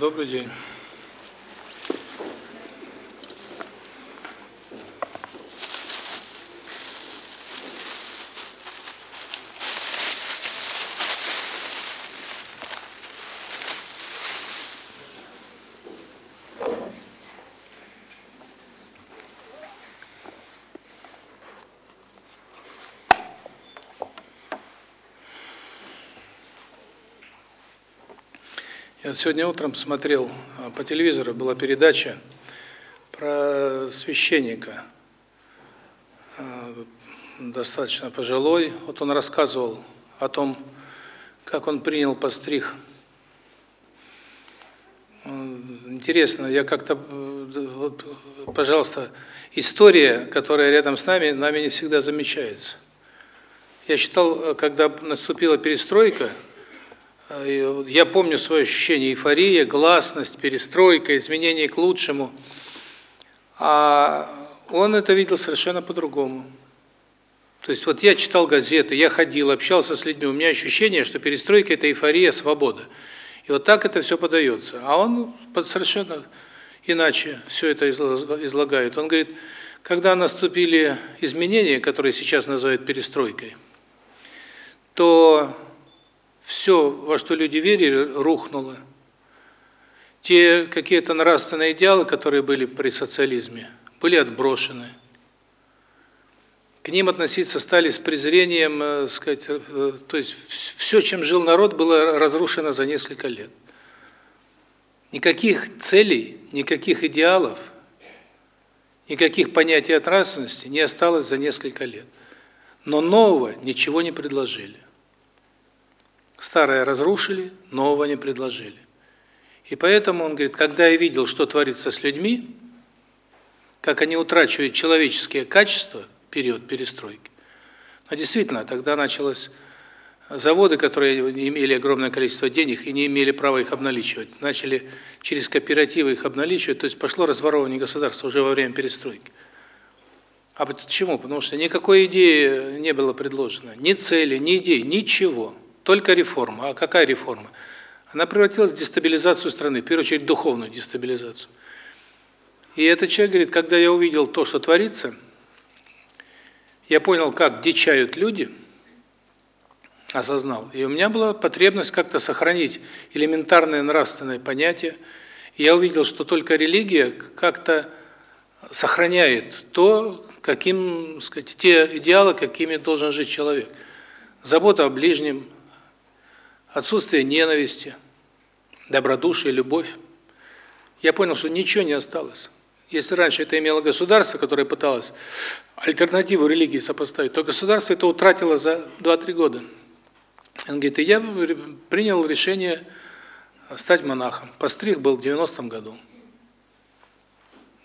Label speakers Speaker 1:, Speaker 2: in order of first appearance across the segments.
Speaker 1: Добрый день. Я сегодня утром смотрел а, по телевизору, была передача про священника, а, достаточно пожилой. Вот он рассказывал о том, как он принял постриг. Интересно, я как-то, вот, пожалуйста, история, которая рядом с нами, нами не всегда замечается. Я считал, когда наступила перестройка, я помню свое ощущение эйфории, гласность, перестройка, изменения к лучшему. А он это видел совершенно по-другому. То есть вот я читал газеты, я ходил, общался с людьми, у меня ощущение, что перестройка – это эйфория, свобода. И вот так это все подается. А он совершенно иначе все это излагает. Он говорит, когда наступили изменения, которые сейчас называют перестройкой, то все, во что люди верили, рухнуло. Те какие-то нравственные идеалы, которые были при социализме, были отброшены. К ним относиться стали с презрением, э, сказать, э, то есть все, чем жил народ, было разрушено за несколько лет. Никаких целей, никаких идеалов, никаких понятий от нравственности не осталось за несколько лет. Но нового ничего не предложили. Старое разрушили, нового не предложили. И поэтому он говорит, когда я видел, что творится с людьми, как они утрачивают человеческие качества в период перестройки. Но действительно, тогда началось заводы, которые имели огромное количество денег и не имели права их обналичивать, начали через кооперативы их обналичивать, то есть пошло разворовывание государства уже во время перестройки. А почему? Потому что никакой идеи не было предложено, ни цели, ни идеи, ничего. Только реформа. А какая реформа? Она превратилась в дестабилизацию страны, в первую очередь духовную дестабилизацию. И этот человек говорит, когда я увидел то, что творится, я понял, как дичают люди, осознал. И у меня была потребность как-то сохранить элементарное нравственное понятие. И я увидел, что только религия как-то сохраняет то, каким, сказать, те идеалы, какими должен жить человек. Забота о ближнем, отсутствие ненависти, добродушие, любовь. Я понял, что ничего не осталось. Если раньше это имело государство, которое пыталось альтернативу религии сопоставить, то государство это утратило за 2-3 года. Он говорит, я принял решение стать монахом. Постриг был в 90-м году.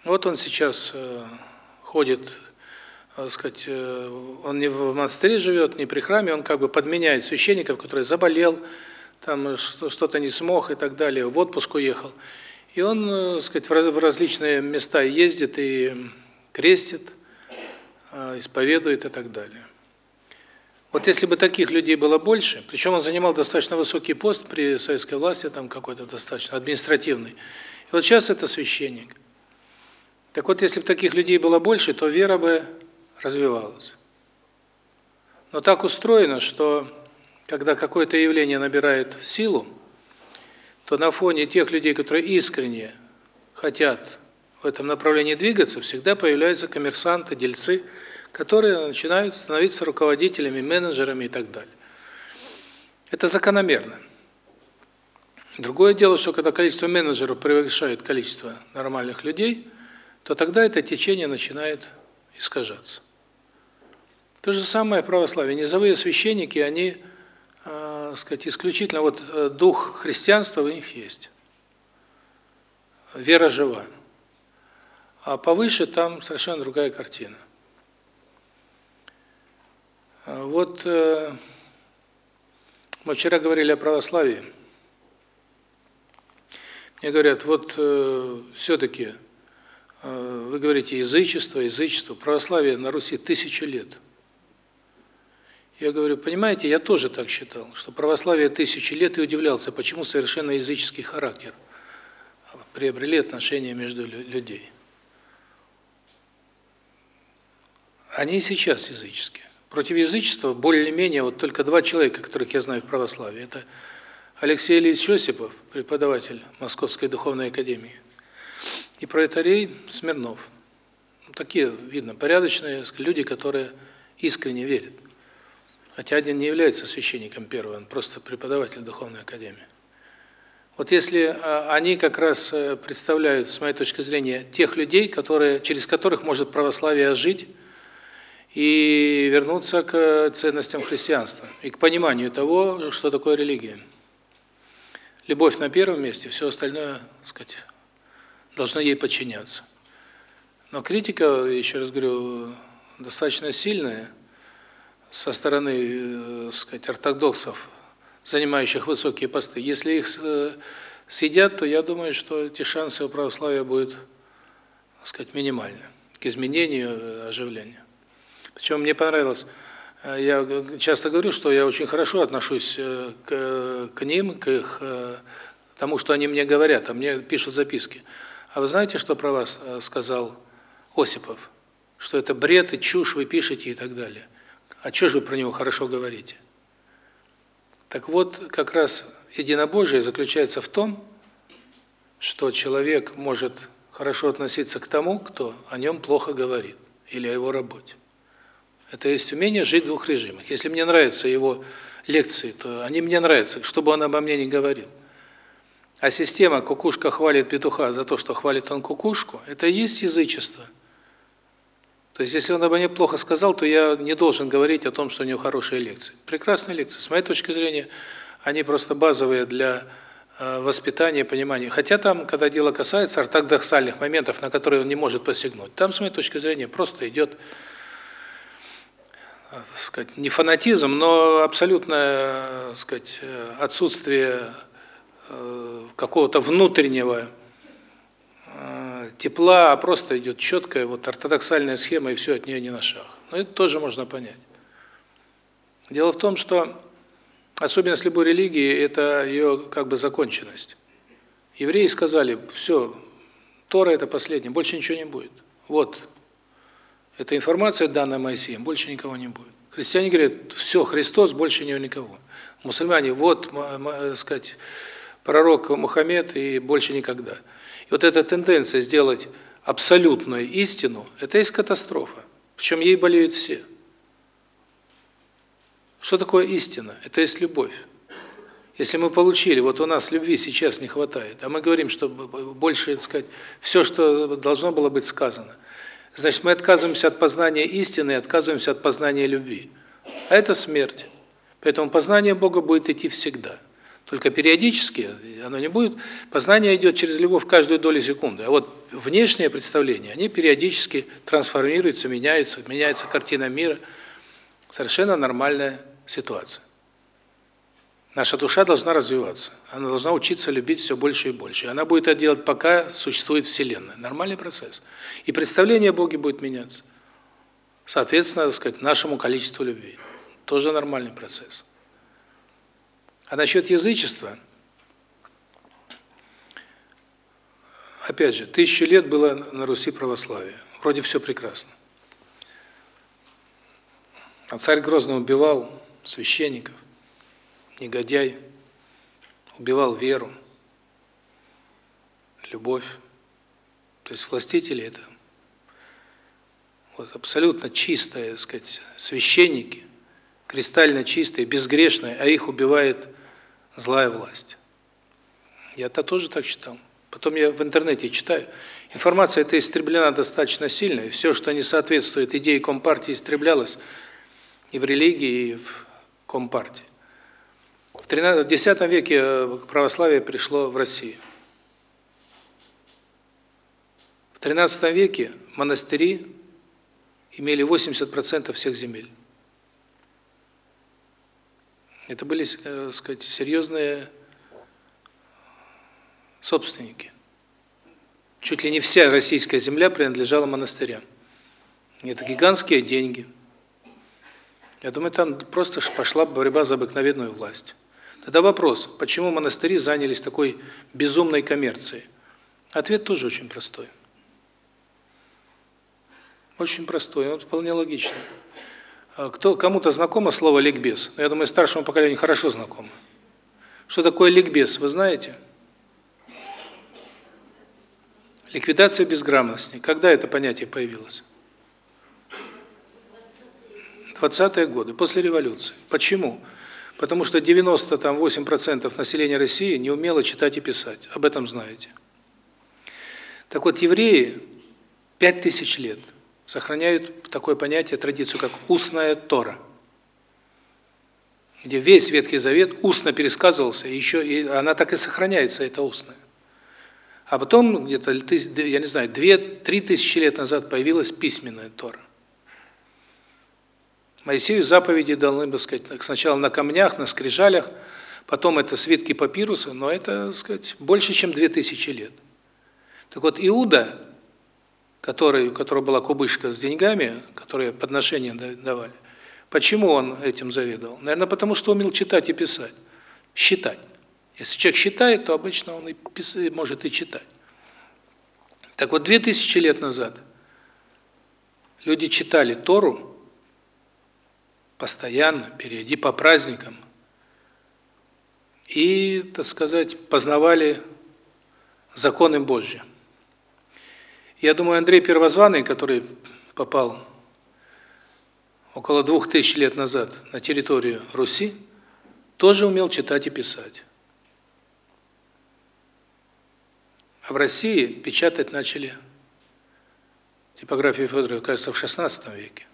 Speaker 1: Вот он сейчас э, ходит сказать, э, он не в монастыре живет, не при храме, он как бы подменяет священников, который заболел, там что-то не смог и так далее, в отпуск уехал. И он, э, так сказать, в различные места ездит и крестит, э, исповедует и так далее. Вот если бы таких людей было больше, причем он занимал достаточно высокий пост при советской власти, там какой-то достаточно административный. И вот сейчас это священник. Так вот, если бы таких людей было больше, то вера бы развивалась. Но так устроено, что когда какое-то явление набирает силу, то на фоне тех людей, которые искренне хотят в этом направлении двигаться, всегда появляются коммерсанты, дельцы, которые начинают становиться руководителями, менеджерами и так далее. Это закономерно. Другое дело, что когда количество менеджеров превышает количество нормальных людей, то тогда это течение начинает искажаться. То же самое православие. Низовые священники, они, э, сказать, исключительно вот э, дух христианства у них есть. Вера жива. А повыше там совершенно другая картина. А вот э, мы вчера говорили о православии. Мне говорят, вот э, все-таки э, вы говорите язычество, язычество, православие на Руси тысячу лет – я говорю, понимаете, я тоже так считал, что православие тысячи лет и удивлялся, почему совершенно языческий характер приобрели отношения между людей. Они и сейчас языческие. Против язычества более-менее вот только два человека, которых я знаю в православии. Это Алексей Ильич Осипов, преподаватель Московской духовной академии, и проэтарей Смирнов. Ну, такие, видно, порядочные люди, которые искренне верят. Хотя один не является священником первого, он просто преподаватель духовной академии. Вот если а, они как раз э, представляют, с моей точки зрения, тех людей, которые через которых может православие жить, и вернуться к ценностям христианства и к пониманию того, что такое религия. Любовь на первом месте, все остальное, так сказать, должно ей подчиняться. Но критика, еще раз говорю, достаточно сильная со стороны, так сказать, ортодоксов, занимающих высокие посты. Если их э, съедят, то я думаю, что эти шансы у православия будут, так сказать, минимальны к изменению, э, оживлению. Причем мне понравилось, э, я часто говорю, что я очень хорошо отношусь э, к, к ним, к их, э, тому, что они мне говорят, а мне пишут записки. А вы знаете, что про вас сказал Осипов? Что это бред и чушь вы пишете и так далее. А что же вы про него хорошо говорите? Так вот, как раз единобожие заключается в том, что человек может хорошо относиться к тому, кто о нем плохо говорит, или о его работе. Это есть умение жить в двух режимах. Если мне нравятся его лекции, то они мне нравятся, чтобы он обо мне не говорил. А система «кукушка хвалит петуха за то, что хвалит он кукушку» – это есть язычество. То есть, если он обо мне плохо сказал, то я не должен говорить о том, что у него хорошие лекции. Прекрасные лекции. С моей точки зрения, они просто базовые для э, воспитания, понимания. Хотя там, когда дело касается ортодоксальных моментов, на которые он не может посягнуть, там, с моей точки зрения, просто идет так сказать, не фанатизм, но абсолютное, так сказать, отсутствие э, какого-то внутреннего э, тепла, а просто идет четкая вот ортодоксальная схема, и все от нее не на шаг. Но это тоже можно понять. Дело в том, что особенность любой религии – это ее как бы законченность. Евреи сказали, все, Тора – это последнее, больше ничего не будет. Вот, эта информация, данная Моисеем, больше никого не будет. Христиане говорят, все, Христос, больше него никого. Мусульмане, вот, сказать, пророк Мухаммед и больше никогда. И вот эта тенденция сделать абсолютную истину, это есть катастрофа. Причем ей болеют все. Что такое истина? Это есть любовь. Если мы получили, вот у нас любви сейчас не хватает, а мы говорим, что больше, так сказать, все, что должно было быть сказано – Значит, мы отказываемся от познания истины и отказываемся от познания любви. А это смерть. Поэтому познание Бога будет идти всегда. Только периодически оно не будет. Познание идет через любовь каждую долю секунды. А вот внешние представления, они периодически трансформируются, меняются, меняется картина мира. Совершенно нормальная ситуация. Наша душа должна развиваться. Она должна учиться любить все больше и больше. Она будет это делать, пока существует Вселенная. Нормальный процесс. И представление о Боге будет меняться. Соответственно, так сказать, нашему количеству любви. Тоже нормальный процесс. А насчет язычества, опять же, тысячу лет было на Руси православие. Вроде все прекрасно. А царь Грозный убивал священников негодяй, убивал веру, любовь. То есть властители это вот абсолютно чистые, так сказать, священники, кристально чистые, безгрешные, а их убивает злая власть. Я-то тоже так считал. Потом я в интернете читаю. Информация эта истреблена достаточно сильно, и все, что не соответствует идее Компартии, истреблялось и в религии, и в Компартии. В 13 в X веке э, православие пришло в Россию. В XIII веке монастыри имели 80% всех земель. Это были, э, сказать, серьезные собственники. Чуть ли не вся российская земля принадлежала монастырям. Это гигантские деньги. Я думаю, там просто пошла борьба за обыкновенную власть. Тогда вопрос, почему монастыри занялись такой безумной коммерцией? Ответ тоже очень простой. Очень простой, он вполне логичный. А кто кому-то знакомо слово ликбез? Я думаю, старшему поколению хорошо знакомо. Что такое ликбез, вы знаете? Ликвидация безграмотности. Когда это понятие появилось? 20-е годы, после революции. Почему? Потому что 98% населения России не умело читать и писать. Об этом знаете. Так вот, евреи 5000 лет сохраняют такое понятие, традицию, как устная Тора. Где весь Ветхий Завет устно пересказывался, и еще и она так и сохраняется, это устная. А потом, где-то, я не знаю, 2-3 тысячи лет назад появилась письменная Тора. Моисею заповеди должны, так сказать, сначала на камнях, на скрижалях, потом это свитки папируса, но это, так сказать, больше, чем 2000 лет. Так вот, Иуда, который, у которого была кубышка с деньгами, которые подношения давали, почему он этим заведовал? Наверное, потому что умел читать и писать. Считать. Если человек считает, то обычно он и писать, может и читать. Так вот, 2000 лет назад люди читали Тору постоянно, перейди по праздникам, и, так сказать, познавали законы Божьи. Я думаю, Андрей Первозванный, который попал около двух тысяч лет назад на территорию Руси, тоже умел читать и писать. А в России печатать начали типографию Федорова, кажется, в XVI веке.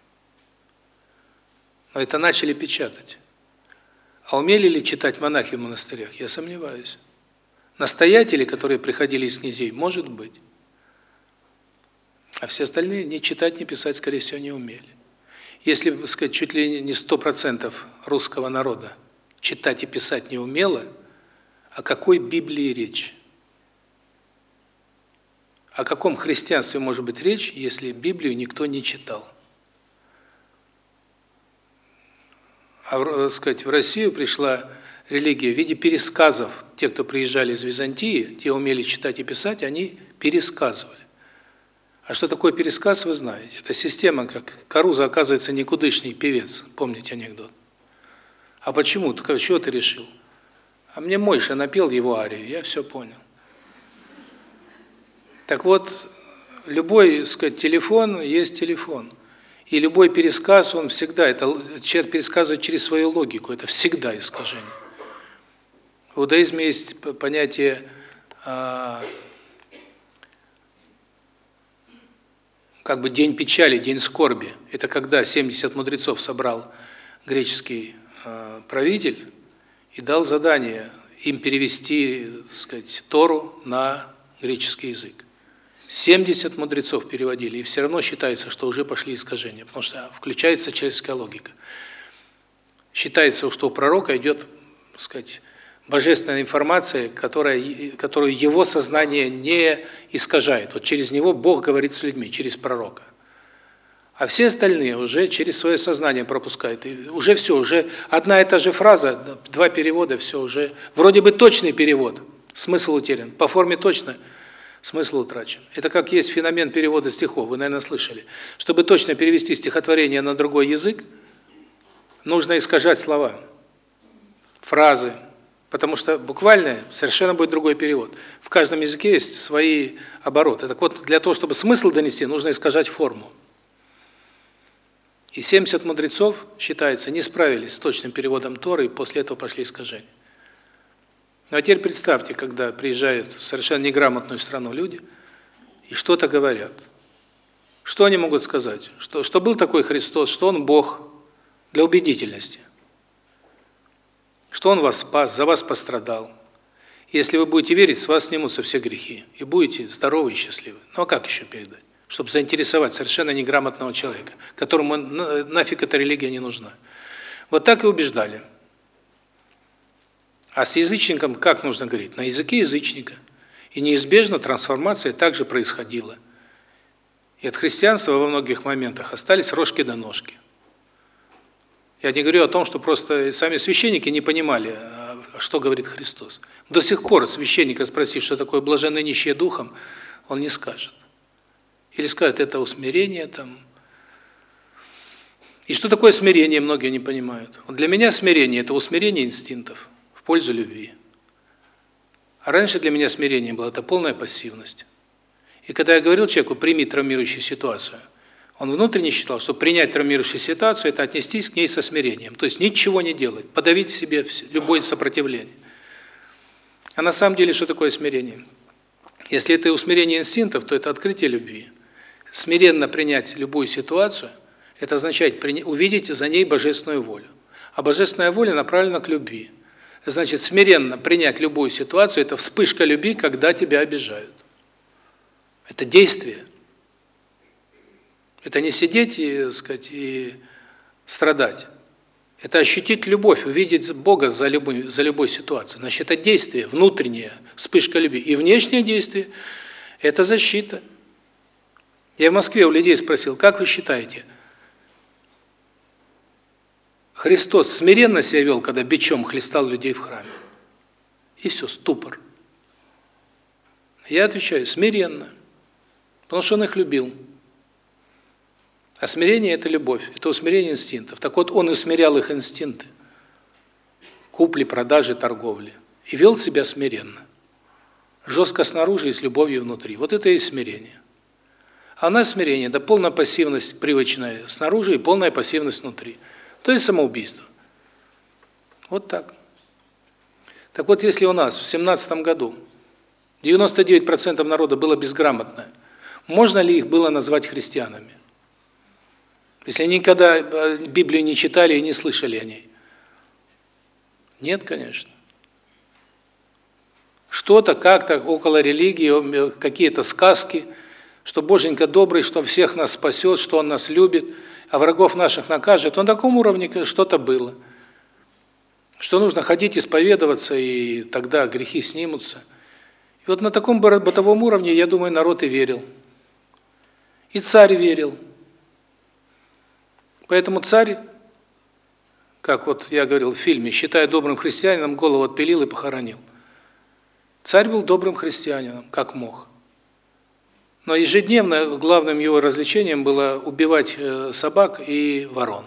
Speaker 1: Но это начали печатать. А умели ли читать монахи в монастырях? Я сомневаюсь. Настоятели, которые приходили из князей, может быть. А все остальные ни читать, ни писать, скорее всего, не умели. Если, так сказать, чуть ли не 100% русского народа читать и писать не умело, о какой Библии речь? О каком христианстве может быть речь, если Библию никто не читал? А, так сказать, в Россию пришла религия в виде пересказов. Те, кто приезжали из Византии, те умели читать и писать, они пересказывали. А что такое пересказ, вы знаете. Это система, как Каруза, оказывается, никудышний певец. Помните анекдот? А почему? Так чего ты решил? А мне Мойша напел его арию, я все понял. Так вот, любой, так сказать, телефон есть телефон. И любой пересказ, он всегда, это человек пересказывает через свою логику, это всегда искажение. В иудаизме есть понятие как бы день печали, день скорби. Это когда 70 мудрецов собрал греческий э, правитель и дал задание им перевести, так сказать, Тору на греческий язык. 70 мудрецов переводили, и все равно считается, что уже пошли искажения, потому что включается человеческая логика. Считается, что у пророка идет, так сказать, божественная информация, которая, которую его сознание не искажает. Вот через него Бог говорит с людьми, через пророка. А все остальные уже через свое сознание пропускают. И уже все, уже одна и та же фраза, два перевода, все уже. Вроде бы точный перевод, смысл утерян. По форме точно, смысл утрачен. Это как есть феномен перевода стихов, вы, наверное, слышали. Чтобы точно перевести стихотворение на другой язык, нужно искажать слова, фразы, Потому что буквально совершенно будет другой перевод. В каждом языке есть свои обороты. Так вот, для того, чтобы смысл донести, нужно искажать форму. И 70 мудрецов, считается, не справились с точным переводом Торы, и после этого пошли искажения. Ну а теперь представьте, когда приезжают в совершенно неграмотную страну люди и что-то говорят. Что они могут сказать? Что, что был такой Христос, что Он Бог для убедительности что Он вас спас, за вас пострадал. Если вы будете верить, с вас снимутся все грехи, и будете здоровы и счастливы. Ну а как еще передать? Чтобы заинтересовать совершенно неграмотного человека, которому нафиг эта религия не нужна. Вот так и убеждали. А с язычником как нужно говорить? На языке язычника. И неизбежно трансформация также происходила. И от христианства во многих моментах остались рожки до ножки. Я не говорю о том, что просто сами священники не понимали, А что говорит Христос? До сих пор священника спроси, что такое блаженные нищие духом, он не скажет. Или скажет, это усмирение там. И что такое смирение, многие не понимают. Вот для меня смирение – это усмирение инстинктов в пользу любви. А раньше для меня смирение было – это полная пассивность. И когда я говорил человеку, прими травмирующую ситуацию, он внутренне считал, что принять травмирующую ситуацию – это отнестись к ней со смирением. То есть ничего не делать, подавить в себе любое сопротивление. А на самом деле, что такое смирение? Если это усмирение инстинктов, то это открытие любви. Смиренно принять любую ситуацию – это означает увидеть за ней божественную волю. А божественная воля направлена к любви. Значит, смиренно принять любую ситуацию – это вспышка любви, когда тебя обижают. Это действие. Это не сидеть и, сказать, и страдать. Это ощутить любовь, увидеть Бога за любой, за любой ситуацией. Значит, это действие, внутреннее, вспышка любви. И внешнее действие – это защита. Я в Москве у людей спросил, как вы считаете, Христос смиренно себя вел, когда бичом хлестал людей в храме? И все, ступор. Я отвечаю, смиренно. Потому что он их любил. А смирение – это любовь, это усмирение инстинктов. Так вот, он усмирял их инстинкты. Купли, продажи, торговли. И вел себя смиренно. Жестко снаружи и с любовью внутри. Вот это и смирение. А у нас смирение – это полная пассивность привычная снаружи и полная пассивность внутри. То есть самоубийство. Вот так. Так вот, если у нас в 17 году 99% народа было безграмотно, можно ли их было назвать христианами? Если они никогда э, Библию не читали и не слышали о ней. Нет, конечно. Что-то, как-то около религии, какие-то сказки, что Боженька добрый, что всех нас спасет, что Он нас любит, а врагов наших накажет. На таком уровне что-то было. Что нужно ходить исповедоваться, и тогда грехи снимутся. И вот на таком бытовом уровне, я думаю, народ и верил. И царь верил. Поэтому царь, как вот я говорил в фильме, считая добрым христианином, голову отпилил и похоронил. Царь был добрым христианином, как мог. Но ежедневно главным его развлечением было убивать э, собак и ворон.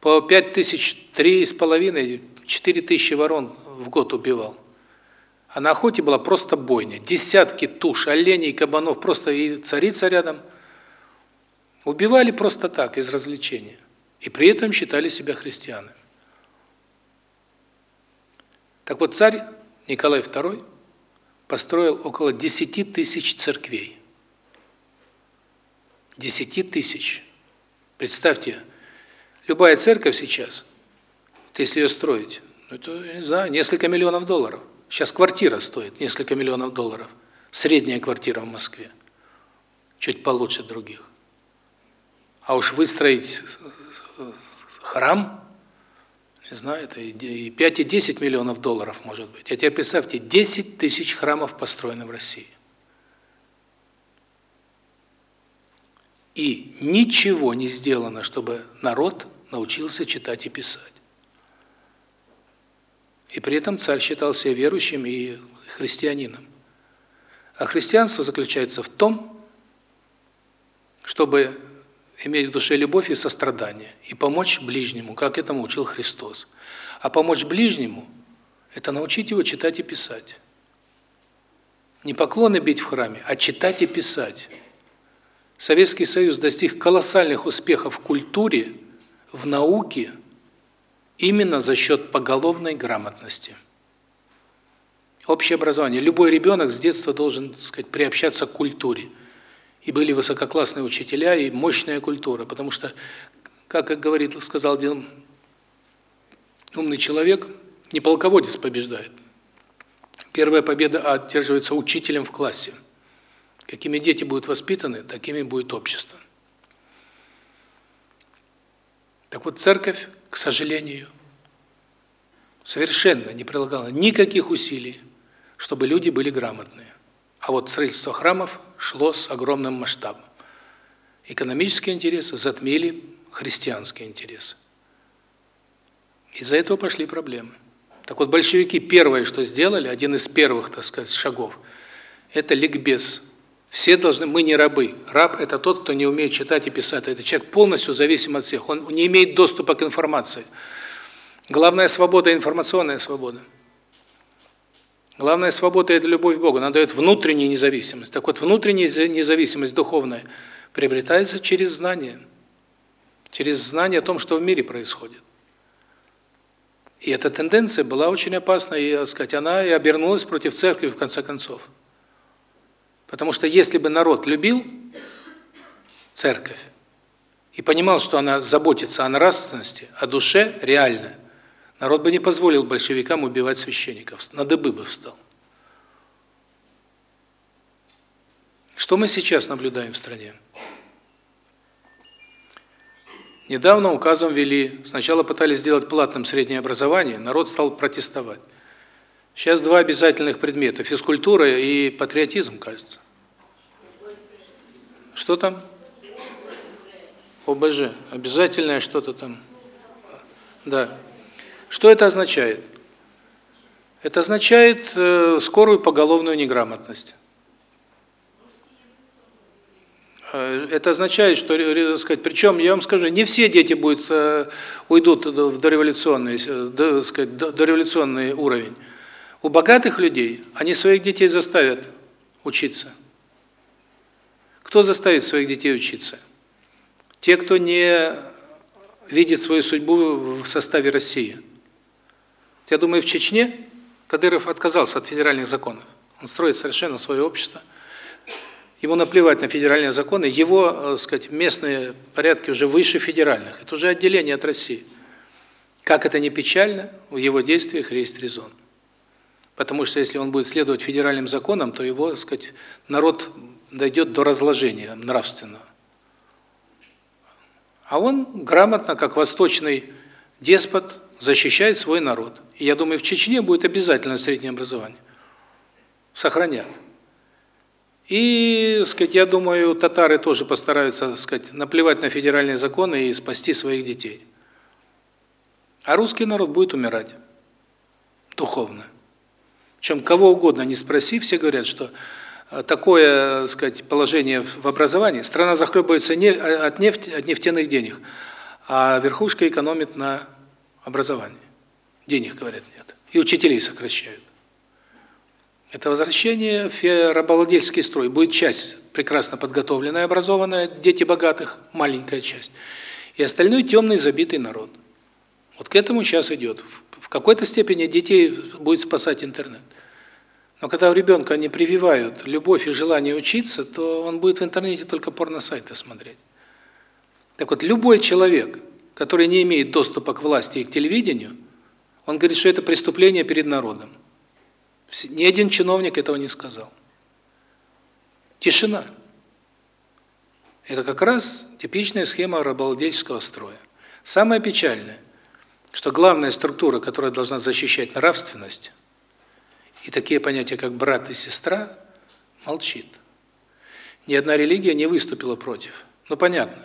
Speaker 1: По пять тысяч, три с половиной, четыре тысячи ворон в год убивал. А на охоте была просто бойня. Десятки туш, оленей, кабанов, просто и царица рядом – Убивали просто так, из развлечения. И при этом считали себя христианами. Так вот, царь Николай II построил около 10 тысяч церквей. 10 тысяч. Представьте, любая церковь сейчас, вот если ее строить, ну, это, я не знаю, несколько миллионов долларов. Сейчас квартира стоит несколько миллионов долларов. Средняя квартира в Москве. Чуть получше других. А уж выстроить храм, не знаю, это и 5, и 10 миллионов долларов может быть. А теперь представьте, 10 тысяч храмов построено в России. И ничего не сделано, чтобы народ научился читать и писать. И при этом царь считал себя верующим и христианином. А христианство заключается в том, чтобы иметь в душе любовь и сострадание, и помочь ближнему, как этому учил Христос. А помочь ближнему – это научить его читать и писать. Не поклоны бить в храме, а читать и писать. Советский Союз достиг колоссальных успехов в культуре, в науке, именно за счет поголовной грамотности. Общее образование. Любой ребенок с детства должен, так сказать, приобщаться к культуре – и были высококлассные учителя, и мощная культура, потому что, как говорит, сказал один умный человек, не полководец побеждает. Первая победа одерживается учителем в классе. Какими дети будут воспитаны, такими будет общество. Так вот, церковь, к сожалению, совершенно не прилагала никаких усилий, чтобы люди были грамотные. А вот строительство храмов шло с огромным масштабом. Экономические интересы затмили христианские интересы. Из-за этого пошли проблемы. Так вот, большевики первое, что сделали, один из первых, так сказать, шагов, это ликбез. Все должны, мы не рабы. Раб – это тот, кто не умеет читать и писать. Это человек полностью зависим от всех. Он не имеет доступа к информации. Главная свобода – информационная свобода. Главная свобода – это любовь к Богу. Она дает внутреннюю независимость. Так вот, внутренняя независимость духовная приобретается через знание. Через знание о том, что в мире происходит. И эта тенденция была очень опасна, и, так сказать, она и обернулась против церкви в конце концов. Потому что если бы народ любил церковь и понимал, что она заботится о нравственности, о душе реально, народ бы не позволил большевикам убивать священников, на дыбы бы встал. Что мы сейчас наблюдаем в стране? Недавно указом ввели, сначала пытались сделать платным среднее образование, народ стал протестовать. Сейчас два обязательных предмета – физкультура и патриотизм, кажется. Что там? ОБЖ. Обязательное что-то там. Да. Что это означает? Это означает э, скорую поголовную неграмотность. Э, это означает, что, э, сказать, причем я вам скажу, не все дети будут э, уйдут в дореволюционный, до, сказать, дореволюционный уровень. У богатых людей они своих детей заставят учиться. Кто заставит своих детей учиться? Те, кто не видит свою судьбу в составе России. Я думаю, в Чечне Кадыров отказался от федеральных законов. Он строит совершенно свое общество – Ему наплевать на федеральные законы, его, так э, сказать, местные порядки уже выше федеральных. Это уже отделение от России. Как это не печально, в его действиях есть резон. Потому что если он будет следовать федеральным законам, то его, так сказать, народ дойдет до разложения нравственного. А он грамотно, как восточный деспот, защищает свой народ. И я думаю, в Чечне будет обязательно среднее образование. Сохранят. И, сказать, я думаю, татары тоже постараются, сказать, наплевать на федеральные законы и спасти своих детей. А русский народ будет умирать духовно. Причем кого угодно не спроси, все говорят, что э, такое, сказать, положение в образовании, страна захлебывается не от нефти, от нефтяных денег, а верхушка экономит на образовании. Денег, говорят, нет. И учителей сокращают. Это возвращение в рабовладельский строй. Будет часть прекрасно подготовленная, образованная, дети богатых, маленькая часть. И остальной темный, забитый народ. Вот к этому сейчас идет. В какой-то степени детей будет спасать интернет. Но когда у ребенка не прививают любовь и желание учиться, то он будет в интернете только порно-сайты смотреть. Так вот, любой человек, который не имеет доступа к власти и к телевидению, он говорит, что это преступление перед народом. Ни один чиновник этого не сказал. Тишина. Это как раз типичная схема рабовладельческого строя. Самое печальное, что главная структура, которая должна защищать нравственность, и такие понятия, как брат и сестра, молчит. Ни одна религия не выступила против. Ну, понятно.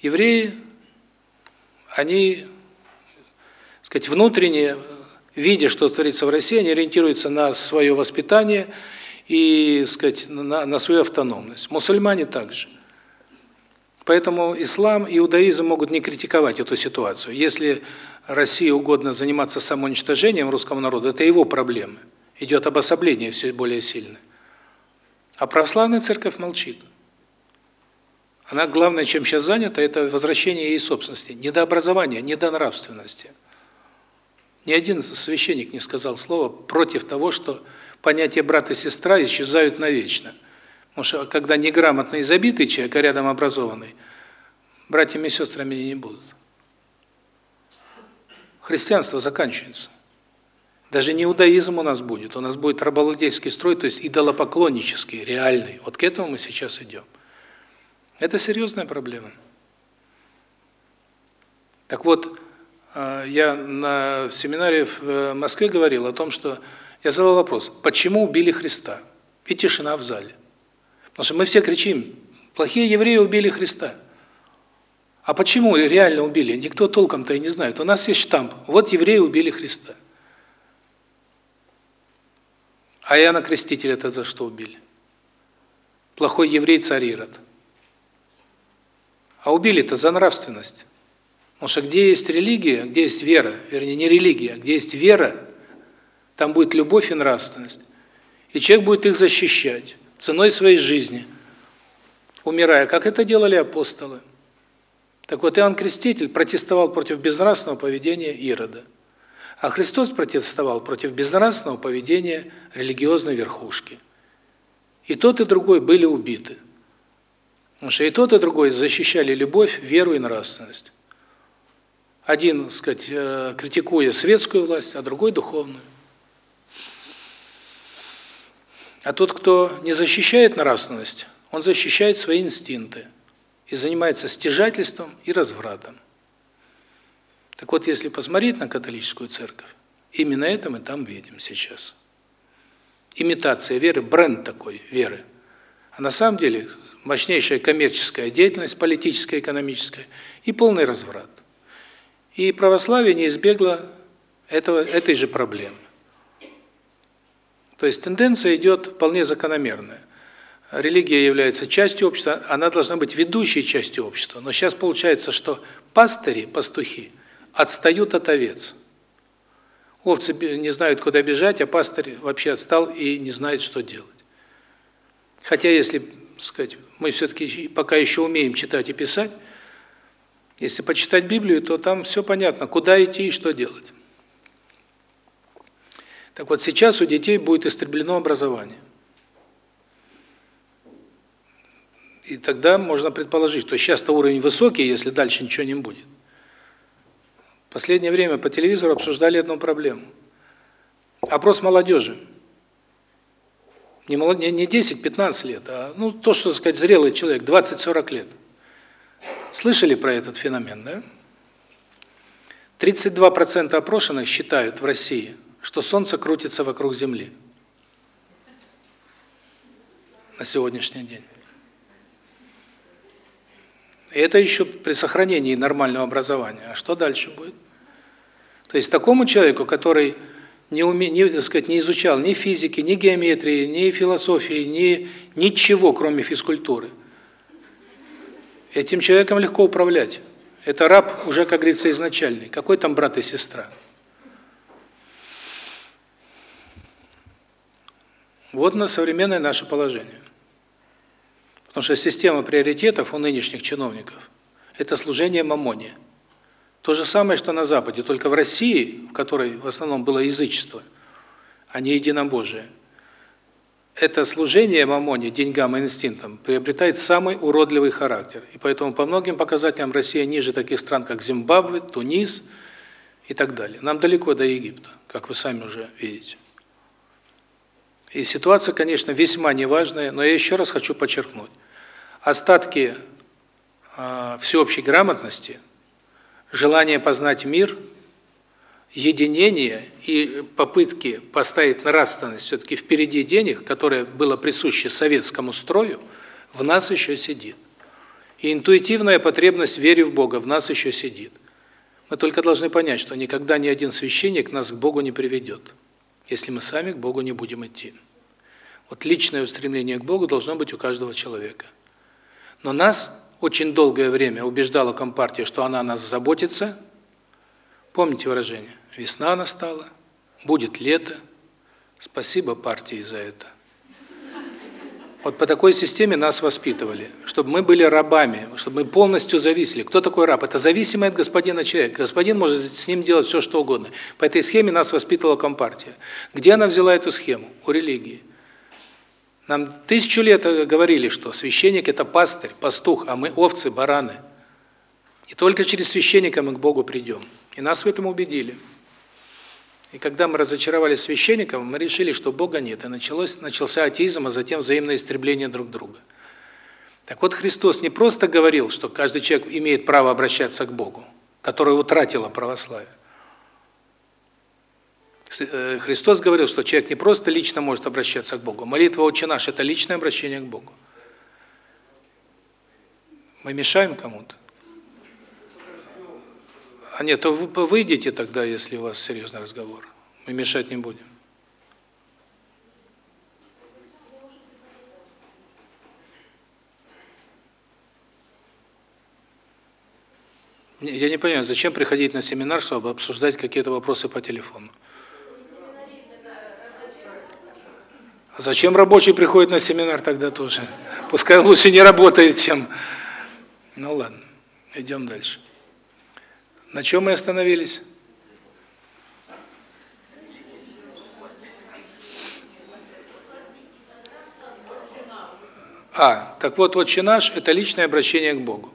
Speaker 1: Евреи, они, сказать, внутренне видя, что творится в России, они ориентируются на свое воспитание и, сказать, на, на свою автономность. Мусульмане также. Поэтому ислам и иудаизм могут не критиковать эту ситуацию. Если России угодно заниматься самоуничтожением русского народа, это его проблемы. Идет обособление все более сильное. А православная церковь молчит. Она главное, чем сейчас занята, это возвращение ей собственности, не до образования, не до нравственности. Ни один священник не сказал слова против того, что понятия брат и сестра исчезают навечно. Потому что когда неграмотный и забитый человек, а рядом образованный, братьями и сестрами не будут. Христианство заканчивается. Даже не иудаизм у нас будет, у нас будет рабовладельский строй, то есть идолопоклоннический, реальный. Вот к этому мы сейчас идем. Это серьезная проблема. Так вот, а, я на семинаре в э, Москве говорил о том, что я задал вопрос, почему убили Христа? И тишина в зале. Потому что мы все кричим, плохие евреи убили Христа. А почему реально убили? Никто толком-то и не знает. У нас есть штамп, вот евреи убили Христа. А Иоанна Крестителя это за что убили? Плохой еврей царь Ирод. А убили-то за нравственность. Потому что где есть религия, где есть вера, вернее, не религия, а где есть вера, там будет любовь и нравственность. И человек будет их защищать ценой своей жизни, умирая, как это делали апостолы. Так вот, Иоанн Креститель протестовал против безнравственного поведения Ирода. А Христос протестовал против безнравственного поведения религиозной верхушки. И тот, и другой были убиты. Потому что и тот, и другой защищали любовь, веру и нравственность. Один, так сказать, э, критикуя светскую власть, а другой духовную. А тот, кто не защищает нравственность, он защищает свои инстинкты и занимается стяжательством и развратом. Так вот, если посмотреть на католическую церковь, именно это мы там видим сейчас. Имитация веры, бренд такой веры. А на самом деле мощнейшая коммерческая деятельность, политическая, экономическая и полный разврат. И православие не избегло этого, этой же проблемы. То есть тенденция идет вполне закономерная. Религия является частью общества, она должна быть ведущей частью общества. Но сейчас получается, что пастыри, пастухи отстают от овец. Овцы не знают, куда бежать, а пастырь вообще отстал и не знает, что делать. Хотя, если, сказать, мы все-таки пока еще умеем читать и писать, если почитать Библию, то там все понятно, куда идти и что делать. Так вот, сейчас у детей будет истреблено образование. И тогда можно предположить, что сейчас-то уровень высокий, если дальше ничего не будет. В последнее время по телевизору обсуждали одну проблему. Опрос молодежи. Не, молод... не 10-15 лет, а ну то, что сказать, зрелый человек, 20-40 лет. Слышали про этот феномен, да? 32% опрошенных считают в России, что Солнце крутится вокруг Земли на сегодняшний день. И это еще при сохранении нормального образования. А что дальше будет? То есть такому человеку, который не уме, не, так сказать, не изучал ни физики, ни геометрии, ни философии, ни ничего, кроме физкультуры. Этим человеком легко управлять. Это раб уже, как говорится, изначальный. Какой там брат и сестра? Вот на современное наше положение. Потому что система приоритетов у нынешних чиновников – это служение мамоне. То же самое, что на Западе, только в России, в которой в основном было язычество, а не единобожие, это служение мамоне, деньгам и инстинктам приобретает самый уродливый характер. И поэтому по многим показателям Россия ниже таких стран, как Зимбабве, Тунис и так далее. Нам далеко до Египта, как вы сами уже видите. И ситуация, конечно, весьма неважная, но я еще раз хочу подчеркнуть. Остатки э, всеобщей грамотности, желание познать мир, единение и попытки поставить нравственность все-таки впереди денег, которое было присуще советскому строю, в нас еще сидит. И интуитивная потребность в вере в Бога в нас еще сидит. Мы только должны понять, что никогда ни один священник нас к Богу не приведет если мы сами к Богу не будем идти. Вот личное устремление к Богу должно быть у каждого человека. Но нас очень долгое время убеждала Компартия, что она о нас заботится. Помните выражение? Весна настала, будет лето. Спасибо партии за это. Вот по такой системе нас воспитывали, чтобы мы были рабами, чтобы мы полностью зависели. Кто такой раб? Это зависимый от господина человек. Господин может с ним делать все, что угодно. По этой схеме нас воспитывала Компартия. Где она взяла эту схему? У религии. Нам тысячу лет говорили, что священник – это пастырь, пастух, а мы овцы, бараны. И только через священника мы к Богу придем. И нас в этом убедили. И когда мы разочаровались священником, мы решили, что Бога нет, и началось начался атеизм, а затем взаимное истребление друг друга. Так вот Христос не просто говорил, что каждый человек имеет право обращаться к Богу, которое утратило православие. Э, Христос говорил, что человек не просто лично может обращаться к Богу. Молитва «Отче наш» – это личное обращение к Богу. Мы мешаем кому-то? А нет, то вы выйдите тогда, если у вас серьезный разговор. Мы мешать не будем. Я не понимаю, зачем приходить на семинар, чтобы обсуждать какие-то вопросы по телефону? А зачем рабочий приходит на семинар тогда тоже? Пускай лучше не работает, чем... Ну ладно, идем дальше. На чем мы остановились? А, так вот, «Отче наш» – это личное обращение к Богу.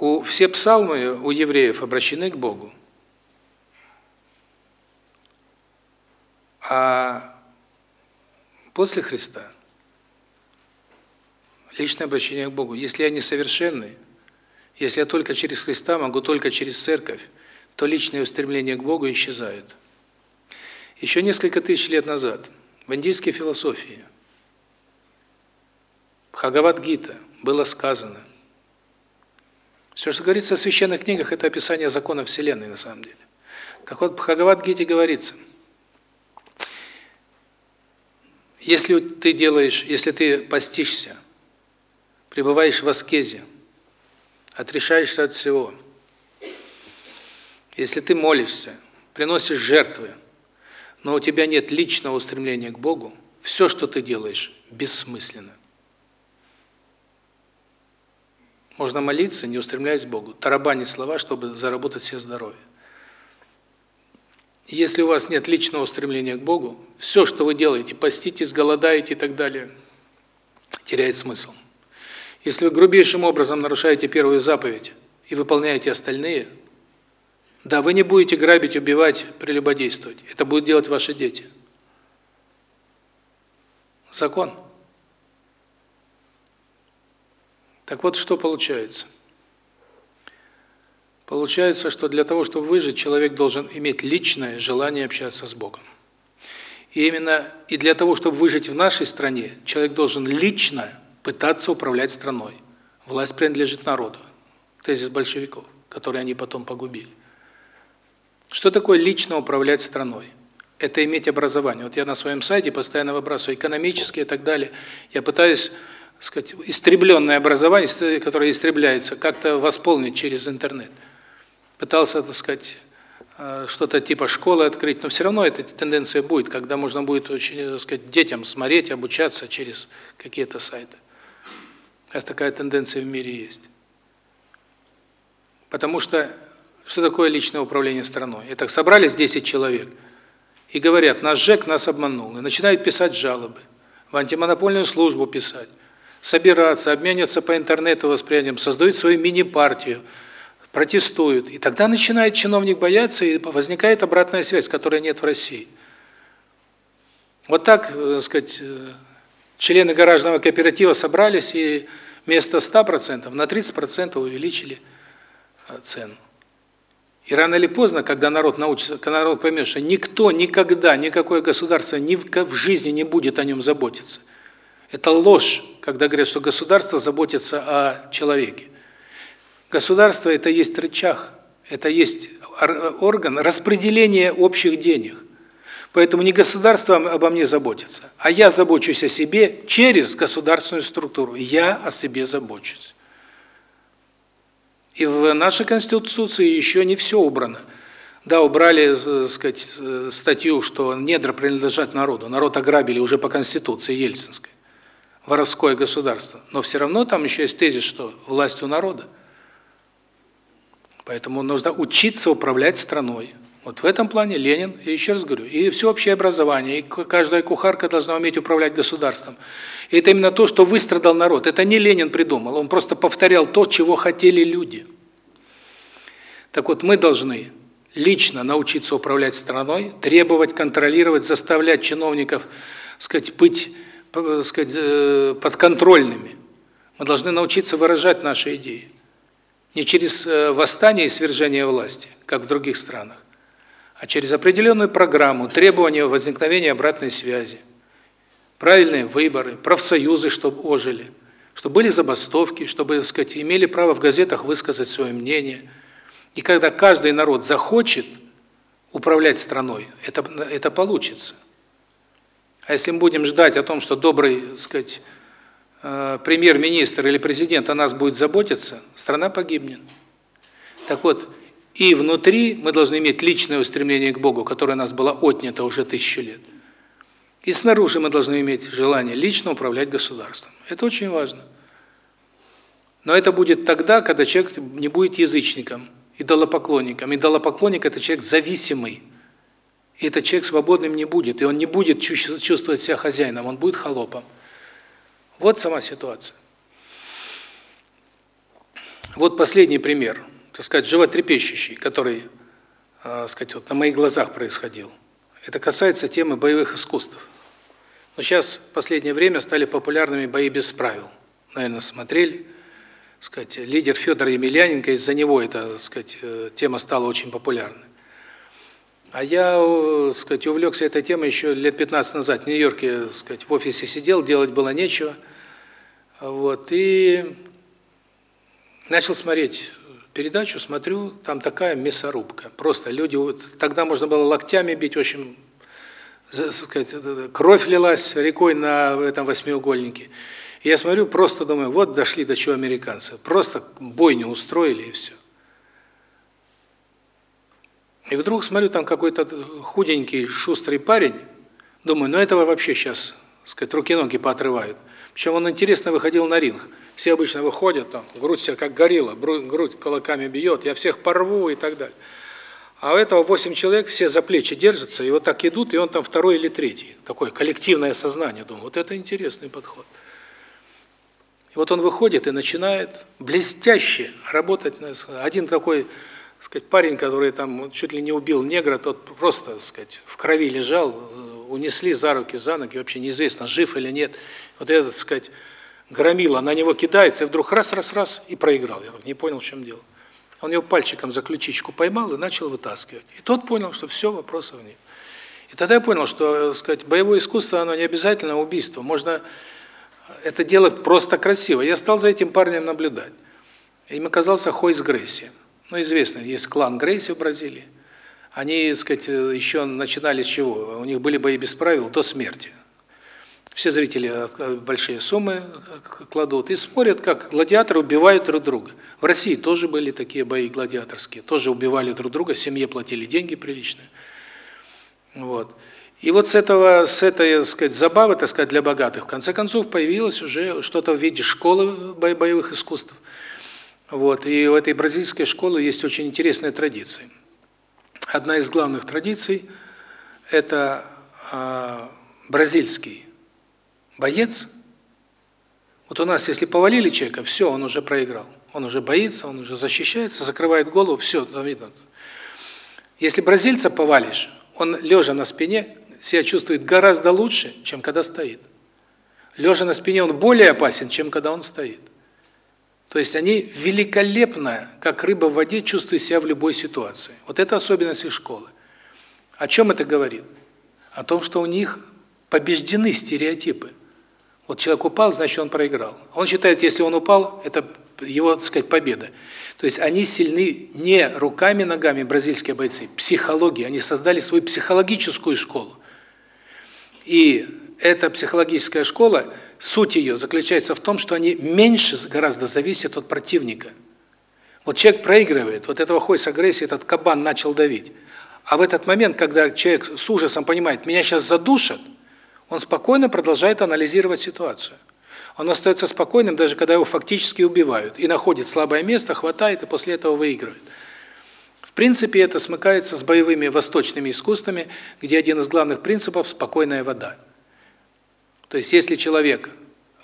Speaker 1: У, все псалмы у евреев обращены к Богу. А после Христа личное обращение к Богу. Если я несовершенный, если я только через Христа могу только через церковь, то личное устремление к Богу исчезает. Еще несколько тысяч лет назад в индийской философии Бхагавад-гита было сказано. Все, что говорится о священных книгах, это описание закона Вселенной на самом деле. Так вот, в Бхагавад-гите говорится, если ты делаешь, если ты постишься, пребываешь в аскезе, отрешаешься от всего, если ты молишься, приносишь жертвы, но у тебя нет личного устремления к Богу, все, что ты делаешь, бессмысленно. Можно молиться, не устремляясь к Богу, тарабанить слова, чтобы заработать себе здоровье. Если у вас нет личного устремления к Богу, все, что вы делаете, поститесь, голодаете и так далее, теряет смысл. Если вы грубейшим образом нарушаете первую заповедь и выполняете остальные – да, вы не будете грабить, убивать, прелюбодействовать. Это будут делать ваши дети. Закон. Так вот, что получается? Получается, что для того, чтобы выжить, человек должен иметь личное желание общаться с Богом. И именно и для того, чтобы выжить в нашей стране, человек должен лично пытаться управлять страной. Власть принадлежит народу. Тезис большевиков, который они потом погубили. Что такое лично управлять страной? Это иметь образование. Вот я на своем сайте постоянно выбрасываю экономические и так далее. Я пытаюсь, сказать, истребленное образование, которое истребляется, как-то восполнить через интернет. Пытался, так сказать, э, что-то типа школы открыть, но все равно эта тенденция будет, когда можно будет очень, так сказать, детям смотреть, обучаться через какие-то сайты. Сейчас такая тенденция в мире есть. Потому что что такое личное управление страной? Это собрались 10 человек и говорят, наш ЖЭК нас обманул. И начинают писать жалобы, в антимонопольную службу писать, собираться, обмениваться по интернету восприятием, создают свою мини-партию, протестуют. И тогда начинает чиновник бояться, и возникает обратная связь, которой нет в России. Вот так, так э, сказать, э, члены гаражного кооператива собрались и вместо 100% на 30% увеличили э, цену. И рано или поздно, когда народ научится, когда народ поймет, что никто никогда, никакое государство ни в жизни не будет о нем заботиться. Это ложь, когда говорят, что государство заботится о человеке. Государство – это есть рычаг, это есть орган распределения общих денег. Поэтому не государство обо мне заботится, а я забочусь о себе через государственную структуру. Я о себе забочусь. И в нашей Конституции еще не все убрано. Да, убрали, так сказать, статью, что недра принадлежат народу. Народ ограбили уже по Конституции Ельцинской. Воровское государство. Но все равно там еще есть тезис, что власть у народа. Поэтому нужно учиться управлять страной. Вот в этом плане Ленин, я еще раз говорю, и всеобщее образование, и каждая кухарка должна уметь управлять государством. И это именно то, что выстрадал народ. Это не Ленин придумал, он просто повторял то, чего хотели люди. Так вот, мы должны лично научиться управлять страной, требовать, контролировать, заставлять чиновников, сказать, быть, сказать, э, подконтрольными. Мы должны научиться выражать наши идеи. Не через э, восстание и свержение власти, как в других странах, а через определенную программу, требования возникновения обратной связи, правильные выборы, профсоюзы, чтобы ожили, чтобы были забастовки, чтобы, так сказать, имели право в газетах высказать свое мнение. И когда каждый народ захочет управлять страной, это это получится. А если мы будем ждать о том, что добрый, так сказать, премьер-министр или президент о нас будет заботиться, страна погибнет. Так вот, и внутри мы должны иметь личное устремление к Богу, которое у нас было отнято уже тысячу лет. И снаружи мы должны иметь желание лично управлять государством. Это очень важно. Но это будет тогда, когда человек не будет язычником, идолопоклонником. Идолопоклонник – это человек зависимый. И этот человек свободным не будет. И он не будет чувствовать себя хозяином, он будет холопом. Вот сама ситуация. Вот последний пример, так сказать, животрепещущий, который, э, сказать, вот на моих глазах происходил. Это касается темы боевых искусств. Но сейчас в последнее время стали популярными бои без правил. Наверное, смотрели сказать, лидер Федор Емельяненко, из-за него эта, сказать, э, тема стала очень популярной. А я, сказать, увлекся этой темой еще лет 15 назад. В Нью-Йорке, сказать, в офисе сидел, делать было нечего. Вот, и начал смотреть передачу, смотрю, там такая мясорубка. Просто люди, вот, тогда можно было локтями бить, в общем, сказать, кровь лилась рекой на этом восьмиугольнике я смотрю, просто думаю, вот дошли до чего американцы. Просто бойню устроили и все. И вдруг смотрю, там какой-то худенький, шустрый парень. Думаю, ну этого вообще сейчас, сказать, руки-ноги поотрывают. Причем он интересно выходил на ринг. Все обычно выходят, там, грудь себя как горилла, грудь кулаками бьет, я всех порву и так далее. А у этого 8 человек, все за плечи держатся, и вот так идут, и он там второй или третий. Такое коллективное сознание. Думаю, вот это интересный подход. И вот он выходит и начинает блестяще работать. Один такой, сказать, парень, который там чуть ли не убил негра, тот просто, сказать, в крови лежал, э, унесли за руки, за ноги, вообще неизвестно, жив или нет. Вот этот, сказать, громила, на него кидается, и вдруг раз-раз-раз, и проиграл. Я не понял, в чем дело. Он его пальчиком за ключичку поймал и начал вытаскивать. И тот понял, что все, вопросов нет. И тогда я понял, что, э, сказать, боевое искусство, оно не обязательно убийство. Можно это дело просто красиво. Я стал за этим парнем наблюдать. Им оказался Хойс Грейси. Ну, известно, есть клан Грейси в Бразилии. Они, так сказать, еще начинали с чего? У них были бои без правил до смерти. Все зрители э, большие суммы э, кладут и смотрят, как гладиаторы убивают друг друга. В России тоже были такие бои гладиаторские, тоже убивали друг друга, семье платили деньги приличные. Вот. И вот с этого с этой, так сказать, забавы, так сказать, для богатых, в конце концов появилось уже что-то в виде школы боевых искусств. Вот, и в этой бразильской школе есть очень интересная традиция. Одна из главных традиций это э, бразильский боец. Вот у нас, если повалили человека, все, он уже проиграл. Он уже боится, он уже защищается, закрывает голову, все, там видно. Если бразильца повалишь, он лежа на спине себя чувствует гораздо лучше, чем когда стоит. Лежа на спине он более опасен, чем когда он стоит. То есть они великолепно, как рыба в воде, чувствуют себя в любой ситуации. Вот это особенность их школы. О чем это говорит? О том, что у них побеждены стереотипы. Вот человек упал, значит, он проиграл. Он считает, если он упал, это его, так сказать, победа. То есть они сильны не руками, ногами, бразильские бойцы, психологией. Они создали свою психологическую школу. И эта психологическая школа, суть ее заключается в том, что они меньше гораздо зависят от противника. Вот человек проигрывает, вот этого хой с агрессией, этот кабан начал давить. А в этот момент, когда человек с ужасом понимает, меня сейчас задушат, он спокойно продолжает анализировать ситуацию. Он остается спокойным, даже когда его фактически убивают, и находит слабое место, хватает и после этого выигрывает. В принципе, это смыкается с боевыми восточными искусствами, где один из главных принципов – спокойная вода. То есть, если человек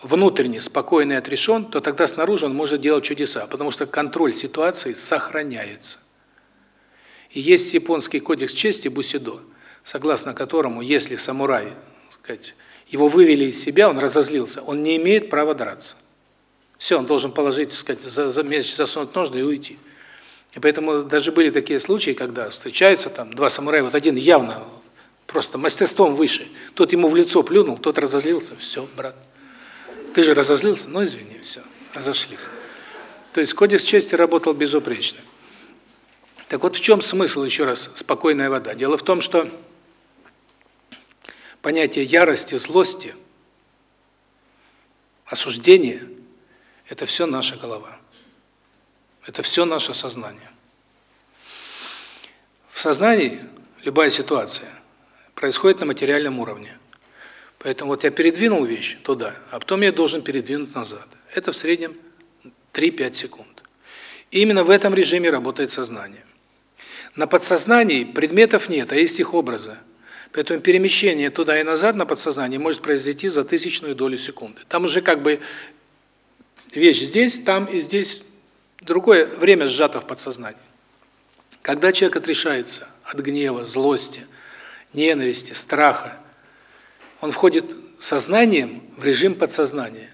Speaker 1: внутренне спокойный и отрешен, то тогда снаружи он может делать чудеса, потому что контроль ситуации сохраняется. И есть японский кодекс чести бусидо, согласно которому, если самурай, сказать, его вывели из себя, он разозлился, он не имеет права драться. Все, он должен положить, сказать, за, за меч засунуть ножны и уйти. И поэтому даже были такие случаи, когда встречаются там два самурая, вот один явно просто мастерством выше, тот ему в лицо плюнул, тот разозлился, все, брат. Ты же разозлился? Ну, извини, все, разошлись. То есть кодекс чести работал безупречно. Так вот в чем смысл, еще раз, спокойная вода? Дело в том, что понятие ярости, злости осуждение – это все наша голова. Это все наше сознание. В сознании любая ситуация происходит на материальном уровне. Поэтому вот я передвинул вещь туда, а потом я должен передвинуть назад. Это в среднем 3-5 секунд. И именно в этом режиме работает сознание. На подсознании предметов нет, а есть их образы. Поэтому перемещение туда и назад на подсознании может произойти за тысячную долю секунды. Там уже как бы вещь здесь, там и здесь другое время сжато в подсознании. Когда человек отрешается от гнева, злости, ненависти, страха, он входит сознанием в режим подсознания.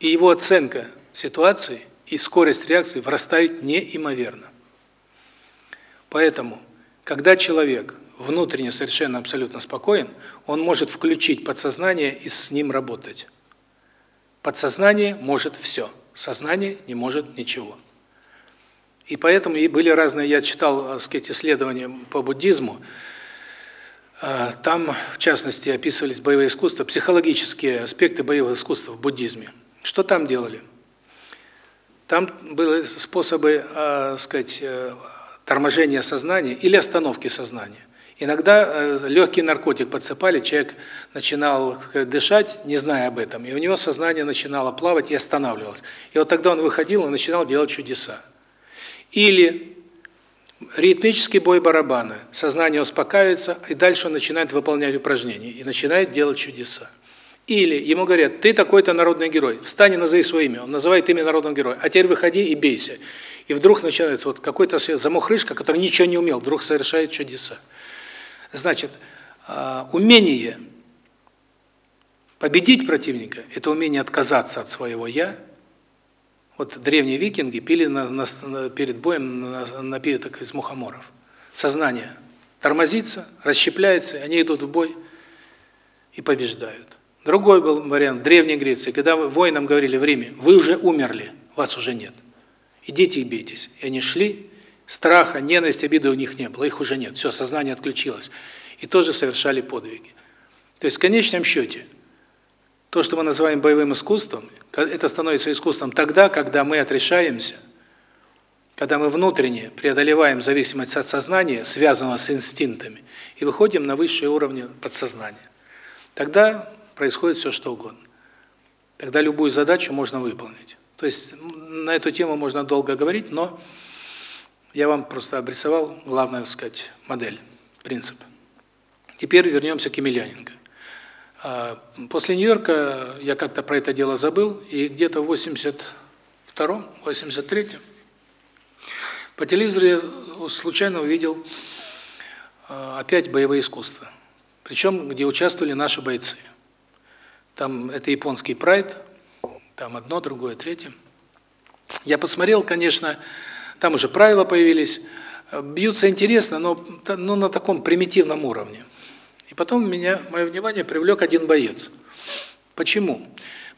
Speaker 1: И его оценка ситуации и скорость реакции вырастают неимоверно. Поэтому, когда человек внутренне совершенно абсолютно спокоен, он может включить подсознание и с ним работать. Подсознание может все, сознание не может ничего. И поэтому и были разные, я читал, так сказать, исследования по буддизму, там, в частности, описывались боевые искусства, психологические аспекты боевых искусств в буддизме. Что там делали? Там были способы, э, сказать, торможения сознания или остановки сознания. Иногда э, легкий наркотик подсыпали, человек начинал дышать, не зная об этом, и у него сознание начинало плавать и останавливалось. И вот тогда он выходил и начинал делать чудеса. Или ритмический бой барабана. Сознание успокаивается, и дальше он начинает выполнять упражнения и начинает делать чудеса. Или ему говорят, ты такой-то народный герой, встань и назови свое имя. Он называет имя народного героя. А теперь выходи и бейся. И вдруг начинается вот какой-то замухрышка, который ничего не умел, вдруг совершает чудеса. Значит, а, умение победить противника – это умение отказаться от своего «я». Вот древние викинги пили на, на, перед боем напиток из мухоморов. Сознание тормозится, расщепляется, они идут в бой и побеждают. Другой был вариант в Древней Греции, когда воинам говорили в Риме, вы уже умерли, вас уже нет. Идите и бейтесь. И они шли, страха, ненависти, обиды у них не было, их уже нет. Все, сознание отключилось. И тоже совершали подвиги. То есть в конечном счете, то, что мы называем боевым искусством, это становится искусством тогда, когда мы отрешаемся, когда мы внутренне преодолеваем зависимость от сознания, связанного с инстинктами, и выходим на высшие уровни подсознания. Тогда происходит все, что угодно. Тогда любую задачу можно выполнить. То есть на эту тему можно долго говорить, но я вам просто обрисовал главную, так сказать, модель, принцип. Теперь вернемся к Емельяненко. А, после Нью-Йорка я как-то про это дело забыл, и где-то в 82-м, 83-м по телевизору я случайно увидел а, опять боевые искусства. Причем, где участвовали наши бойцы. Там это японский прайд, там одно, другое, третье. Я посмотрел, конечно, там уже правила появились, бьются интересно, но, но на таком примитивном уровне. Потом меня, мое внимание привлек один боец. Почему?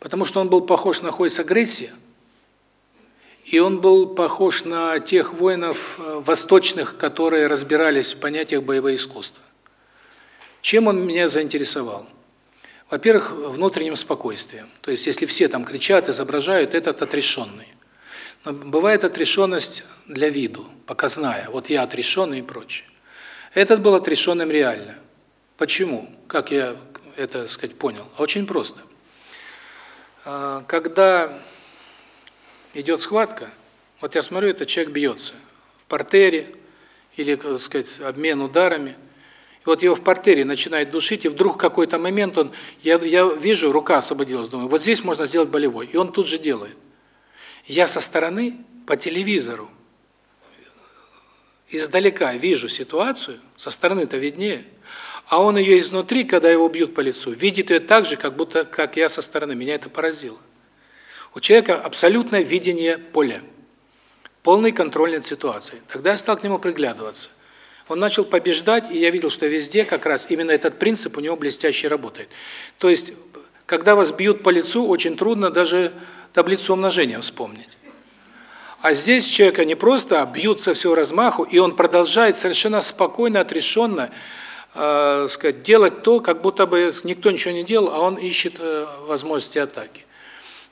Speaker 1: Потому что он был похож на Хойса Грейси, и он был похож на тех воинов э, восточных, которые разбирались в понятиях боевого искусства. Чем он меня заинтересовал? Во-первых, внутренним спокойствием. То есть, если все там кричат, изображают, этот отрешенный. Но бывает отрешенность для виду, показная. Вот я отрешенный и прочее. Этот был отрешенным реально. Почему? Как я это, так сказать, понял? Очень просто. А, когда идет схватка, вот я смотрю, этот человек бьется в портере или, так сказать, обмен ударами – вот его в портере начинает душить, и вдруг в какой-то момент он, я, я вижу, рука освободилась, думаю, вот здесь можно сделать болевой, и он тут же делает. Я со стороны, по телевизору, издалека вижу ситуацию, со стороны-то виднее, а он ее изнутри, когда его бьют по лицу, видит ее так же, как будто как я со стороны. Меня это поразило. У человека абсолютное видение поля, полный контроль над ситуацией. Тогда я стал к нему приглядываться. Он начал побеждать, и я видел, что везде как раз именно этот принцип у него блестяще работает. То есть, когда вас бьют по лицу, очень трудно даже таблицу умножения вспомнить. А здесь человека не просто бьют со всего размаху, и он продолжает совершенно спокойно, отрешенно э, сказать, делать то, как будто бы никто ничего не делал, а он ищет э, возможности атаки.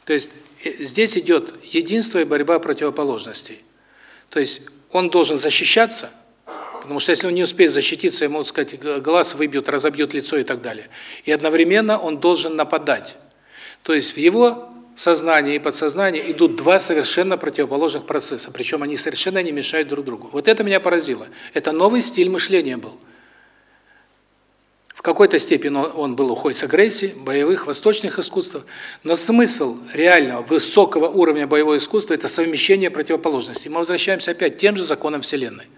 Speaker 1: То есть э, здесь идет единство и борьба противоположностей. То есть он должен защищаться, потому что если он не успеет защититься, ему, так сказать, глаз выбьют, разобьют лицо и так далее. И одновременно он должен нападать. То есть в его сознании и подсознании идут два совершенно противоположных процесса, причем они совершенно не мешают друг другу. Вот это меня поразило. Это новый стиль мышления был. Какой-то степени он был уходит с агрессии, боевых, восточных искусств, но смысл реального, высокого уровня боевого искусства – это совмещение противоположностей. Мы возвращаемся опять тем же законам Вселенной.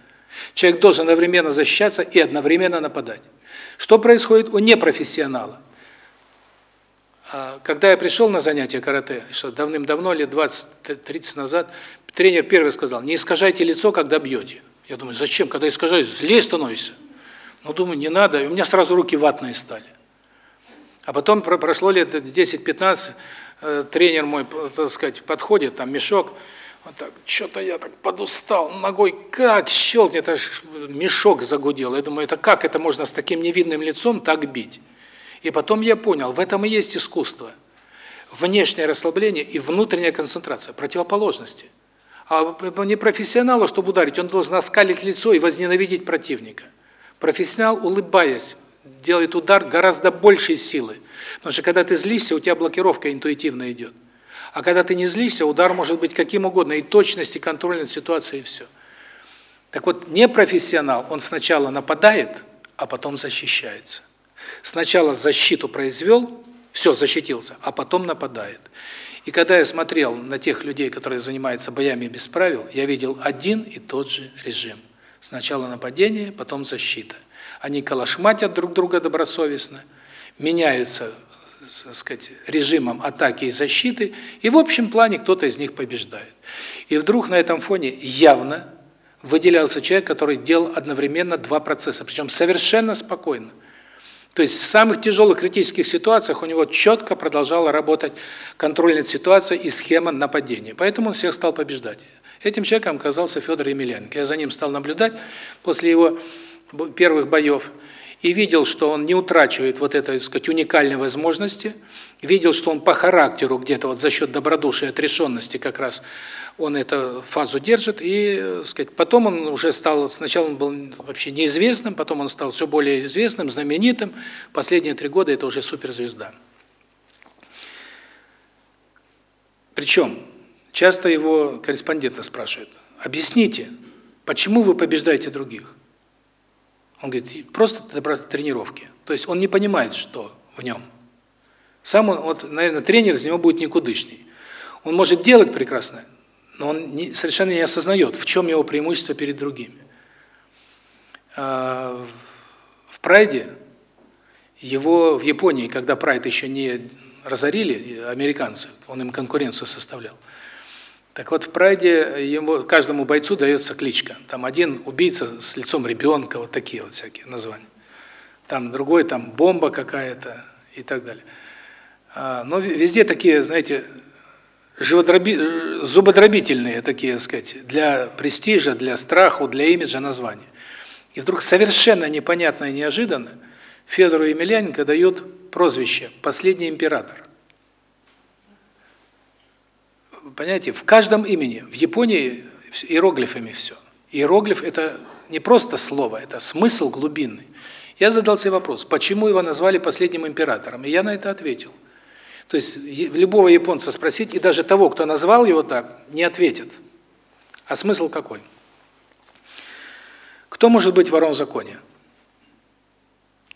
Speaker 1: Человек должен одновременно защищаться и одновременно нападать. Что происходит у непрофессионала? А, когда я пришел на занятия карате, что давным-давно, лет 20-30 назад, тренер первый сказал, не искажайте лицо, когда бьете. Я думаю, зачем, когда искажаешь, злее становишься. Ну, думаю, не надо, и у меня сразу руки ватные стали. А потом прошло лет 10-15, э, тренер мой, так сказать, подходит, там мешок, вот так, что-то я так подустал, ногой как щелкнет, аж мешок загудел. Я думаю, это как это можно с таким невинным лицом так бить? И потом я понял, в этом и есть искусство. Внешнее расслабление и внутренняя концентрация, противоположности. А не профессионалу, чтобы ударить, он должен оскалить лицо и возненавидеть противника. Профессионал, улыбаясь, делает удар гораздо большей силы. Потому что когда ты злишься, у тебя блокировка интуитивно идет. А когда ты не злишься, удар может быть каким угодно, и точность, и контроль над ситуацией, и все. Так вот, непрофессионал, он сначала нападает, а потом защищается. Сначала защиту произвел, все, защитился, а потом нападает. И когда я смотрел на тех людей, которые занимаются боями без правил, я видел один и тот же режим. Сначала нападение, потом защита. Они калашматят друг друга добросовестно, меняются, так сказать, режимом атаки и защиты, и в общем плане кто-то из них побеждает. И вдруг на этом фоне явно выделялся человек, который делал одновременно два процесса, причем совершенно спокойно. То есть в самых тяжелых критических ситуациях у него четко продолжала работать контроль над ситуацией и схема нападения. Поэтому он всех стал побеждать. Этим человеком оказался Федор Емельяненко. Я за ним стал наблюдать после его первых боев и видел, что он не утрачивает вот этой, так сказать, уникальной возможности, видел, что он по характеру где-то вот за счет добродушия, отрешенности как раз он эту фазу держит, и, сказать, потом он уже стал, сначала он был вообще неизвестным, потом он стал все более известным, знаменитым, последние три года это уже суперзвезда. Причем, часто его корреспонденты спрашивают, объясните, почему вы побеждаете других? Он говорит, просто тренировки. То есть он не понимает, что в нем. Сам он, вот, наверное, тренер из него будет никудышный. Он может делать прекрасно, но он не, совершенно не осознает, в чем его преимущество перед другими. А, в Прайде, его в Японии, когда Прайд еще не разорили американцы, он им конкуренцию составлял, так вот, в Прайде ему, каждому бойцу дается кличка. Там один убийца с лицом ребенка, вот такие вот всякие названия. Там другой, там бомба какая-то и так далее. А, но везде такие, знаете, живодроби... зубодробительные такие, так сказать, для престижа, для страха, для имиджа названия. И вдруг совершенно непонятно и неожиданно Федору Емельяненко дают прозвище «Последний император». Понимаете, в каждом имени, в Японии иероглифами все. Иероглиф – это не просто слово, это смысл глубинный. Я задал себе вопрос, почему его назвали последним императором, и я на это ответил. То есть любого японца спросить, и даже того, кто назвал его так, не ответит. А смысл какой? Кто может быть вором в законе?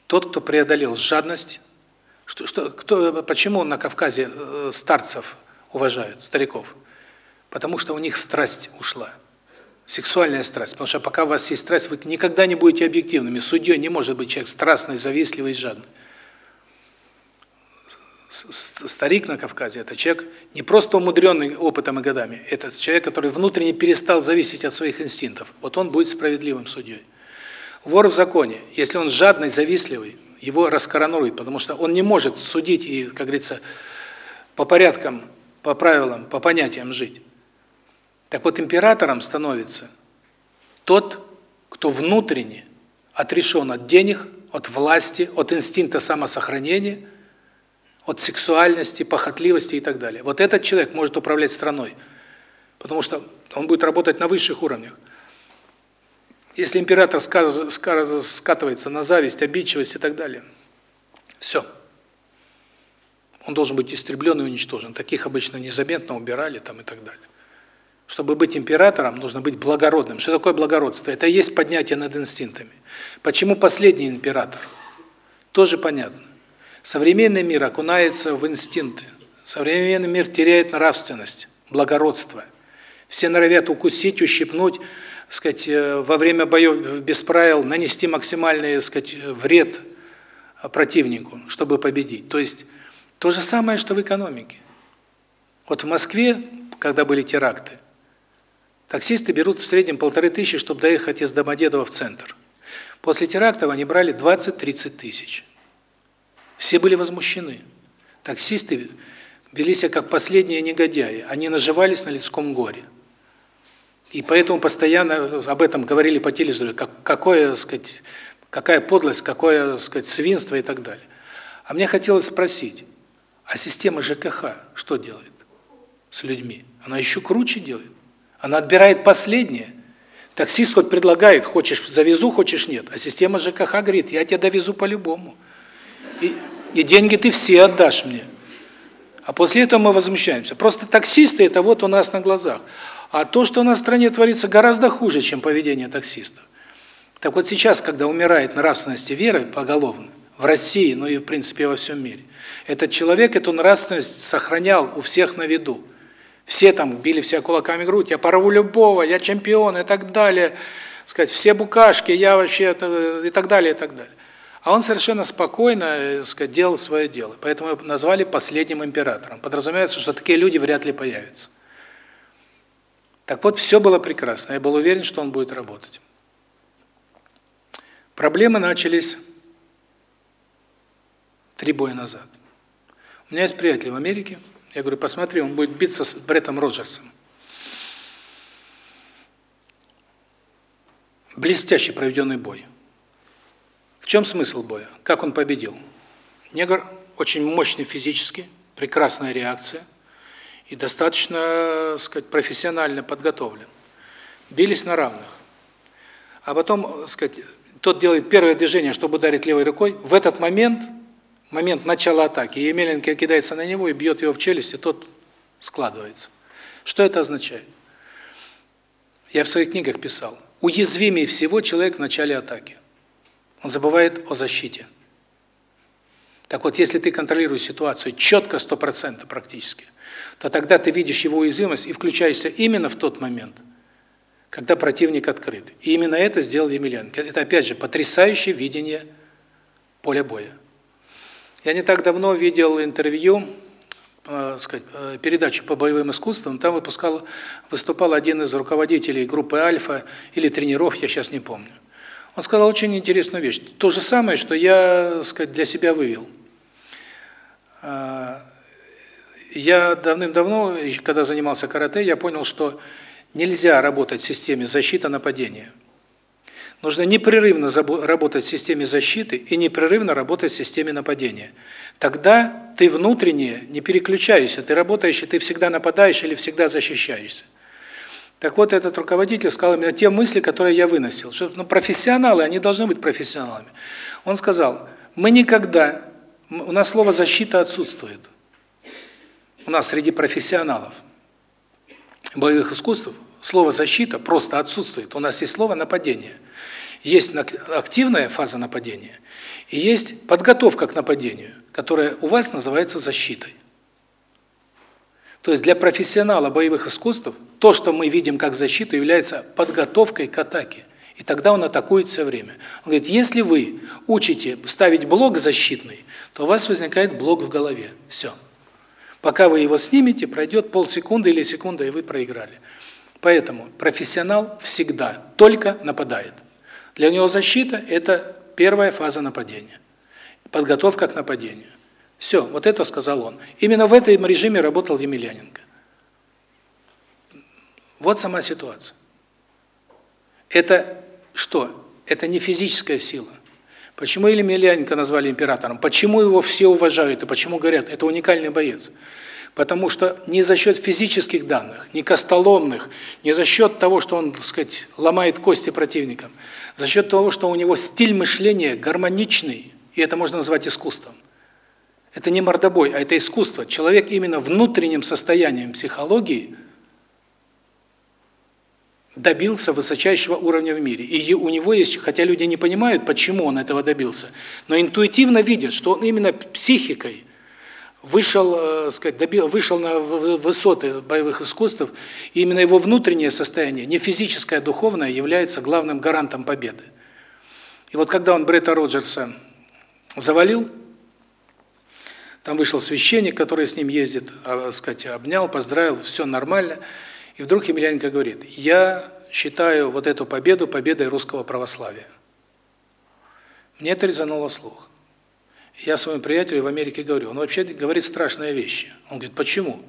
Speaker 1: Тот, кто преодолел жадность. Что, что, кто, почему на Кавказе э, старцев уважают, стариков? Потому что у них страсть ушла. Сексуальная страсть. Потому что пока у вас есть страсть, вы никогда не будете объективными. Судьей не может быть человек страстный, завистливый, жадный. Старик на Кавказе – это человек не просто умудренный опытом и годами, это человек, который внутренне перестал зависеть от своих инстинктов. Вот он будет справедливым судьей. Вор в законе, если он жадный, завистливый, его раскоронируют, потому что он не может судить и, как говорится, по порядкам по правилам, по понятиям жить. Так вот, императором становится тот, кто внутренне отрешен от денег, от власти, от инстинкта самосохранения, от сексуальности, похотливости и так далее. Вот этот человек может управлять страной, потому что он будет работать на высших уровнях. Если император скатывается на зависть, обидчивость и так далее, все. Он должен быть истреблен и уничтожен. Таких обычно незаметно убирали там и так далее. Чтобы быть императором, нужно быть благородным. Что такое благородство? Это есть поднятие над инстинктами. Почему последний император? Тоже понятно. Современный мир окунается в инстинкты. Современный мир теряет нравственность, благородство. Все норовят укусить, ущипнуть, сказать, э, во время боев без правил нанести максимальный, сказать, вред противнику, чтобы победить. То есть то же самое, что в экономике. Вот в Москве, когда были теракты, таксисты берут в среднем полторы тысячи, чтобы доехать из Домодедово в центр. После терактов они брали 20-30 тысяч. Все были возмущены. Таксисты вели себя как последние негодяи. Они наживались на людском горе. И поэтому постоянно об этом говорили по телевизору, как, какое, сказать, какая подлость, какое, сказать, свинство и так далее. А мне хотелось спросить, а система ЖКХ что делает с людьми? Она еще круче делает. Она отбирает последнее. Таксист вот предлагает, хочешь завезу, хочешь нет. А система ЖКХ говорит, я тебя довезу по-любому. И, и деньги ты все отдашь мне. А после этого мы возмущаемся. Просто таксисты это вот у нас на глазах. А то, что у нас в стране творится, гораздо хуже, чем поведение таксистов. Так вот сейчас, когда умирает нравственность и вера поголовно, в России, ну и в принципе во всем мире, этот человек эту нравственность сохранял у всех на виду. Все там били все кулаками грудь, я порву любого, я чемпион и так далее. Сказать, все букашки, я вообще это и так далее, и так далее. А он совершенно спокойно, э, сказать, делал свое дело. Поэтому его назвали последним императором. Подразумевается, что такие люди вряд ли появятся. Так вот, все было прекрасно. Я был уверен, что он будет работать. Проблемы начались три боя назад. У меня есть приятель в Америке. Я говорю, посмотри, он будет биться с Бреттом Роджерсом. Блестящий проведенный бой. В чем смысл боя? Как он победил? Негр очень мощный физически, прекрасная реакция и достаточно, сказать, профессионально подготовлен. Бились на равных. А потом, сказать, тот делает первое движение, чтобы ударить левой рукой. В этот момент, момент начала атаки, Емеленко кидается на него и бьет его в челюсть, и тот складывается. Что это означает? Я в своих книгах писал. Уязвимее всего человек в начале атаки. Он забывает о защите. Так вот, если ты контролируешь ситуацию четко, 100% практически, то тогда ты видишь его уязвимость и включаешься именно в тот момент, когда противник открыт. И именно это сделал Емельяненко. Это, опять же, потрясающее видение поля боя. Я не так давно видел интервью, э, сказать, э, передачу по боевым искусствам, там выпускал, выступал один из руководителей группы «Альфа» или тренеров, я сейчас не помню. Он сказал очень интересную вещь. То же самое, что я, сказать, для себя вывел. А, я давным-давно, когда занимался карате, я понял, что нельзя работать в системе защита-нападения. Нужно непрерывно работать в системе защиты и непрерывно работать в системе нападения. Тогда ты внутренне не переключаешься, ты работаешь, и ты всегда нападаешь или всегда защищаешься. Так вот, этот руководитель сказал именно те мысли, которые я выносил. Что ну, профессионалы, они должны быть профессионалами. Он сказал, мы никогда, у нас слово «защита» отсутствует. У нас среди профессионалов боевых искусств слово «защита» просто отсутствует. У нас есть слово «нападение». Есть активная фаза нападения и есть подготовка к нападению, которая у вас называется защитой. То есть для профессионала боевых искусств то, что мы видим как защиту, является подготовкой к атаке. И тогда он атакует все время. Он говорит, если вы учите ставить блок защитный, то у вас возникает блок в голове. Все. Пока вы его снимете, пройдет полсекунды или секунда, и вы проиграли. Поэтому профессионал всегда только нападает. Для него защита – это первая фаза нападения. Подготовка к нападению. Все, вот это сказал он. Именно в этом режиме работал Емельяненко. Вот сама ситуация. Это что? Это не физическая сила. Почему Емельяненко назвали императором? Почему его все уважают и почему говорят, это уникальный боец? Потому что не за счет физических данных, не костоломных, не за счет того, что он, так сказать, ломает кости противникам, за счет того, что у него стиль мышления гармоничный, и это можно назвать искусством. Это не мордобой, а это искусство. Человек именно внутренним состоянием психологии добился высочайшего уровня в мире. И у него есть, хотя люди не понимают, почему он этого добился, но интуитивно видят, что он именно психикой вышел, э, сказать, добил, вышел на высоты боевых искусств, и именно его внутреннее состояние, не физическое, а духовное, является главным гарантом победы. И вот когда он Бретта Роджерса завалил, там вышел священник, который с ним ездит, а, сказать, обнял, поздравил, все нормально. И вдруг Емельяненко говорит, я считаю вот эту победу победой русского православия. Мне это резануло слух. Я своему приятелю в Америке говорю, он вообще говорит страшные вещи. Он говорит, почему?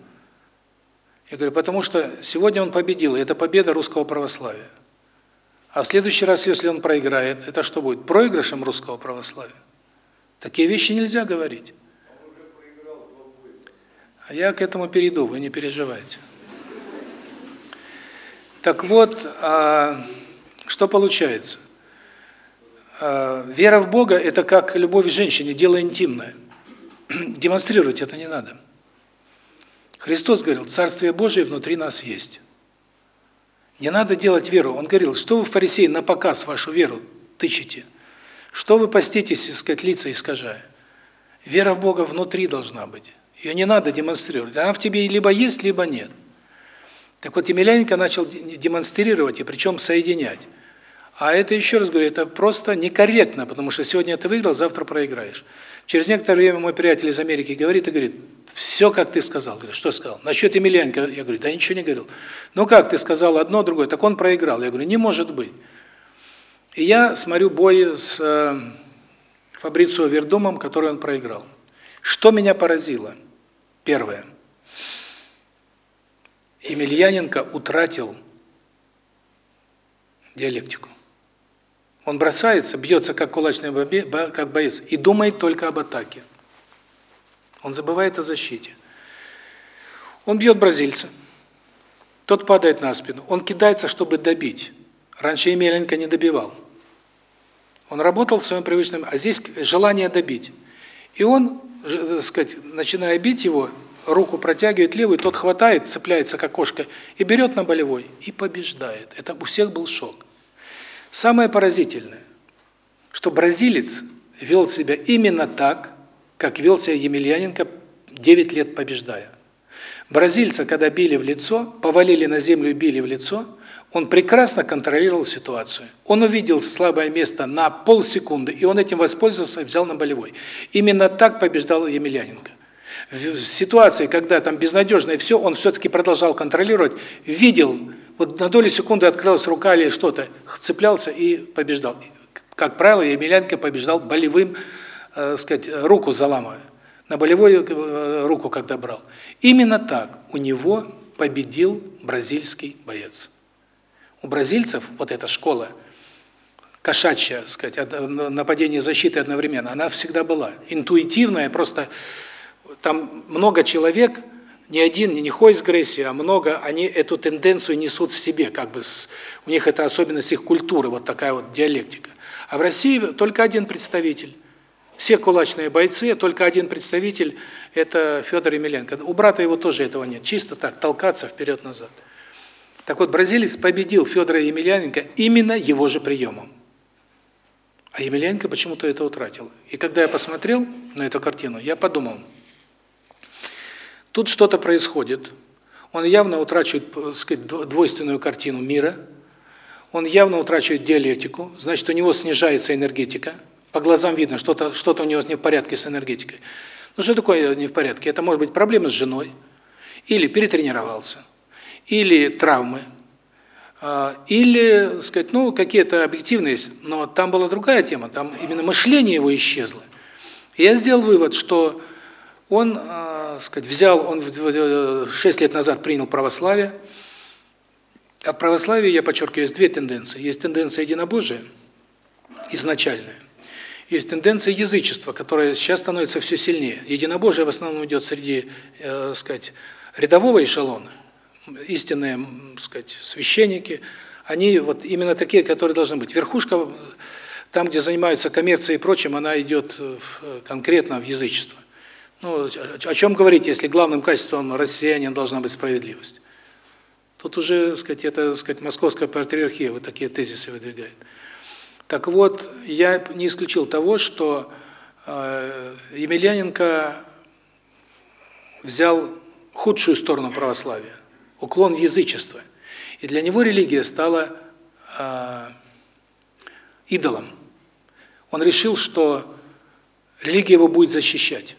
Speaker 1: Я говорю, потому что сегодня он победил, и это победа русского православия. А в следующий раз, если он проиграет, это что будет? Проигрышем русского православия? Такие вещи нельзя говорить. А я к этому перейду, вы не переживайте. Так вот, а, что получается? А, вера в Бога – это как любовь к женщине, дело интимное. Демонстрировать это не надо. Христос говорил, Царствие Божие внутри нас есть. Не надо делать веру. Он говорил, что вы, фарисеи, на показ вашу веру тычете? Что вы поститесь, сказать, лица искажая? Вера в Бога внутри должна быть. Ее не надо демонстрировать. Она в тебе либо есть, либо нет. Так вот, Емельяненко начал демонстрировать, и причем соединять. А это, еще раз говорю, это просто некорректно, потому что сегодня ты выиграл, завтра проиграешь. Через некоторое время мой приятель из Америки говорит и говорит, все, как ты сказал. Говорит, что сказал? Насчет Емельяненко, я говорю, да ничего не говорил. Ну как, ты сказал одно, другое, так он проиграл. Я говорю, не может быть. И я смотрю бой с э, Фабрицио Вердумом, который он проиграл. Что меня поразило? Первое. Емельяненко утратил диалектику. Он бросается, бьется как кулачный как боец и думает только об атаке. Он забывает о защите. Он бьет бразильца. Тот падает на спину. Он кидается, чтобы добить. Раньше Емельяненко не добивал. Он работал в своем привычном, а здесь желание добить. И он, так сказать, начиная бить его, руку протягивает левую, тот хватает, цепляется как кошка и берет на болевой и побеждает. Это у всех был шок. Самое поразительное, что бразилец вел себя именно так, как вел себя Емельяненко 9 лет побеждая. Бразильца, когда били в лицо, повалили на землю и били в лицо, он прекрасно контролировал ситуацию. Он увидел слабое место на полсекунды, и он этим воспользовался и взял на болевой. Именно так побеждал Емельяненко. В ситуации, когда там безнадежно и все, он все-таки продолжал контролировать, видел, вот на долю секунды открылась рука или что-то, цеплялся и побеждал. Как правило, Емельяненко побеждал болевым, э, сказать, руку заламывая. На болевую э, руку когда брал. Именно так у него победил бразильский боец. У бразильцев вот эта школа кошачья, сказать, нападение и защиты одновременно, она всегда была. Интуитивная, просто там много человек, не один, не Хойс Гресси, а много, они эту тенденцию несут в себе, как бы с, у них это особенность их культуры, вот такая вот диалектика. А в России только один представитель. Все кулачные бойцы, только один представитель – это Федор Емельяненко. У брата его тоже этого нет. Чисто так, толкаться вперед-назад. Так вот, бразилец победил Федора Емельяненко именно его же приемом. А Емельяненко почему-то это утратил. И когда я посмотрел на эту картину, я подумал, тут что-то происходит. Он явно утрачивает, так сказать, двойственную картину мира. Он явно утрачивает диалектику, значит, у него снижается энергетика. По глазам видно, что-то что-то у него не в порядке с энергетикой. Ну что такое не в порядке? Это может быть проблемы с женой, или перетренировался, или травмы, а, или, сказать, ну, какие-то объективные, но там была другая тема, там именно мышление его исчезло. Я сделал вывод, что он, э, сказать, взял, он 6 лет назад принял православие, а в православии, я подчеркиваю, есть две тенденции. Есть тенденция единобожия, изначальная, есть тенденция язычества, которая сейчас становится все сильнее. Единобожие в основном идет среди, э, сказать, рядового эшелона. Истинные, сказать, священники, они вот именно такие, которые должны быть. Верхушка, там, где занимаются коммерцией и прочим, она идет в, конкретно в язычество. Ну, о чем говорить, если главным качеством россиянина должна быть справедливость? Тут уже, сказать, это, сказать, московская патриархия вот такие тезисы выдвигает. Так вот, я не исключил того, что э, Емельяненко взял худшую сторону православия, уклон в язычество. И для него религия стала э, идолом. Он решил, что религия его будет защищать.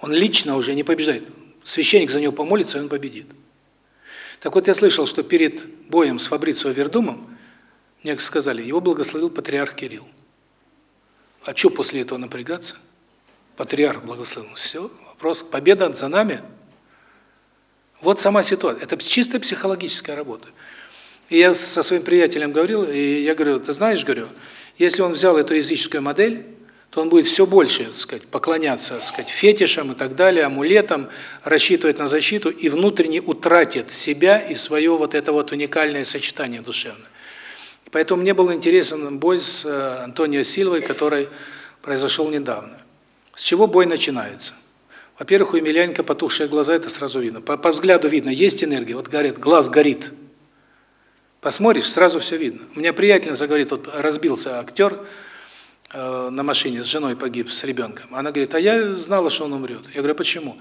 Speaker 1: Он лично уже не побеждает. Священник за него помолится, и он победит. Так вот, я слышал, что перед боем с Фабрицио Вердумом мне сказали, его благословил патриарх Кирилл. А что после этого напрягаться? Патриарх благословил. Все, вопрос, победа за нами. Вот сама ситуация. Это чисто психологическая работа. И я со своим приятелем говорил, и я говорю, ты знаешь, говорю, если он взял эту языческую модель, то он будет все больше, так сказать, поклоняться, так сказать, фетишам и так далее, амулетам, рассчитывать на защиту и внутренне утратит себя и свое вот это вот уникальное сочетание душевное. Поэтому мне был интересен бой с э, Антонио Силвой, который произошел недавно. С чего бой начинается? Во-первых, у Емельяненко потухшие глаза, это сразу видно. По, по взгляду видно, есть энергия, вот горит, глаз горит. Посмотришь, сразу все видно. У меня приятельница говорит, вот разбился актер на машине, с женой погиб, с ребенком. Она говорит, а я знала, что он умрет. Я говорю, почему?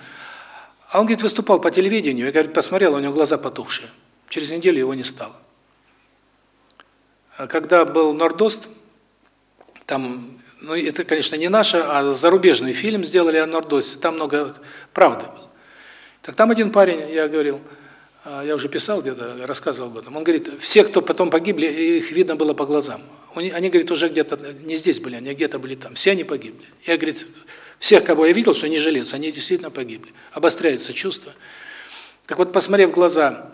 Speaker 1: А он, говорит, выступал по телевидению, я, говорит, посмотрел, у него глаза потухшие. Через неделю его не стало. А когда был Нордост, там, ну это, конечно, не наше, а зарубежный фильм сделали о Нордосте, там много правды было. Так там один парень, я говорил, а, я уже писал где-то, рассказывал об этом, он говорит, все, кто потом погибли, их видно было по глазам. Они, говорит, уже где-то, не здесь были, они где-то были там, все они погибли. Я, говорит, всех, кого я видел, что они жилец, они действительно погибли. Обостряются чувства. Так вот, посмотрев в глаза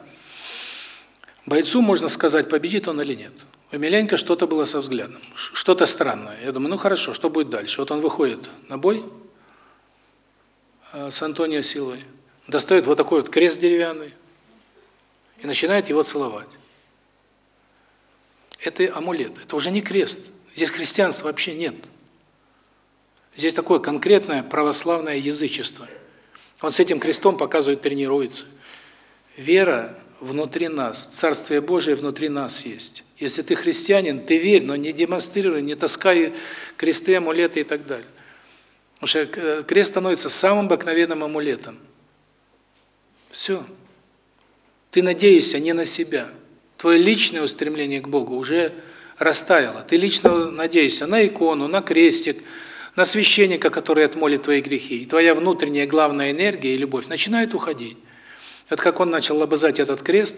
Speaker 1: бойцу, можно сказать, победит он или нет. У Миленко что-то было со взглядом, что-то странное. Я думаю, ну хорошо, что будет дальше? Вот он выходит на бой э, с Антонио Силой, достает вот такой вот крест деревянный и начинает его целовать. Это амулет, это уже не крест. Здесь христианства вообще нет. Здесь такое конкретное православное язычество. Он с этим крестом показывает, тренируется. Вера внутри нас, Царствие Божие внутри нас есть. Если ты христианин, ты верь, но не демонстрируй, не таскай кресты, амулеты и так далее. Потому что э, крест становится самым обыкновенным амулетом. Все. Ты надеешься не на себя. Твое личное устремление к Богу уже растаяло. Ты лично надеешься на икону, на крестик, на священника, который отмолит твои грехи. И твоя внутренняя главная энергия и любовь начинает уходить. Вот как он начал лобызать этот крест,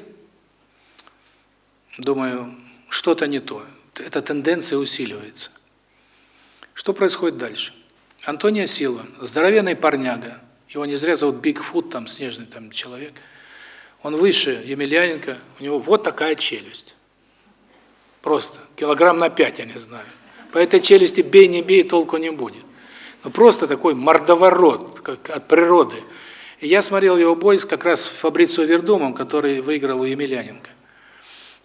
Speaker 1: думаю, что-то не то. Эта тенденция усиливается. Что происходит дальше? Антония Силва, здоровенный парняга, его не зря зовут Бигфут, там снежный там человек. Он выше Емельяненко, у него вот такая челюсть. Просто килограмм на пять, я не знаю. По этой челюсти бей не бей, толку не будет. Ну просто такой мордоворот, как от природы. И я смотрел его бой как раз с Фабрицио Вердумом, который выиграл у Емельяненко.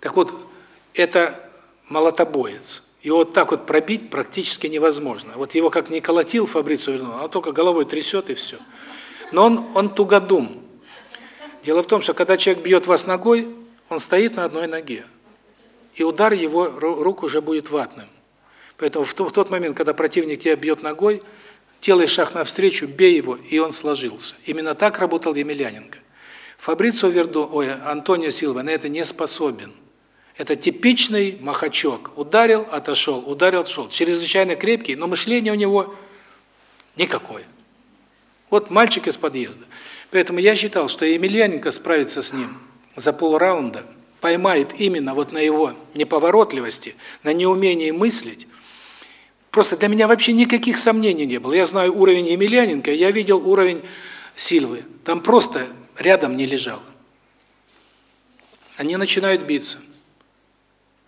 Speaker 1: Так вот, это молотобоец. Его вот так вот пробить практически невозможно. Вот его как не колотил Фабрицио Вернон, а только головой трясет и все. Но он, он тугодум. Дело в том, что когда человек бьет вас ногой, он стоит на одной ноге. И удар его рук уже будет ватным. Поэтому в, тот момент, когда противник тебя бьет ногой, делай шаг навстречу, бей его, и он сложился. Именно так работал Емельяненко. Фабрицио Вердо, ой, Антонио Силва на это не способен. Это типичный махачок. Ударил, отошел, ударил, отошел. Чрезвычайно крепкий, но мышление у него никакое. Вот мальчик из подъезда. Поэтому я считал, что Емельяненко справится с ним за полраунда, поймает именно вот на его неповоротливости, на неумении мыслить. Просто для меня вообще никаких сомнений не было. Я знаю уровень Емельяненко, я видел уровень Сильвы. Там просто рядом не лежало. Они начинают биться.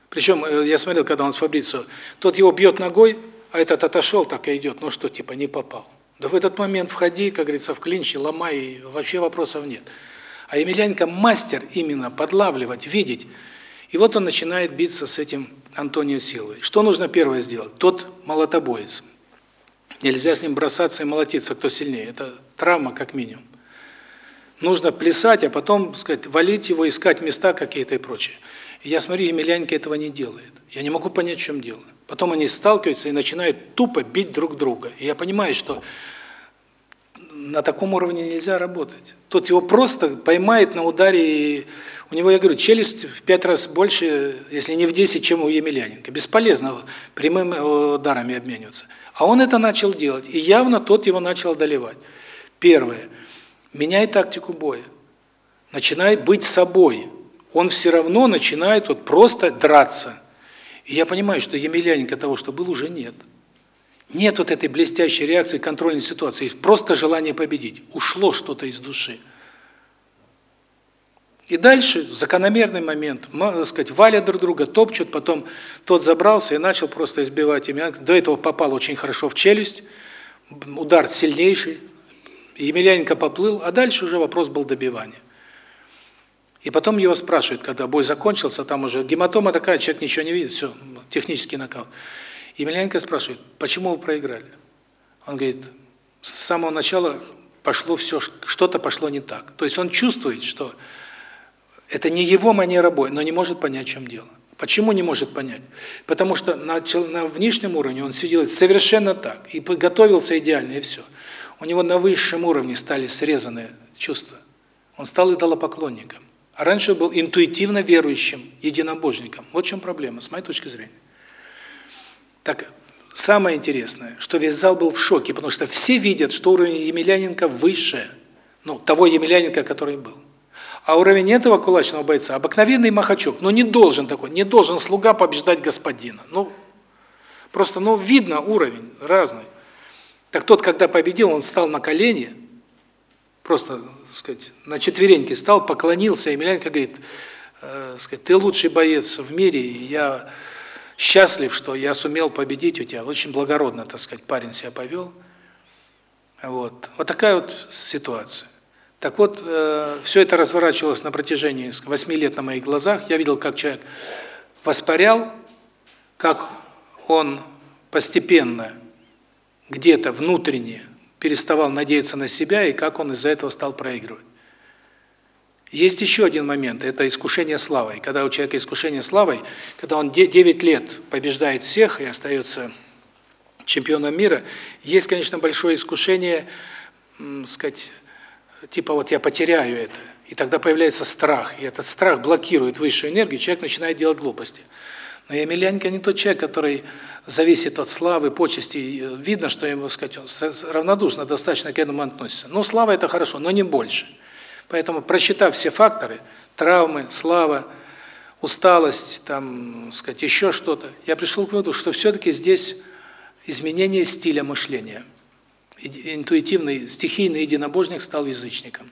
Speaker 1: Причем, э, я смотрел, когда он с Фабрицио, тот его бьет ногой, а этот отошел, так и идет, ну что, типа, не попал. Да в этот момент входи, как говорится, в клинч, ломай, и вообще вопросов нет. А Емельяненко мастер именно подлавливать, видеть. И вот он начинает биться с этим Антонио Силой. Что нужно первое сделать? Тот молотобоец. Нельзя с ним бросаться и молотиться, кто сильнее. Это травма как минимум. Нужно плясать, а потом, сказать, валить его, искать места какие-то и прочее. И я смотрю, Емельяненко этого не делает. Я не могу понять, в чем дело. Потом они сталкиваются и начинают тупо бить друг друга. И я понимаю, что на таком уровне нельзя работать. Тот его просто поймает на ударе, и у него, я говорю, челюсть в пять раз больше, если не в 10, чем у Емельяненко. Бесполезно прямыми ударами обмениваться. А он это начал делать, и явно тот его начал одолевать. Первое. Меняй тактику боя. Начинай быть собой. Он все равно начинает вот просто драться. И я понимаю, что Емельяненко того, что был, уже нет. Нет вот этой блестящей реакции, контрольной ситуации, просто желание победить. Ушло что-то из души. И дальше закономерный момент, так сказать, валят друг друга, топчут, потом тот забрался и начал просто избивать Емельяненко. До этого попал очень хорошо в челюсть, удар сильнейший, Емельяненко поплыл, а дальше уже вопрос был добивания. И потом его спрашивают, когда бой закончился, там уже гематома такая, человек ничего не видит, все, технический нокаут. Емельяненко спрашивает, почему вы проиграли? Он говорит, с самого начала пошло все, что-то пошло не так. То есть он чувствует, что это не его манера боя, но не может понять, в чем дело. Почему не может понять? Потому что на, на внешнем уровне он делает совершенно так, и готовился идеально, и все. У него на высшем уровне стали срезаны чувства. Он стал идолопоклонником. А раньше был интуитивно верующим, единобожником. Вот в чем проблема, с моей точки зрения. Так, самое интересное, что весь зал был в шоке, потому что все видят, что уровень Емельяненко выше, ну, того Емельяненко, который был. А уровень этого кулачного бойца обыкновенный махачок. Ну, не должен такой, не должен слуга побеждать господина. Ну, просто, ну, видно уровень разный. Так тот, когда победил, он встал на колени, просто, так сказать, на четвереньки стал, поклонился, и Емельяненко говорит, э, сказать, ты лучший боец в мире, и я счастлив, что я сумел победить у тебя. Очень благородно, так сказать, парень себя повел. Вот. Вот такая вот ситуация. Так вот, э, все это разворачивалось на протяжении 8 лет на моих глазах. Я видел, как человек воспарял, как он постепенно где-то внутренне переставал надеяться на себя, и как он из-за этого стал проигрывать. Есть еще один момент это искушение славой. Когда у человека искушение славой, когда он 9 лет побеждает всех и остается чемпионом мира, есть, конечно, большое искушение, сказать, типа вот я потеряю это. И тогда появляется страх, и этот страх блокирует высшую энергию, человек начинает делать глупости. Но Емельяненко не тот человек, который зависит от славы, почести. Видно, что ему, сказать, он равнодушно достаточно к этому относится. Ну, слава это хорошо, но не больше. Поэтому, просчитав все факторы, травмы, слава, усталость, там, сказать, еще что-то, я пришел к выводу, что все-таки здесь изменение стиля мышления. Интуитивный, стихийный единобожник стал язычником.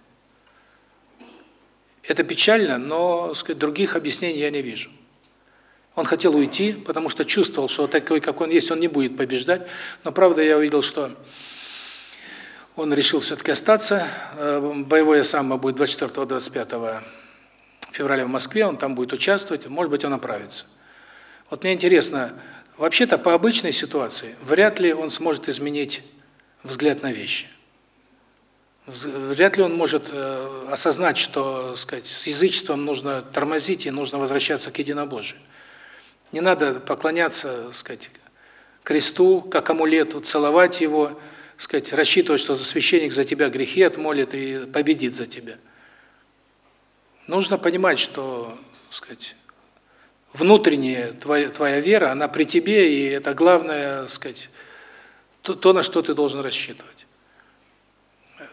Speaker 1: Это печально, но, сказать, других объяснений я не вижу. Он хотел уйти, потому что чувствовал, что такой, как он есть, он не будет побеждать. Но правда я увидел, что он решил все-таки остаться. Э, боевое самбо будет 24-25 февраля в Москве, он там будет участвовать, может быть, он оправится. Вот мне интересно, вообще-то по обычной ситуации вряд ли он сможет изменить взгляд на вещи. Вряд ли он может э, осознать, что, сказать, с язычеством нужно тормозить и нужно возвращаться к единобожию. Не надо поклоняться, сказать, кресту, как амулету, целовать его, сказать, рассчитывать, что священник за тебя грехи отмолит и победит за тебя. Нужно понимать, что, сказать, внутренняя твоя твоя вера, она при тебе, и это главное, сказать, то, то на что ты должен рассчитывать.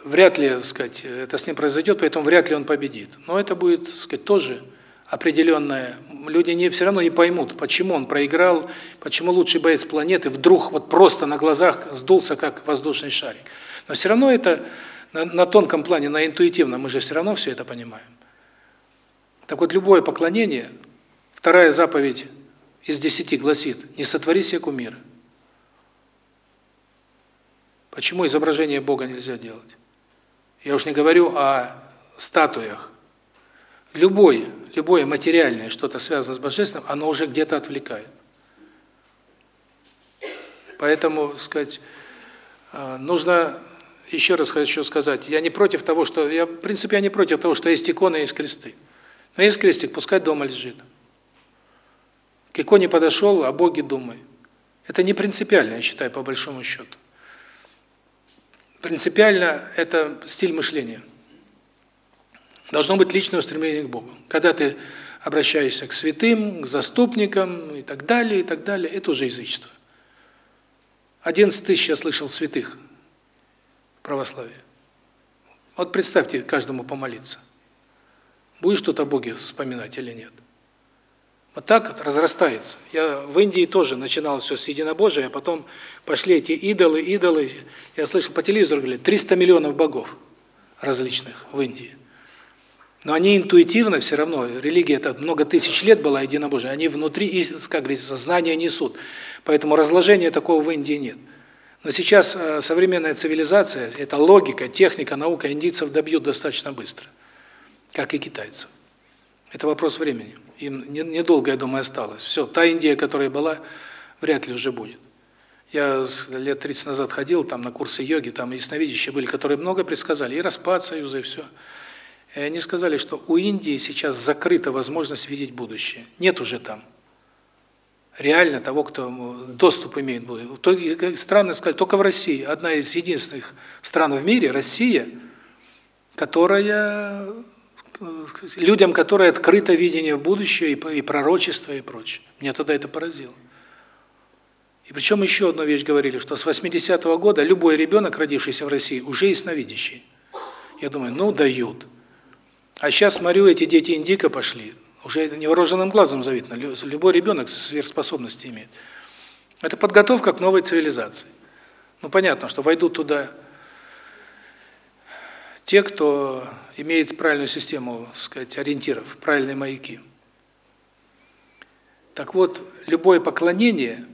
Speaker 1: Вряд ли, сказать, это с ним произойдет, поэтому вряд ли он победит. Но это будет, сказать, тоже определенное. Люди не все равно не поймут, почему он проиграл, почему лучший боец планеты вдруг вот просто на глазах сдулся как воздушный шарик. Но все равно это на, на тонком плане, на интуитивном, мы же все равно все это понимаем. Так вот любое поклонение, вторая заповедь из десяти гласит: не сотвори себе кумира. Почему изображение Бога нельзя делать? Я уж не говорю о статуях. Любой, любое материальное, что-то связанное с божественным, оно уже где-то отвлекает. Поэтому, сказать, э, нужно еще раз хочу сказать, я не против того, что я, в принципе, я не против того, что есть иконы, есть кресты. Но есть крестик, пускай дома лежит. К иконе подошел, о Боге думай. Это не принципиально, я считаю, по большому счету. Принципиально это стиль мышления. Должно быть личное устремление к Богу. Когда ты обращаешься к святым, к заступникам и так далее, и так далее, это уже язычество. 11 тысяч я слышал святых православия. Вот представьте каждому помолиться. Будешь что-то о Боге вспоминать или нет? Вот так разрастается. Я в Индии тоже начинал все с единобожия, а потом пошли эти идолы, идолы. Я слышал по телевизору, говорили, 300 миллионов богов различных в Индии. Но они интуитивно все равно, религия это много тысяч лет была единобожие, они внутри, как говорится, знания несут. Поэтому разложения такого в Индии нет. Но сейчас э, современная цивилизация, это логика, техника, наука индийцев добьют достаточно быстро, как и китайцев. Это вопрос времени. Им недолго, я думаю, осталось. Все, та Индия, которая была, вряд ли уже будет. Я лет 30 назад ходил там на курсы йоги, там ясновидящие были, которые много предсказали, и распад Союза, и все. И они сказали, что у Индии сейчас закрыта возможность видеть будущее. Нет уже там реально того, кто доступ имеет. Только, странно сказать, только в России, одна из единственных стран в мире, Россия, которая людям, которые открыто видение в будущее и, и пророчество и прочее. Меня тогда это поразило. И причем еще одну вещь говорили, что с 80-го года любой ребенок, родившийся в России, уже ясновидящий. Я думаю, ну дают. А сейчас смотрю, эти дети индика пошли. Уже это невооруженным глазом завидно. Любой ребенок сверхспособности имеет. Это подготовка к новой цивилизации. Ну понятно, что войдут туда те, кто имеет правильную систему, сказать, ориентиров, правильные маяки. Так вот, любое поклонение,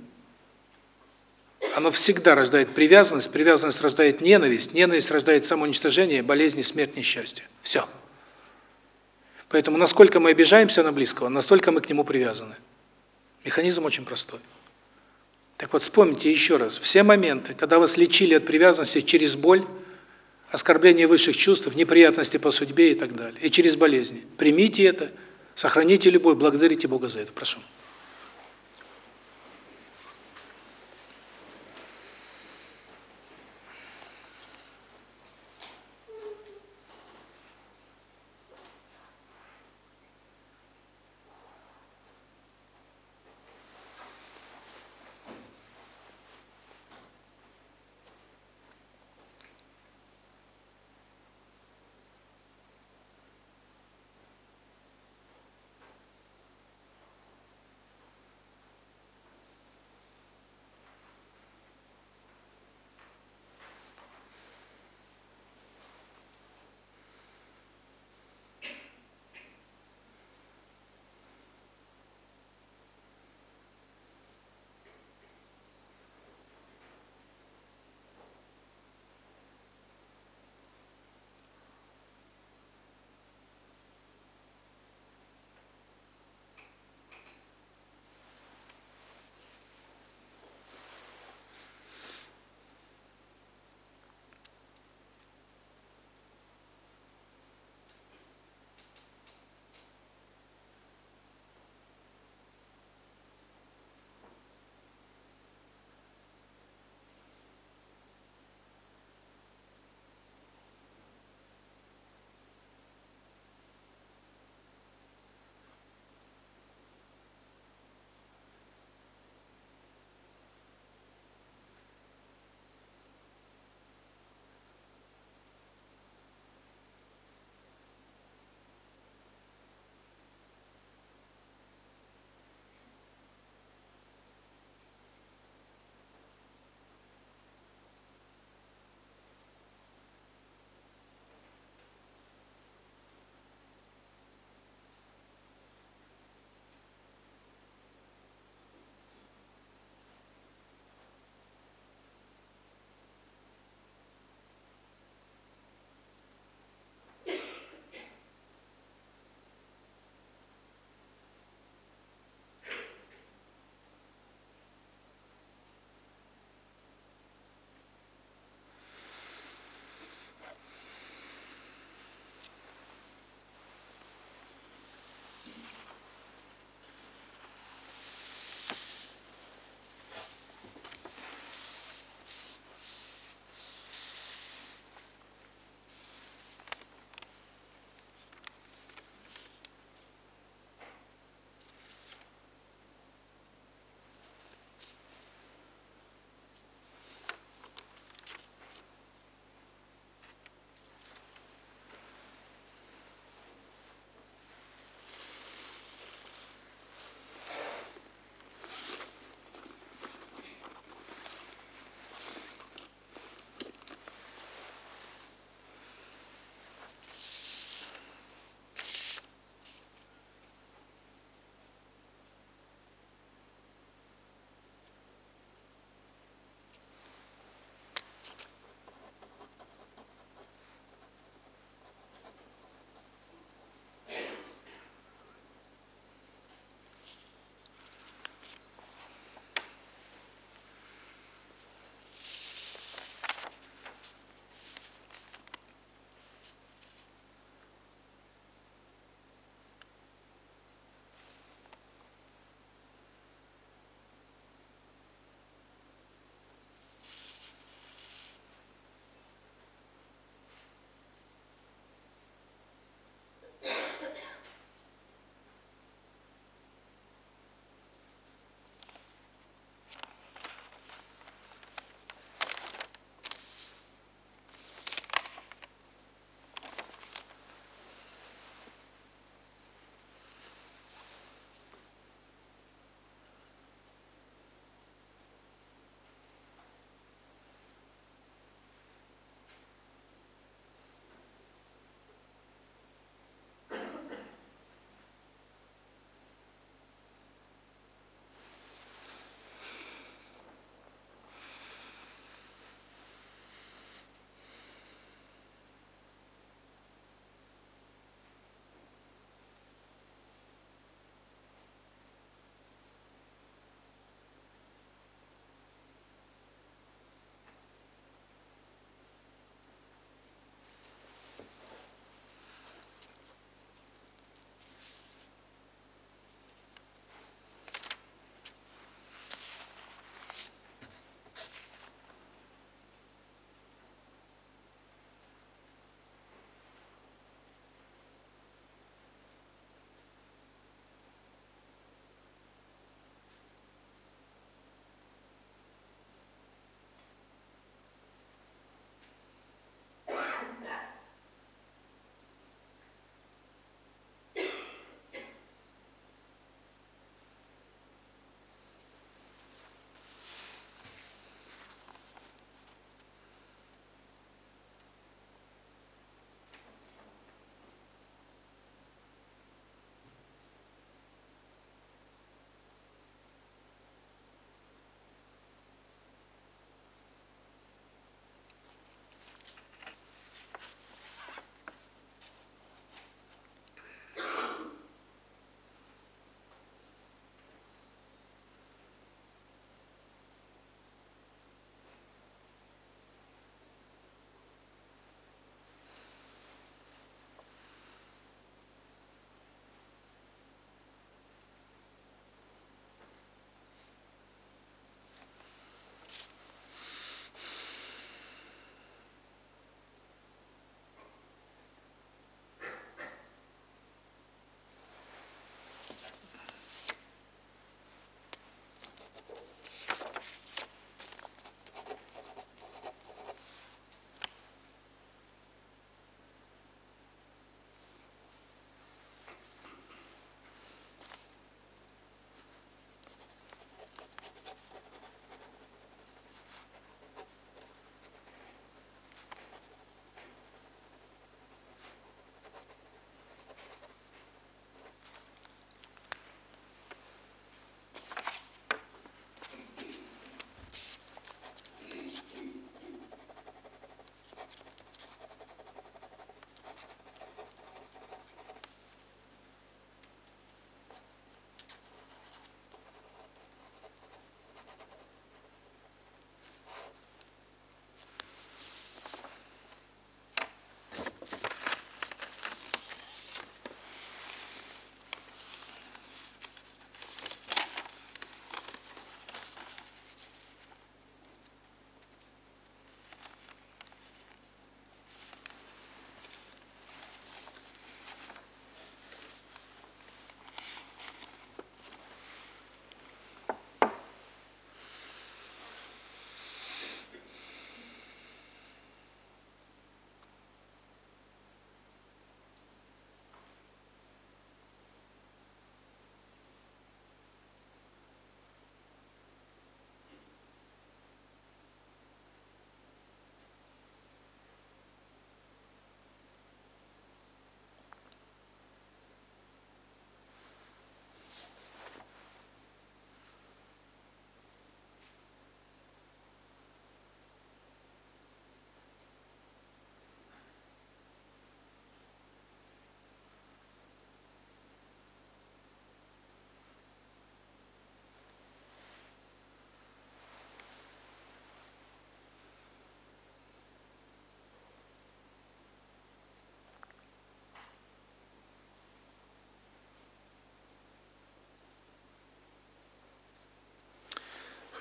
Speaker 1: оно всегда рождает привязанность, привязанность рождает ненависть, ненависть рождает самоуничтожение, болезни, смерть, несчастье. Все. Поэтому насколько мы обижаемся на близкого, настолько мы к нему привязаны. Механизм очень простой. Так вот, вспомните еще раз, все моменты, когда вас лечили от привязанности через боль, оскорбление высших чувств, неприятности по судьбе и так далее. И через болезни. Примите это, сохраните любовь, благодарите Бога за это. Прошу.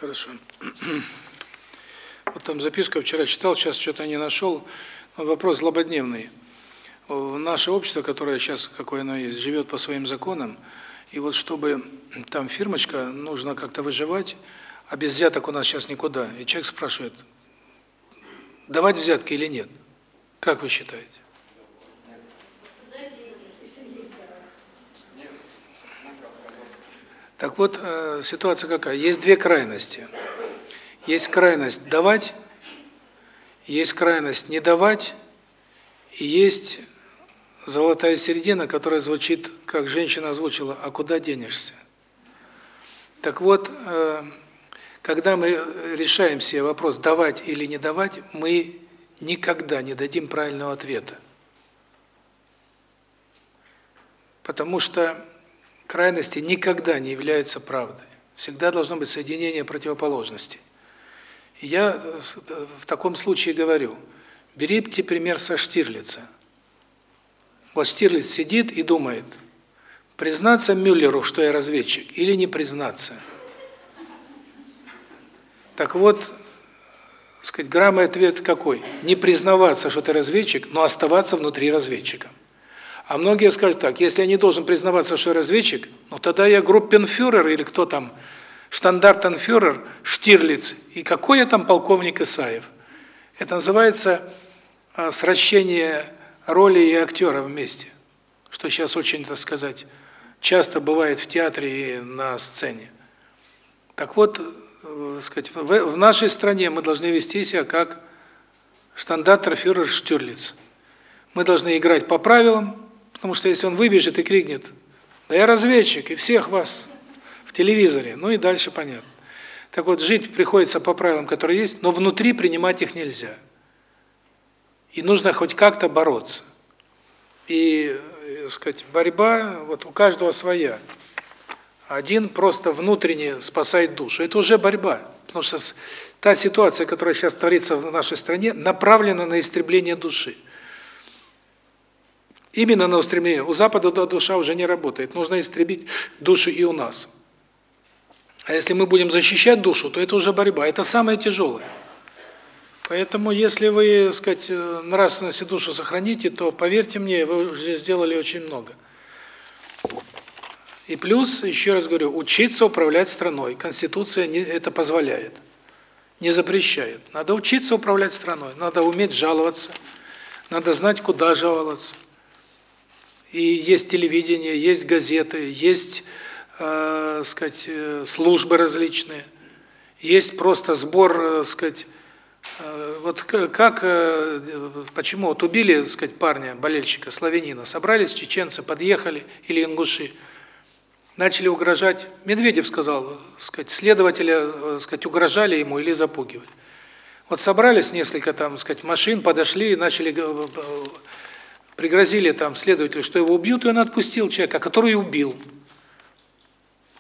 Speaker 1: Хорошо. Вот там записка вчера читал, сейчас что-то не нашел. Вопрос злободневный. Наше общество, которое сейчас, какое оно есть, живет по своим законам, и вот чтобы там фирмочка, нужно как-то выживать, а без взяток у нас сейчас никуда. И человек спрашивает, давать взятки или нет? Как вы считаете? Так вот, э, ситуация какая? Есть две крайности. Есть крайность давать, есть крайность не давать, и есть золотая середина, которая звучит, как женщина озвучила, а куда денешься? Так вот, э, когда мы решаем себе вопрос, давать или не давать, мы никогда не дадим правильного ответа. Потому что крайности никогда не являются правдой. Всегда должно быть соединение противоположностей. И я в таком случае говорю, берите пример со Штирлица. Вот Штирлиц сидит и думает, признаться Мюллеру, что я разведчик, или не признаться. Так вот, сказать, грамотный ответ какой? Не признаваться, что ты разведчик, но оставаться внутри разведчика. А многие скажут так, если я не должен признаваться, что я разведчик, ну тогда я группенфюрер или кто там, штандартенфюрер, Штирлиц, и какой я там полковник Исаев. Это называется а, сращение роли и актера вместе, что сейчас очень, так сказать, часто бывает в театре и на сцене. Так вот, э, сказать, в нашей стране мы должны вести себя как штандартенфюрер Штирлиц. Мы должны играть по правилам, Потому что если он выбежит и крикнет, да я разведчик, и всех вас в телевизоре, ну и дальше понятно. Так вот, жить приходится по правилам, которые есть, но внутри принимать их нельзя. И нужно хоть как-то бороться. И, так э, сказать, борьба, вот у каждого своя. Один просто внутренне спасает душу. Это уже борьба. Потому что та ситуация, которая сейчас творится в нашей стране, направлена на истребление души. Именно на устремление. У Запада душа уже не работает. Нужно истребить душу и у нас. А если мы будем защищать душу, то это уже борьба. Это самое тяжелое. Поэтому, если вы, так сказать, э, нравственность и душу сохраните, то, поверьте мне, вы уже сделали очень много. И плюс, еще раз говорю, учиться управлять страной. Конституция не, это позволяет, не запрещает. Надо учиться управлять страной, надо уметь жаловаться, надо знать, куда жаловаться. И есть телевидение, есть газеты, есть, э, сказать, э, службы различные. Есть просто сбор, э, сказать, э, вот как э, почему вот убили, сказать, парня, болельщика славянина, собрались чеченцы, подъехали или ингуши, начали угрожать. Медведев сказал, сказать, следователя, э, сказать, угрожали ему или запугивали. Вот собрались несколько там, сказать, машин, подошли и начали пригрозили там следователю, что его убьют, и он отпустил человека, который убил.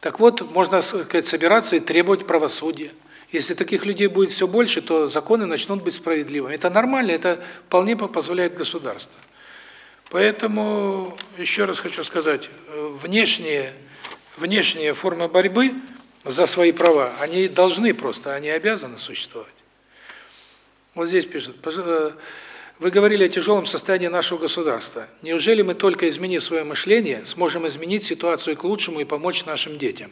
Speaker 1: Так вот, можно сказать, собираться и требовать правосудия. Если таких людей будет все больше, то законы начнут быть справедливыми. Это нормально, это вполне позволяет государство. Поэтому, еще раз хочу сказать, внешние, внешние формы борьбы за свои права, они должны просто, они обязаны существовать. Вот здесь пишут, вы говорили о тяжелом состоянии нашего государства. Неужели мы только изменив свое мышление, сможем изменить ситуацию к лучшему и помочь нашим детям?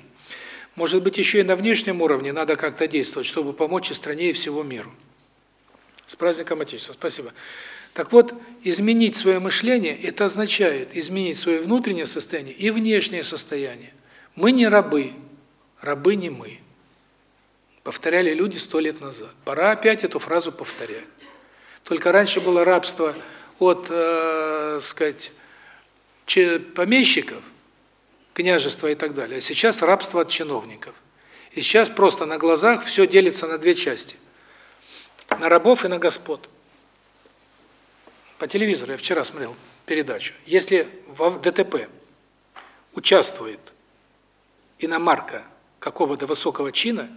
Speaker 1: Может быть, еще и на внешнем уровне надо как-то действовать, чтобы помочь и стране, и всего миру. С праздником Отечества. Спасибо. Так вот, изменить свое мышление – это означает изменить свое внутреннее состояние и внешнее состояние. Мы не рабы, рабы не мы. Повторяли люди сто лет назад. Пора опять эту фразу повторять. Только раньше было рабство от, э, сказать, помещиков, княжества и так далее, а сейчас рабство от чиновников. И сейчас просто на глазах все делится на две части. На рабов и на господ. По телевизору я вчера смотрел передачу. Если в ДТП участвует иномарка какого-то высокого чина,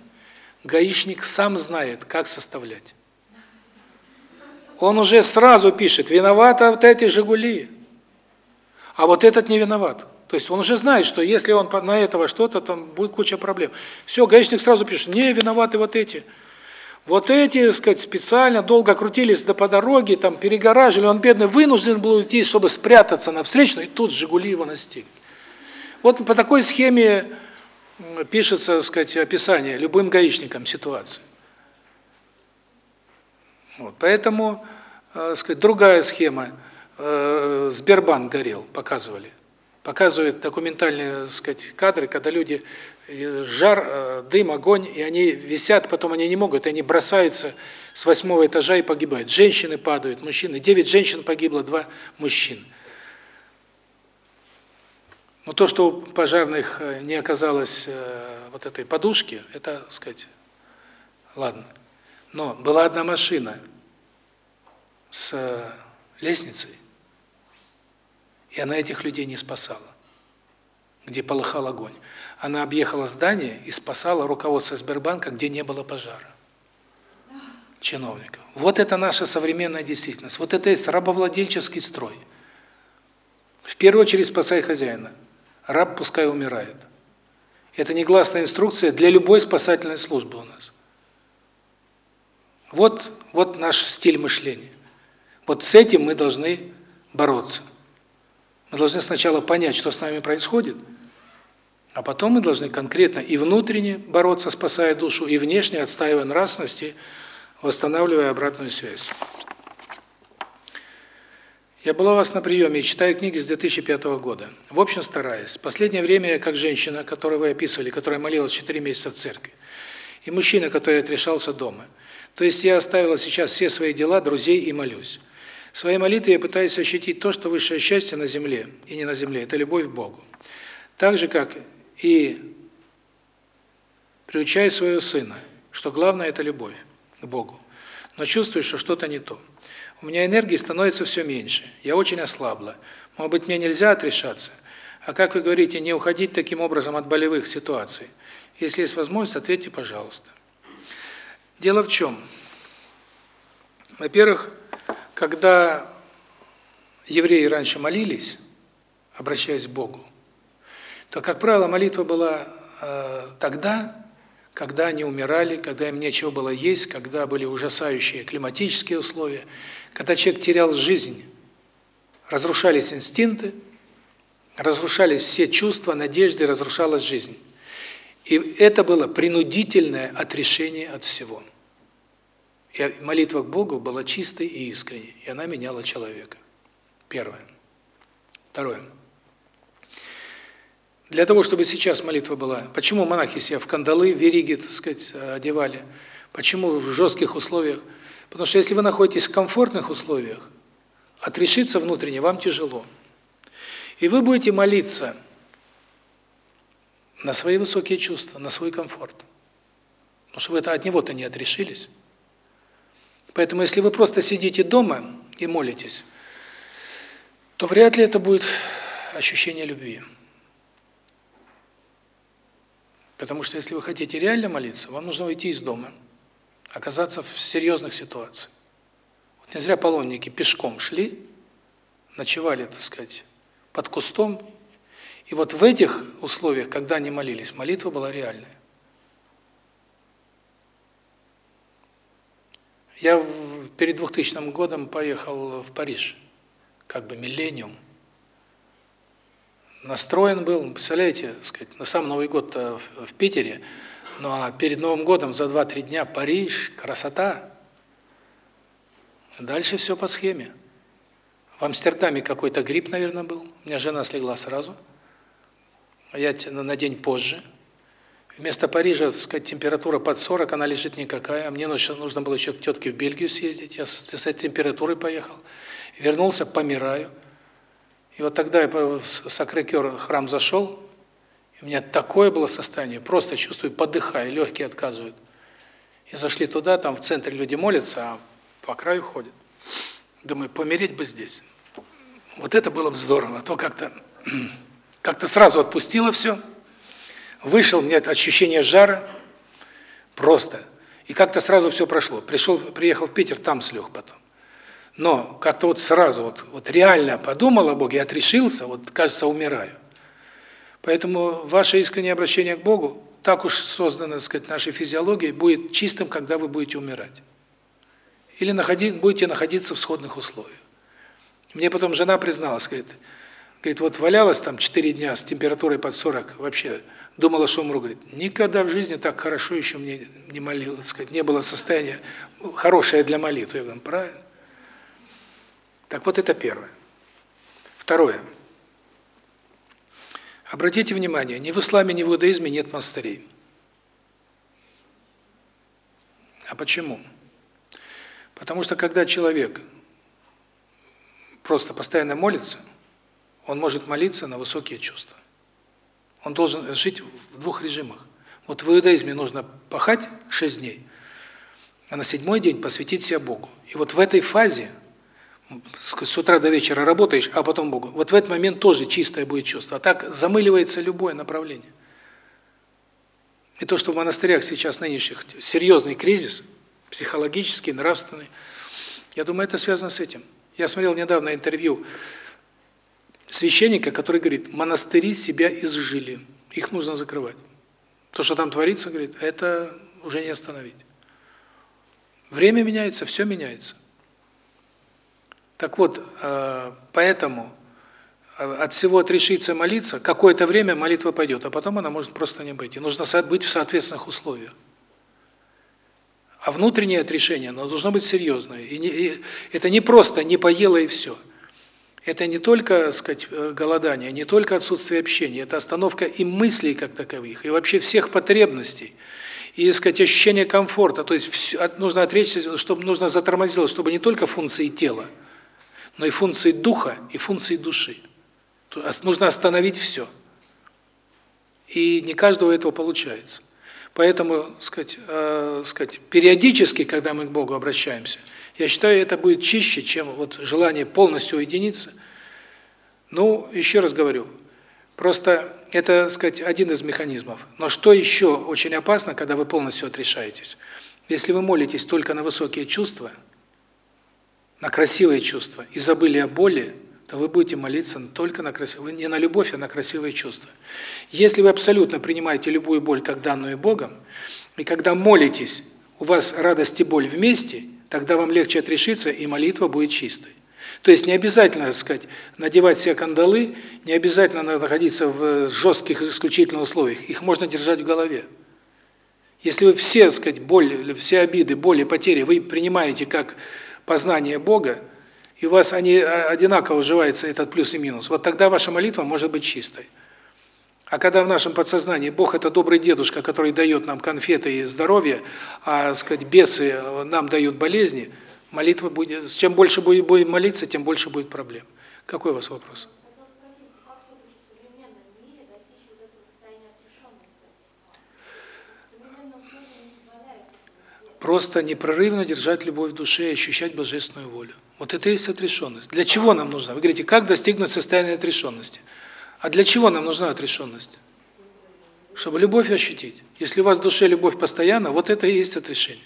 Speaker 1: гаишник сам знает, как составлять он уже сразу пишет, виноваты вот эти «Жигули». А вот этот не виноват. То есть он уже знает, что если он на этого что-то, там будет куча проблем. Все, гаишник сразу пишет, не, виноваты вот эти. Вот эти, так сказать, специально долго крутились до по дороге, там перегораживали, он бедный вынужден был уйти, чтобы спрятаться на встречную, и тут Жигули его настиг. Вот по такой схеме пишется, так сказать, описание любым гаишникам ситуации. Вот, поэтому, так сказать, другая схема. Э, Сбербанк горел, показывали. Показывают документальные, сказать, кадры, когда люди э, жар, э, дым, огонь, и они висят, потом они не могут, и они бросаются с восьмого этажа и погибают. Женщины падают, мужчины. Девять женщин погибло, два мужчин. Но то, что у пожарных не оказалось вот этой подушки, это, так сказать, ладно. Но была одна машина с лестницей, и она этих людей не спасала, где полыхал огонь. Она объехала здание и спасала руководство Сбербанка, где не было пожара. Чиновников. Вот это наша современная действительность. Вот это есть рабовладельческий строй. В первую очередь спасай хозяина. Раб пускай умирает. Это негласная инструкция для любой спасательной службы у нас. Вот, вот наш стиль мышления. Вот с этим мы должны бороться. Мы должны сначала понять, что с нами происходит, а потом мы должны конкретно и внутренне бороться, спасая душу, и внешне отстаивая нравственности, восстанавливая обратную связь. Я была у вас на приеме и читаю книги с 2005 года. В общем, стараюсь. Последнее время я как женщина, которую вы описывали, которая молилась 4 месяца в церкви, и мужчина, который отрешался дома. То есть я оставила сейчас все свои дела, друзей и молюсь. В своей молитве я пытаюсь ощутить то, что высшее счастье на земле и не на земле это любовь к Богу. Так же как и приучаю своего сына, что главное это любовь к Богу. Но чувствую, что что-то не то. У меня энергии становится все меньше. Я очень ослабла. Может быть, мне нельзя отрешаться? А как вы говорите, не уходить таким образом от болевых ситуаций? Если есть возможность, ответьте, пожалуйста. Дело в чем? Во-первых, когда евреи раньше молились, обращаясь к Богу, то, как правило, молитва была э, тогда, когда они умирали, когда им нечего было есть, когда были ужасающие климатические условия, когда человек терял жизнь, разрушались инстинкты, разрушались все чувства, надежды, разрушалась жизнь. И это было принудительное отрешение от всего. И молитва к Богу была чистой и искренней, и она меняла человека. Первое. Второе. Для того, чтобы сейчас молитва была, почему монахи себя в кандалы, вериги, так сказать, одевали? Почему в жестких условиях? Потому что если вы находитесь в комфортных условиях, отрешиться внутренне вам тяжело. И вы будете молиться на свои высокие чувства, на свой комфорт. Потому что вы это от него-то не отрешились. Поэтому если вы просто сидите дома и молитесь, то вряд ли это будет ощущение любви. Потому что если вы хотите реально молиться, вам нужно уйти из дома, оказаться в серьезных ситуациях. Вот не зря паломники пешком шли, ночевали, так сказать, под кустом. И вот в этих условиях, когда они молились, молитва была реальная. Я перед 2000 годом поехал в Париж, как бы миллениум. Настроен был, представляете, сказать, на сам Новый год в, в Питере, ну а перед Новым годом за 2-3 дня Париж, красота. Дальше все по схеме. В Амстердаме какой-то грипп, наверное, был. У меня жена слегла сразу. А я на день позже. Вместо Парижа, так сказать, температура под 40, она лежит никакая. Мне нужно было еще к тетке в Бельгию съездить. Я с, с этой температурой поехал. Вернулся, помираю. И вот тогда я в Сакрекер храм зашел, и у меня такое было состояние, просто чувствую, подыхаю, легкие отказывают. И зашли туда, там в центре люди молятся, а по краю ходят. Думаю, помереть бы здесь. Вот это было бы здорово, а то как-то как-то сразу отпустило все. Вышел, это ощущение жара, просто. И как-то сразу все прошло. Пришел, приехал в Питер, там слег потом. Но как-то вот сразу, вот, вот реально подумал о Боге, отрешился, вот, кажется, умираю. Поэтому ваше искреннее обращение к Богу, так уж создано, так сказать, нашей физиологией, будет чистым, когда вы будете умирать. Или находи, будете находиться в сходных условиях. Мне потом жена призналась, говорит, говорит, вот валялась там 4 дня с температурой под 40, вообще думала, что умру. Говорит, никогда в жизни так хорошо еще мне не молил, так сказать, не было состояния хорошее для молитвы. Я говорю, правильно. Так вот это первое. Второе. Обратите внимание, ни в исламе, ни в иудаизме нет монастырей. А почему? Потому что когда человек просто постоянно молится, он может молиться на высокие чувства. Он должен жить в двух режимах. Вот в иудаизме нужно пахать 6 дней, а на седьмой день посвятить себя Богу. И вот в этой фазе с утра до вечера работаешь, а потом Богу. Вот в этот момент тоже чистое будет чувство. А так замыливается любое направление. И то, что в монастырях сейчас нынешних серьезный кризис, психологический, нравственный, я думаю, это связано с этим. Я смотрел недавно интервью священника, который говорит, монастыри себя изжили, их нужно закрывать. То, что там творится, говорит, это уже не остановить. Время меняется, все меняется. Так вот, э, поэтому э, от всего отрешиться молиться, какое-то время молитва пойдет, а потом она может просто не быть. И нужно быть в соответственных условиях. А внутреннее отрешение, оно должно быть серьезное. И, не, и это не просто не поело и все. Это не только, сказать, э, голодание, не только отсутствие общения, это остановка и мыслей как таковых, и вообще всех потребностей и, сказать, ощущение комфорта. То есть все, нужно отречься, чтобы нужно затормозить, чтобы не только функции тела, но и функции духа, и функции души. Нужно остановить все. И не каждого этого получается. Поэтому, сказать, э, сказать, периодически, когда мы к Богу обращаемся, я считаю, это будет чище, чем вот желание полностью уединиться. Ну, еще раз говорю, просто это, сказать, один из механизмов. Но что еще очень опасно, когда вы полностью отрешаетесь? Если вы молитесь только на высокие чувства – на красивые чувства и забыли о боли, то вы будете молиться только на красивые, не на любовь, а на красивые чувства. Если вы абсолютно принимаете любую боль как данную Богом, и когда молитесь, у вас радость и боль вместе, тогда вам легче отрешиться, и молитва будет чистой. То есть не обязательно, так сказать, надевать себе кандалы, не обязательно находиться в жестких исключительных условиях. Их можно держать в голове. Если вы все, так сказать, боль, все обиды, боли, потери вы принимаете как познание Бога, и у вас они а, одинаково уживаются, этот плюс и минус, вот тогда ваша молитва может быть чистой. А когда в нашем подсознании Бог – это добрый дедушка, который дает нам конфеты и здоровье, а, сказать, бесы нам дают болезни, молитва будет… Чем больше будем молиться, тем больше будет проблем. Какой у вас вопрос? Просто непрерывно держать любовь в душе и ощущать божественную волю. Вот это и есть отрешенность. Для чего нам нужна? Вы говорите, как достигнуть состояния отрешенности? А для чего нам нужна отрешенность? Чтобы любовь ощутить. Если у вас в душе любовь постоянно, вот это и есть отрешение.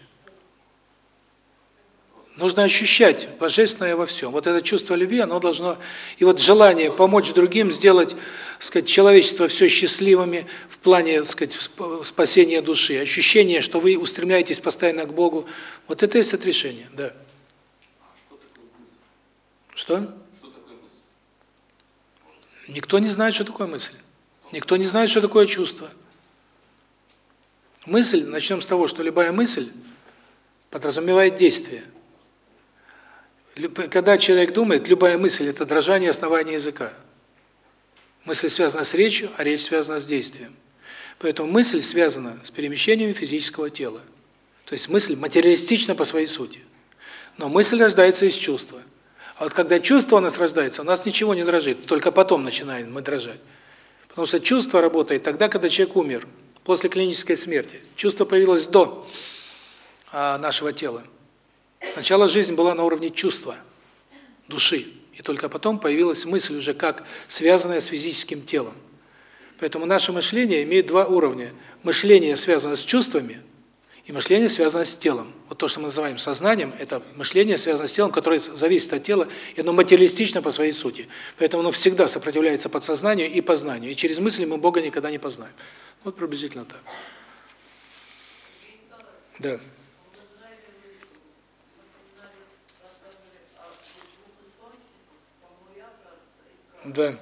Speaker 1: Нужно ощущать божественное во всем. Вот это чувство любви, оно должно... И вот желание помочь другим, сделать, сказать, человечество все счастливыми в плане, сказать, спасения души. Ощущение, что вы устремляетесь постоянно к Богу. Вот это и есть отрешение, да. Что? Никто не знает, что такое мысль. Никто не знает, что такое чувство. Мысль, начнем с того, что любая мысль подразумевает действие. Когда человек думает, любая мысль – это дрожание основания языка. Мысль связана с речью, а речь связана с действием. Поэтому мысль связана с перемещением физического тела. То есть мысль материалистична по своей сути. Но мысль рождается из чувства. А вот когда чувство у нас рождается, у нас ничего не дрожит, только потом начинаем мы дрожать. Потому что чувство работает тогда, когда человек умер, после клинической смерти. Чувство появилось до а, нашего тела. Сначала жизнь была на уровне чувства, души, и только потом появилась мысль уже как связанная с физическим телом. Поэтому наше мышление имеет два уровня. Мышление связано с чувствами, И мышление связано с телом. Вот то, что мы называем сознанием, это мышление связано с телом, которое зависит от тела, и оно материалистично по своей сути. Поэтому оно всегда сопротивляется подсознанию и познанию. И через мысли мы Бога никогда не познаем. Вот приблизительно так. Да. Да.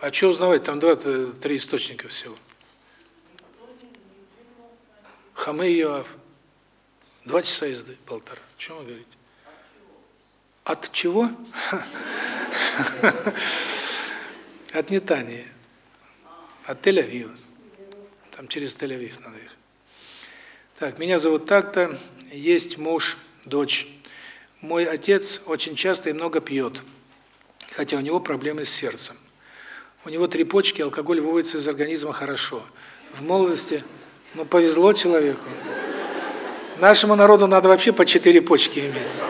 Speaker 1: А что узнавать? Там два-три источника всего. Хамы и Йоав. Два часа езды, полтора. О чем вы говорите? От чего? От Нетании. От Тель-Авива. Там через Тель-Авив надо ехать. Так, меня зовут так-то, есть муж, дочь. Мой отец очень часто и много пьет, хотя у него проблемы с сердцем. У него три почки, алкоголь выводится из организма хорошо. В молодости, ну, повезло человеку. Нашему народу надо вообще по четыре почки иметь.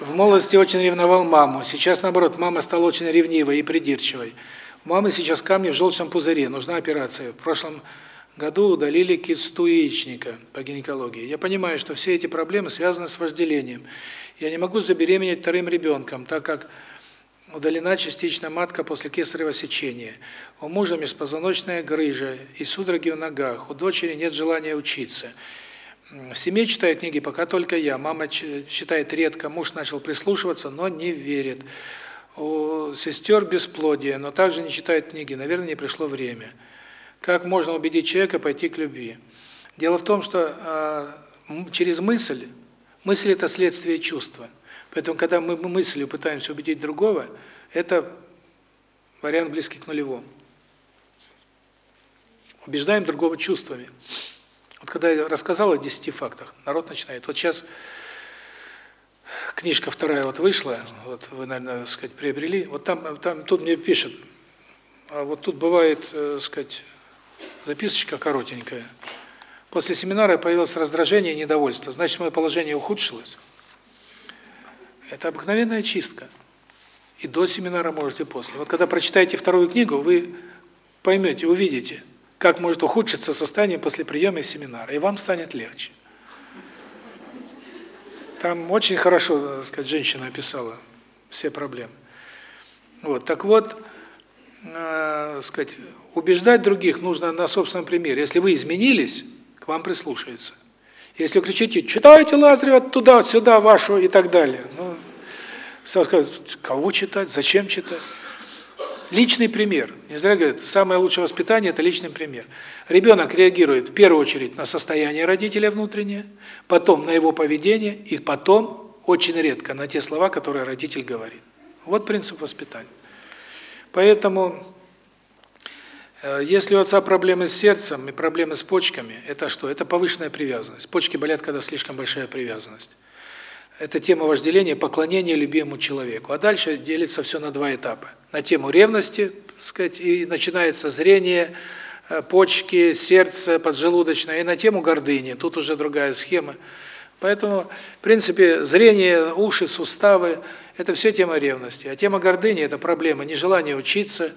Speaker 1: В молодости очень ревновал маму. Сейчас, наоборот, мама стала очень ревнивой и придирчивой. У мамы сейчас камни в желчном пузыре, нужна операция. В прошлом году удалили кисту яичника по гинекологии. Я понимаю, что все эти проблемы связаны с вожделением. Я не могу забеременеть вторым ребенком, так как удалена частично матка после кесарево сечения. У мужа межпозвоночная грыжа и судороги в ногах. У дочери нет желания учиться. В семье читаю книги пока только я. Мама читает редко, муж начал прислушиваться, но не верит. У сестер бесплодие, но также не читает книги. Наверное, не пришло время. Как можно убедить человека пойти к любви? Дело в том, что э, через мысль, мысль – это следствие чувства. Поэтому, когда мы мыслью пытаемся убедить другого, это вариант близкий к нулевому. Убеждаем другого чувствами. Вот когда я рассказал о десяти фактах, народ начинает. Вот сейчас книжка вторая вот вышла, вот вы, наверное, так сказать, приобрели. Вот там, там тут мне пишут, а вот тут бывает, так сказать, записочка коротенькая. После семинара появилось раздражение и недовольство. Значит, мое положение ухудшилось. Это обыкновенная чистка. И до семинара можете, после. Вот когда прочитаете вторую книгу, вы поймете, увидите, как может ухудшиться состояние после приема семинара, и вам станет легче. Там очень хорошо, так сказать, женщина описала все проблемы. Вот, так вот, э, сказать, убеждать других нужно на собственном примере. Если вы изменились, к вам прислушаются. Если вы кричите, читайте Лазарева туда, сюда, вашу и так далее. Ну, скажут, кого читать, зачем читать? Личный пример. Не зря говорят, самое лучшее воспитание – это личный пример. Ребенок реагирует в первую очередь на состояние родителя внутреннее, потом на его поведение, и потом, очень редко, на те слова, которые родитель говорит. Вот принцип воспитания. Поэтому если у отца проблемы с сердцем и проблемы с почками, это что? Это повышенная привязанность. Почки болят, когда слишком большая привязанность. Это тема вожделения, поклонения любимому человеку. А дальше делится все на два этапа. На тему ревности, так сказать, и начинается зрение, э, почки, сердце, поджелудочное, и на тему гордыни. Тут уже другая схема. Поэтому, в принципе, зрение, уши, суставы – это все тема ревности. А тема гордыни – это проблема нежелания учиться,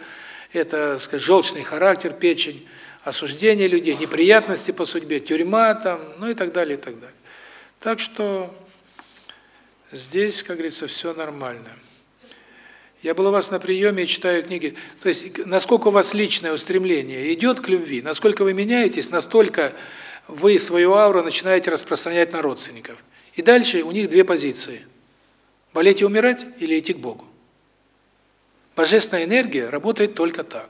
Speaker 1: это, сказать, желчный характер, печень, осуждение людей, неприятности по судьбе, тюрьма там, ну и так далее, и так далее. Так что здесь, как говорится, все нормально. Я был у вас на приеме и читаю книги. То есть, насколько у вас личное устремление идет к любви, насколько вы меняетесь, настолько вы свою ауру начинаете распространять на родственников. И дальше у них две позиции. Болеть и умирать или идти к Богу. Божественная энергия работает только так.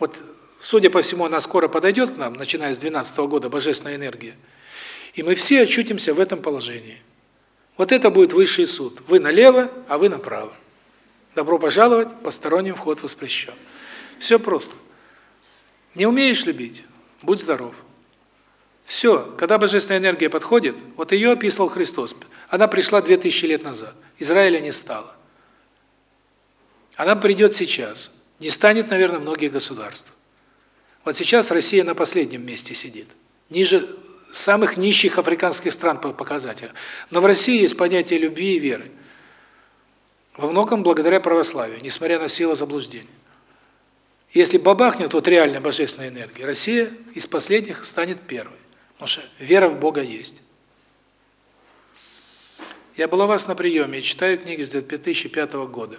Speaker 1: Вот, судя по всему, она скоро подойдет к нам, начиная с 12 -го года, божественная энергия. И мы все очутимся в этом положении. Вот это будет высший суд. Вы налево, а вы направо. Добро пожаловать, посторонним вход воспрещен. Все просто. Не умеешь любить? Будь здоров. Все, когда божественная энергия подходит, вот ее описал Христос. Она пришла 2000 лет назад. Израиля не стало. Она придет сейчас. Не станет, наверное, многих государств. Вот сейчас Россия на последнем месте сидит. Ниже самых нищих африканских стран по показателям. Но в России есть понятие любви и веры. Во многом благодаря православию, несмотря на силу заблуждений. Если бабахнет вот реально божественная энергия, Россия из последних станет первой. Потому что вера в Бога есть. Я был у вас на приеме и читаю книги с 2005 года.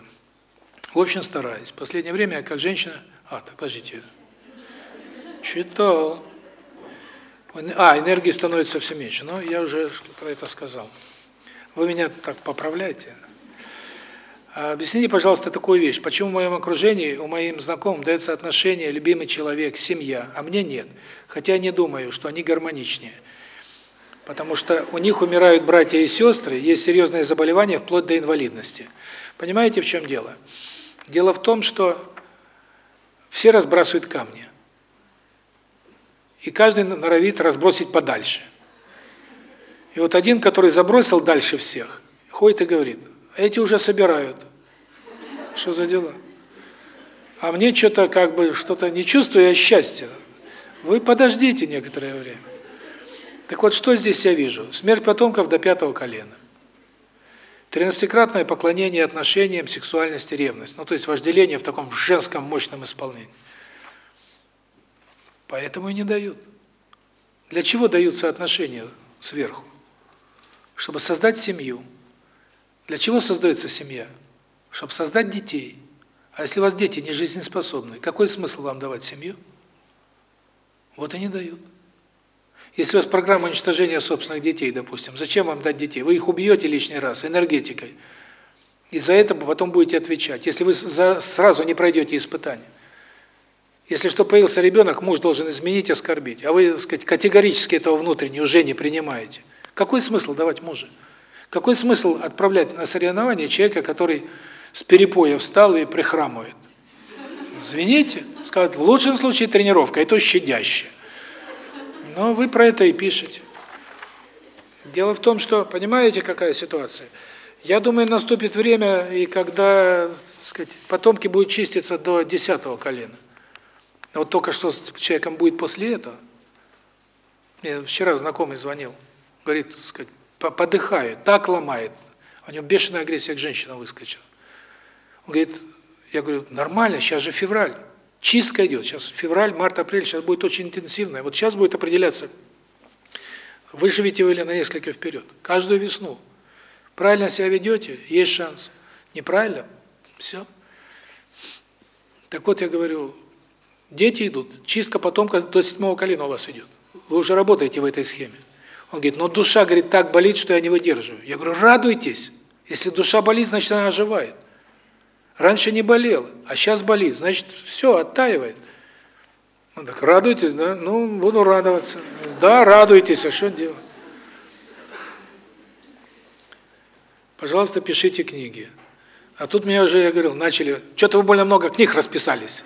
Speaker 1: В общем, стараюсь. В последнее время я как женщина... А, так, подождите. Читал. А, энергии становится все меньше. Но я уже про это сказал. Вы меня так поправляете. А объясните, пожалуйста, такую вещь. Почему в моем окружении, у моим знакомым дается отношение любимый человек, семья, а мне нет? Хотя не думаю, что они гармоничнее. Потому что у них умирают братья и сестры, есть серьезные заболевания вплоть до инвалидности. Понимаете, в чем дело? Дело в том, что все разбрасывают камни. И каждый норовит разбросить подальше. И вот один, который забросил дальше всех, ходит и говорит, эти уже собирают. Что за дела? А мне что-то как бы, что-то не чувствую я счастья. Вы подождите некоторое время. Так вот, что здесь я вижу? Смерть потомков до пятого колена. Тринадцатикратное поклонение отношениям, сексуальности, ревность. Ну, то есть вожделение в таком женском мощном исполнении. Поэтому и не дают. Для чего даются отношения сверху? Чтобы создать семью. Для чего создается семья? Чтобы создать детей. А если у вас дети не жизнеспособны, какой смысл вам давать семью? Вот и не дают. Если у вас программа уничтожения собственных детей, допустим, зачем вам дать детей? Вы их убьете лишний раз энергетикой. И за это потом будете отвечать, если вы за, сразу не пройдете испытания. Если что появился ребенок, муж должен изменить, оскорбить, а вы, так сказать, категорически этого внутренне уже не принимаете. Какой смысл давать мужа? Какой смысл отправлять на соревнования человека, который с перепоя встал и прихрамывает? Извините, скажут, в лучшем случае тренировка, и то щадяще. Но вы про это и пишете. Дело в том, что, понимаете, какая ситуация? Я думаю, наступит время, и когда, сказать, потомки будут чиститься до десятого колена. Вот только что с человеком будет после этого. Мне вчера знакомый звонил, говорит, сказать, подыхает, так ломает. У него бешеная агрессия к женщинам выскочила. Он говорит, я говорю, нормально, сейчас же февраль. Чистка идет. Сейчас февраль, март, апрель, сейчас будет очень интенсивная. Вот сейчас будет определяться, выживете вы или на несколько вперед. Каждую весну. Правильно себя ведете, есть шанс. Неправильно – все. Так вот, я говорю, дети идут, чистка потомка до седьмого колена у вас идет. Вы уже работаете в этой схеме. Он говорит, ну душа, говорит, так болит, что я не выдерживаю. Я говорю, радуйтесь. Если душа болит, значит она оживает. Раньше не болела, а сейчас болит, значит все, оттаивает. Ну так радуйтесь, да? Ну, буду радоваться. Да, радуйтесь, а что делать? Пожалуйста, пишите книги. А тут меня уже, я говорил, начали, что-то вы больно много книг расписались.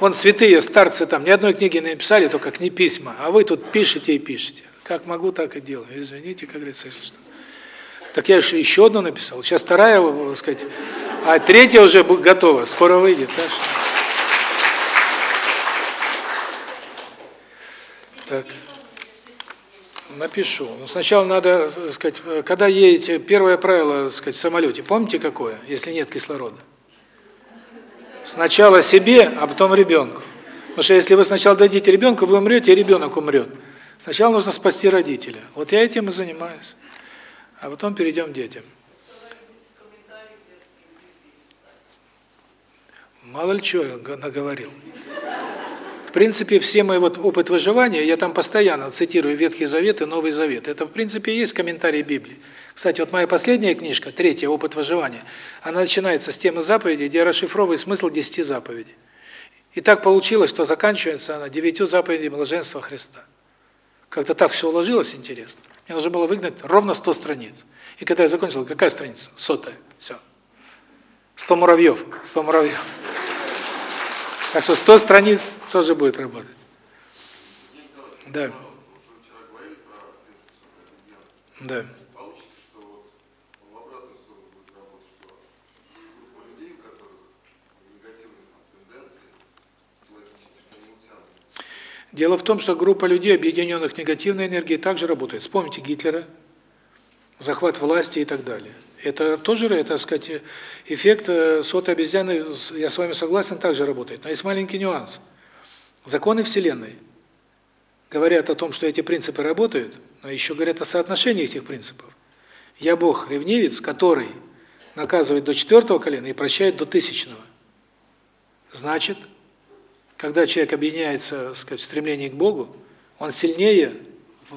Speaker 1: Вон святые старцы там ни одной книги не написали, только не письма, а вы тут пишете и пишете. Как могу, так и делаю. Извините, как говорится, что. Так я же еще одну написал. Сейчас вторая, так сказать, а третья уже готова, скоро выйдет. Так, так. Напишу. Но сначала надо, сказать, когда едете, первое правило, сказать, в самолете, помните какое, если нет кислорода? Сначала себе, а потом ребенку. Потому что если вы сначала дадите ребенку, вы умрете, и ребенок умрет. Сначала нужно спасти родителя. Вот я этим и занимаюсь. А потом перейдем к детям. Мало ли чего наговорил. В принципе, все мои вот опыт выживания, я там постоянно цитирую Ветхий Завет и Новый Завет. Это, в принципе, есть комментарий Библии. Кстати, вот моя последняя книжка, третья, «Опыт выживания», она начинается с темы заповедей, где я расшифровываю смысл десяти заповедей. И так получилось, что заканчивается она девятью заповедей блаженства Христа. Как-то так все уложилось интересно. Мне нужно было выгнать ровно 100 страниц. И когда я закончил, какая страница? Сотая. Все. 100 муравьев. 100 муравьев. Так что 100 страниц тоже будет работать. Да. Да. Дело в том, что группа людей, объединенных негативной энергией, также работает. Вспомните Гитлера, захват власти и так далее. Это тоже, так сказать, эффект э, сотой обезьяны, я с вами согласен, также работает. Но есть маленький нюанс. Законы Вселенной говорят о том, что эти принципы работают, но еще говорят о соотношении этих принципов. Я Бог, ревнивец, который наказывает до четвертого колена и прощает до тысячного. Значит, когда человек объединяется, сказать, в стремлении к Богу, он сильнее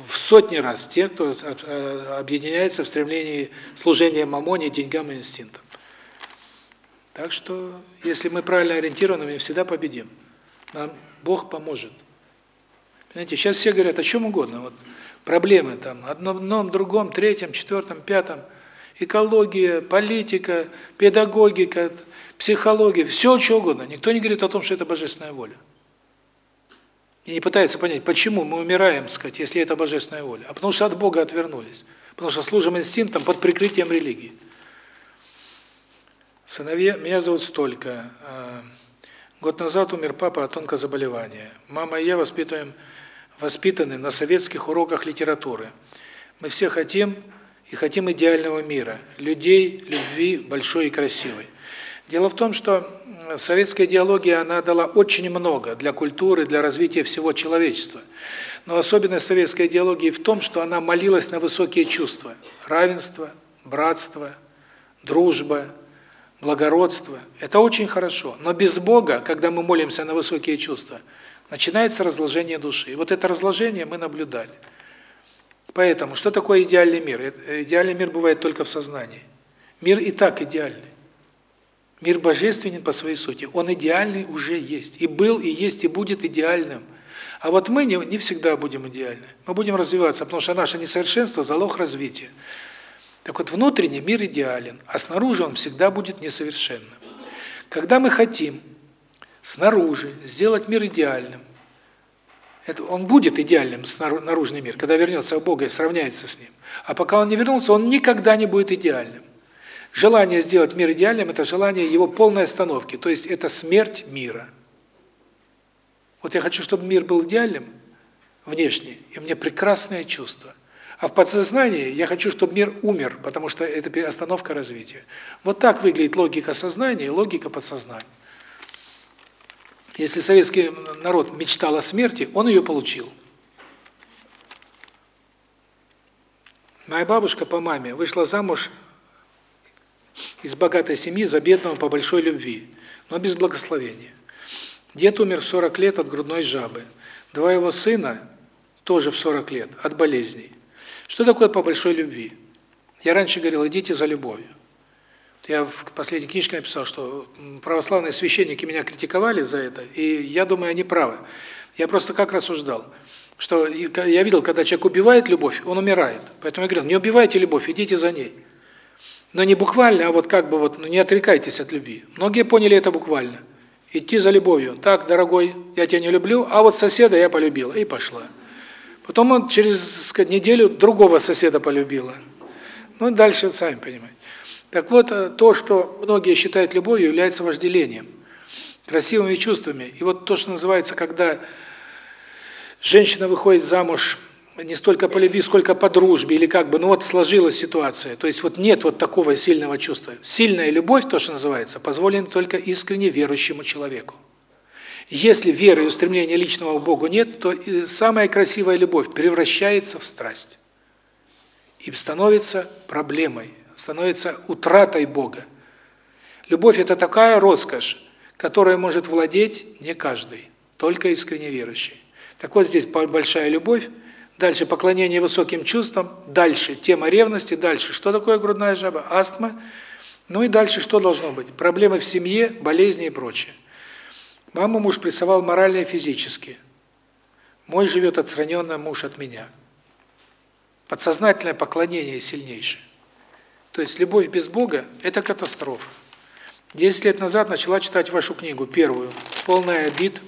Speaker 1: в сотни раз тех, кто э, объединяется в стремлении служения мамоне, деньгам и инстинктам. Так что, если мы правильно ориентированы, мы всегда победим. Нам Бог поможет. Понимаете, сейчас все говорят о чем угодно. Вот проблемы там, одном, другом, третьем, четвертом, пятом. Экология, политика, педагогика, психология, все что угодно. Никто не говорит о том, что это божественная воля. И не пытается понять, почему мы умираем, сказать, если это божественная воля. А потому что от Бога отвернулись. Потому что служим инстинктам под прикрытием религии. Сыновья, меня зовут Столько. А, год назад умер папа от онкозаболевания. Мама и я воспитываем, воспитаны на советских уроках литературы. Мы все хотим и хотим идеального мира, людей, любви, большой и красивой. Дело в том, что советская идеология, она дала очень много для культуры, для развития всего человечества. Но особенность советской идеологии в том, что она молилась на высокие чувства. Равенство, братство, дружба, благородство. Это очень хорошо. Но без Бога, когда мы молимся на высокие чувства, начинается разложение души. И вот это разложение мы наблюдали. Поэтому, что такое идеальный мир? Идеальный мир бывает только в сознании. Мир и так идеальный. Мир божественен по своей сути. Он идеальный уже есть. И был, и есть, и будет идеальным. А вот мы не, не всегда будем идеальны. Мы будем развиваться, потому что наше несовершенство – залог развития. Так вот, внутренний мир идеален, а снаружи он всегда будет несовершенным. Когда мы хотим снаружи сделать мир идеальным, это он будет идеальным, наружный мир, когда вернется к Богу и сравняется с Ним. А пока он не вернулся, он никогда не будет идеальным. Желание сделать мир идеальным – это желание его полной остановки, то есть это смерть мира. Вот я хочу, чтобы мир был идеальным внешне, и у меня прекрасное чувство. А в подсознании я хочу, чтобы мир умер, потому что это остановка развития. Вот так выглядит логика сознания и логика подсознания. Если советский народ мечтал о смерти, он ее получил. Моя бабушка по маме вышла замуж из богатой семьи за бедного по большой любви, но без благословения. Дед умер в 40 лет от грудной жабы. Два его сына тоже в 40 лет от болезней. Что такое по большой любви? Я раньше говорил, идите за любовью. Я в последней книжке написал, что православные священники меня критиковали за это, и я думаю, они правы. Я просто как рассуждал, что я видел, когда человек убивает любовь, он умирает. Поэтому я говорил, не убивайте любовь, идите за ней. Но не буквально, а вот как бы вот, ну не отрекайтесь от любви. Многие поняли это буквально. Идти за любовью. Так, дорогой, я тебя не люблю, а вот соседа я полюбила. И пошла. Потом он через сказать, неделю другого соседа полюбила. Ну, дальше сами понимаете. Так вот, э, то, что многие считают любовью, является вожделением, красивыми чувствами. И вот то, что называется, когда женщина выходит замуж не столько по любви, сколько по дружбе, или как бы, ну вот сложилась ситуация. То есть вот нет вот такого сильного чувства. Сильная любовь, то, что называется, позволена только искренне верующему человеку. Если веры и устремления личного к Богу нет, то самая красивая любовь превращается в страсть. И становится проблемой, становится утратой Бога. Любовь – это такая роскошь, которой может владеть не каждый, только искренне верующий. Так вот здесь большая любовь, Дальше поклонение высоким чувствам, дальше тема ревности, дальше что такое грудная жаба, астма, ну и дальше что должно быть? Проблемы в семье, болезни и прочее. Маму муж прессовал морально и физически. Мой живет отстраненно муж от меня. Подсознательное поклонение сильнейшее. То есть любовь без Бога – это катастрофа. Десять лет назад начала читать вашу книгу, первую, полная обид,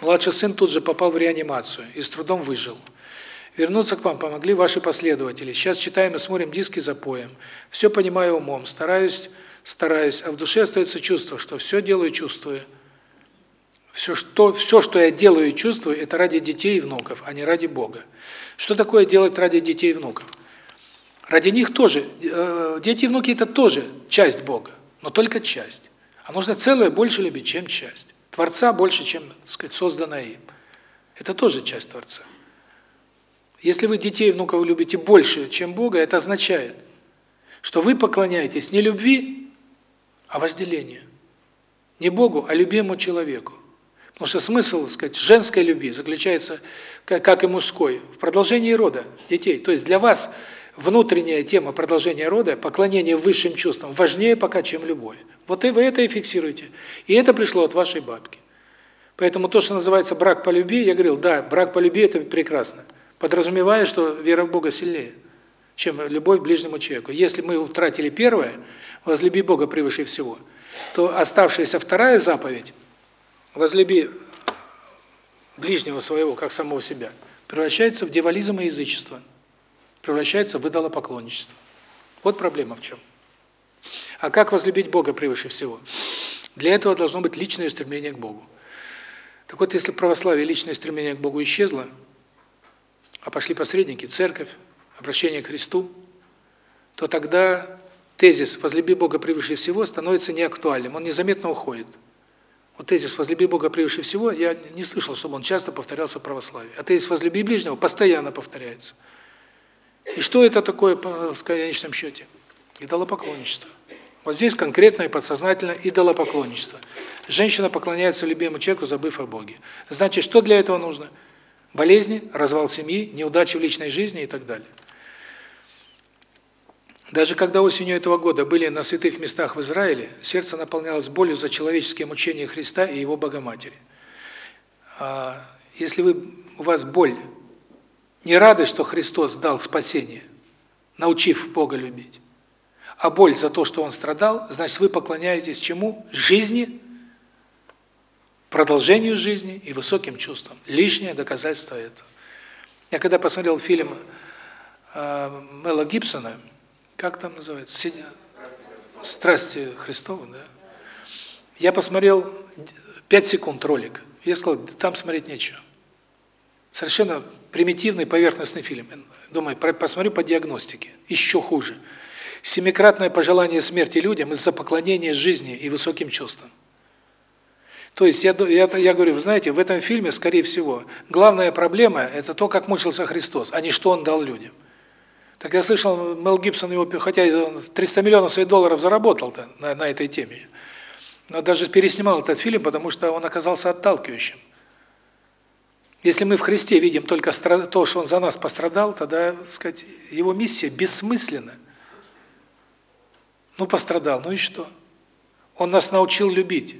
Speaker 1: Младший сын тут же попал в реанимацию и с трудом выжил. Вернуться к вам помогли ваши последователи. Сейчас читаем и смотрим диски за поем. Все понимаю умом, стараюсь, стараюсь, а в душе остается чувство, что все делаю, чувствую. Все, что, все, что я делаю и чувствую, это ради детей и внуков, а не ради Бога. Что такое делать ради детей и внуков? Ради них тоже, э, дети и внуки – это тоже часть Бога, но только часть. А нужно целое больше любить, чем часть. Творца больше, чем, так сказать, созданное им. Это тоже часть Творца. Если вы детей и внуков любите больше, чем Бога, это означает, что вы поклоняетесь не любви, а возделению. Не Богу, а любимому человеку. Потому что смысл, так сказать, женской любви заключается, как и мужской, в продолжении рода детей. То есть для вас внутренняя тема продолжения рода, поклонение высшим чувствам, важнее пока, чем любовь. Вот и вы это и фиксируете. И это пришло от вашей бабки. Поэтому то, что называется брак по любви, я говорил, да, брак по любви – это прекрасно. Подразумевая, что вера в Бога сильнее, чем любовь к ближнему человеку. Если мы утратили первое, возлюби Бога превыше всего, то оставшаяся вторая заповедь, возлюби ближнего своего, как самого себя, превращается в дьяволизм и язычество превращается в идолопоклонничество. Вот проблема в чем. А как возлюбить Бога превыше всего? Для этого должно быть личное стремление к Богу. Так вот, если в православии личное стремление к Богу исчезло, а пошли посредники, церковь, обращение к Христу, то тогда тезис «возлюби Бога превыше всего» становится неактуальным, он незаметно уходит. Вот тезис «возлюби Бога превыше всего» я не слышал, чтобы он часто повторялся в православии. А тезис «возлюби ближнего» постоянно повторяется. И что это такое в конечном счете? Идолопоклонничество. Вот здесь конкретно и подсознательно идолопоклонничество. Женщина поклоняется любимому человеку, забыв о Боге. Значит, что для этого нужно? Болезни, развал семьи, неудачи в личной жизни и так далее. Даже когда осенью этого года были на святых местах в Израиле, сердце наполнялось болью за человеческие мучения Христа и Его Богоматери. А если вы у вас боль не рады, что Христос дал спасение, научив Бога любить. А боль за то, что Он страдал, значит, вы поклоняетесь чему? Жизни, продолжению жизни и высоким чувствам. Лишнее доказательство этого. Я когда посмотрел фильм э, Мела Гибсона, как там называется? «Страсти Христовы», да? Я посмотрел 5 секунд ролик. Я сказал, там смотреть нечего. Совершенно примитивный поверхностный фильм. Думаю, посмотрю по диагностике. Еще хуже. Семикратное пожелание смерти людям из-за поклонения жизни и высоким чувствам. То есть я я я говорю, вы знаете, в этом фильме, скорее всего, главная проблема это то, как мучился Христос, а не что он дал людям. Так я слышал, Мел Гибсон его, хотя 300 миллионов своих долларов заработал-то на на этой теме. Но даже переснимал этот фильм, потому что он оказался отталкивающим. Если мы в Христе видим только то, что Он за нас пострадал, тогда, так сказать, Его миссия бессмысленна. Ну, пострадал, ну и что? Он нас научил любить.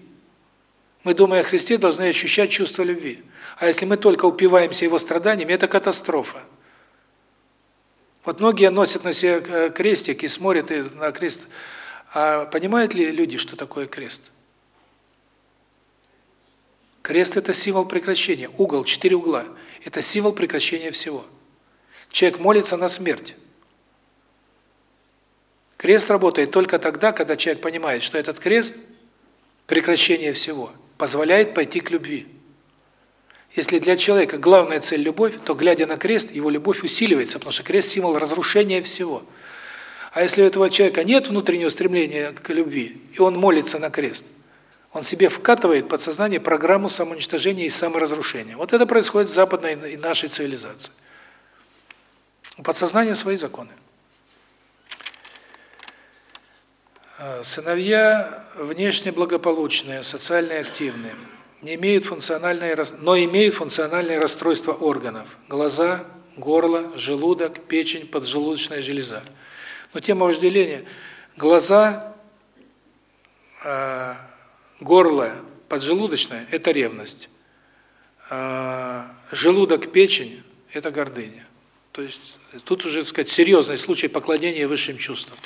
Speaker 1: Мы, думая о Христе, должны ощущать чувство любви. А если мы только упиваемся Его страданиями, это катастрофа. Вот многие носят на себе э, крестик и смотрят на крест. А понимают ли люди, что такое крест? Крест. Крест – это символ прекращения. Угол, четыре угла – это символ прекращения всего. Человек молится на смерть. Крест работает только тогда, когда человек понимает, что этот крест – прекращение всего, позволяет пойти к любви. Если для человека главная цель – любовь, то, глядя на крест, его любовь усиливается, потому что крест – символ разрушения всего. А если у этого человека нет внутреннего стремления к любви, и он молится на крест – он себе вкатывает в подсознание программу самоуничтожения и саморазрушения. Вот это происходит в западной и нашей цивилизации. У подсознания свои законы. А, сыновья внешне благополучные, социально активные, не имеют функциональные, но имеют функциональные расстройства органов: глаза, горло, желудок, печень, поджелудочная железа. Но тема вожделения глаза а, горло, поджелудочное – это ревность. А желудок, печень – это гордыня. То есть тут уже, так сказать, серьезный случай поклонения высшим чувствам.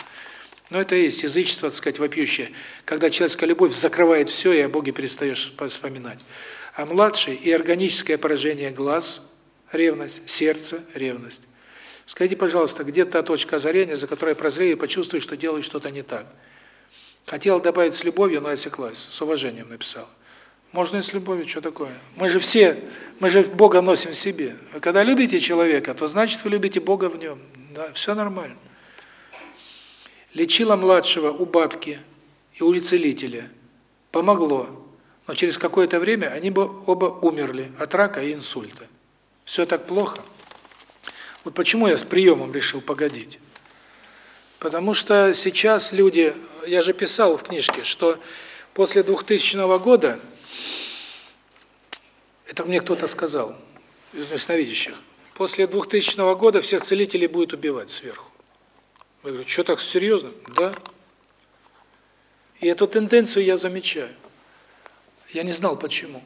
Speaker 1: Но это и есть язычество, так сказать, вопиющее, когда человеческая любовь закрывает все, и о Боге перестаешь вспоминать. А младший и органическое поражение глаз, ревность, сердце, ревность. Скажите, пожалуйста, где та точка озарения, за которой прозрею и почувствую, что делаю что-то не так? Хотел добавить с любовью, но осеклась. С уважением написал. Можно и с любовью, что такое? Мы же все, мы же Бога носим в себе. Вы когда любите человека, то значит вы любите Бога в нем. Да, все нормально. Лечила младшего у бабки и у целителя. Помогло. Но через какое-то время они бы оба умерли от рака и инсульта. Все так плохо. Вот почему я с приемом решил погодить. Потому что сейчас люди, я же писал в книжке, что после 2000 года, это мне кто-то сказал, из ясновидящих, после 2000 года всех целителей будет убивать сверху. Я говорю, что так серьезно? Да. И эту тенденцию я замечаю. Я не знал почему.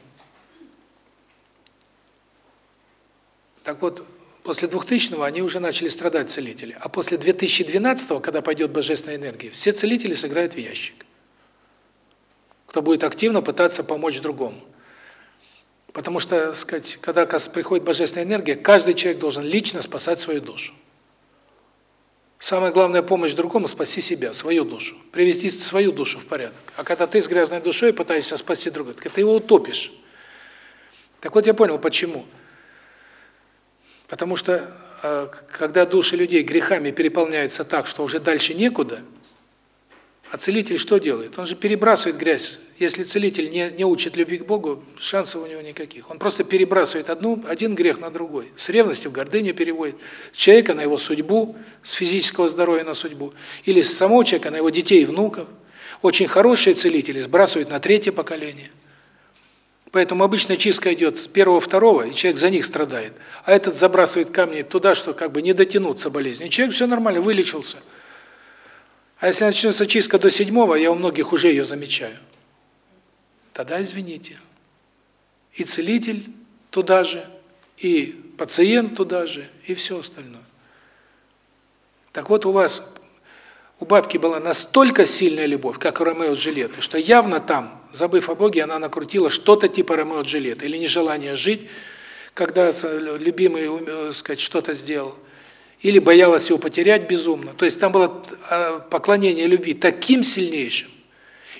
Speaker 1: Так вот, после 2000-го они уже начали страдать целители. А после 2012-го, когда пойдет божественная энергия, все целители сыграют в ящик. Кто будет активно пытаться помочь другому. Потому что, сказать, когда приходит божественная энергия, каждый человек должен лично спасать свою душу. Самая главная помощь другому – спаси себя, свою душу, привести свою душу в порядок. А когда ты с грязной душой пытаешься спасти другого, ты его утопишь. Так вот я понял, почему. Потому что э, когда души людей грехами переполняются так, что уже дальше некуда, а целитель что делает? Он же перебрасывает грязь. Если целитель не не учит любви к Богу, шансов у него никаких. Он просто перебрасывает одну один грех на другой. С ревности в гордыню переводит, человека на его судьбу, с физического здоровья на судьбу, или с самого человека на его детей и внуков. Очень хорошие целители сбрасывают на третье поколение. Поэтому обычно чистка идет с первого, второго, и человек за них страдает. А этот забрасывает камни туда, что как бы не дотянуться болезни. Человек все нормально, вылечился. А если начнется чистка до седьмого, я у многих уже ее замечаю. Тогда извините. И целитель туда же, и пациент туда же, и все остальное. Так вот, у вас у бабки была настолько сильная любовь, как у Ромео с Джульеттой, что явно там, забыв о Боге, она накрутила что-то типа Ромео Джульеттой, или нежелание жить, когда любимый, э, сказать, что-то сделал, или боялась его потерять безумно. То есть там было а, поклонение любви таким сильнейшим,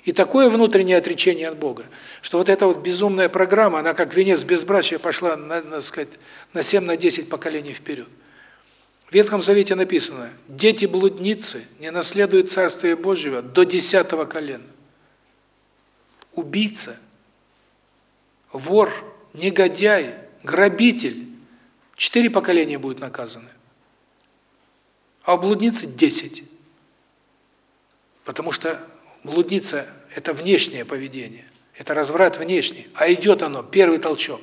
Speaker 1: и такое внутреннее отречение от Бога, что вот эта вот безумная программа, она как венец безбрачия пошла, на, на сказать, на 7 на 10 поколений вперед. В Ветхом Завете написано: "Дети блудницы не наследуют Царствие Божьего до десятого колена". Убийца, вор, негодяй, грабитель четыре поколения будут наказаны. А у блудницы 10. Потому что блудница это внешнее поведение, это разврат внешний, а идет оно первый толчок,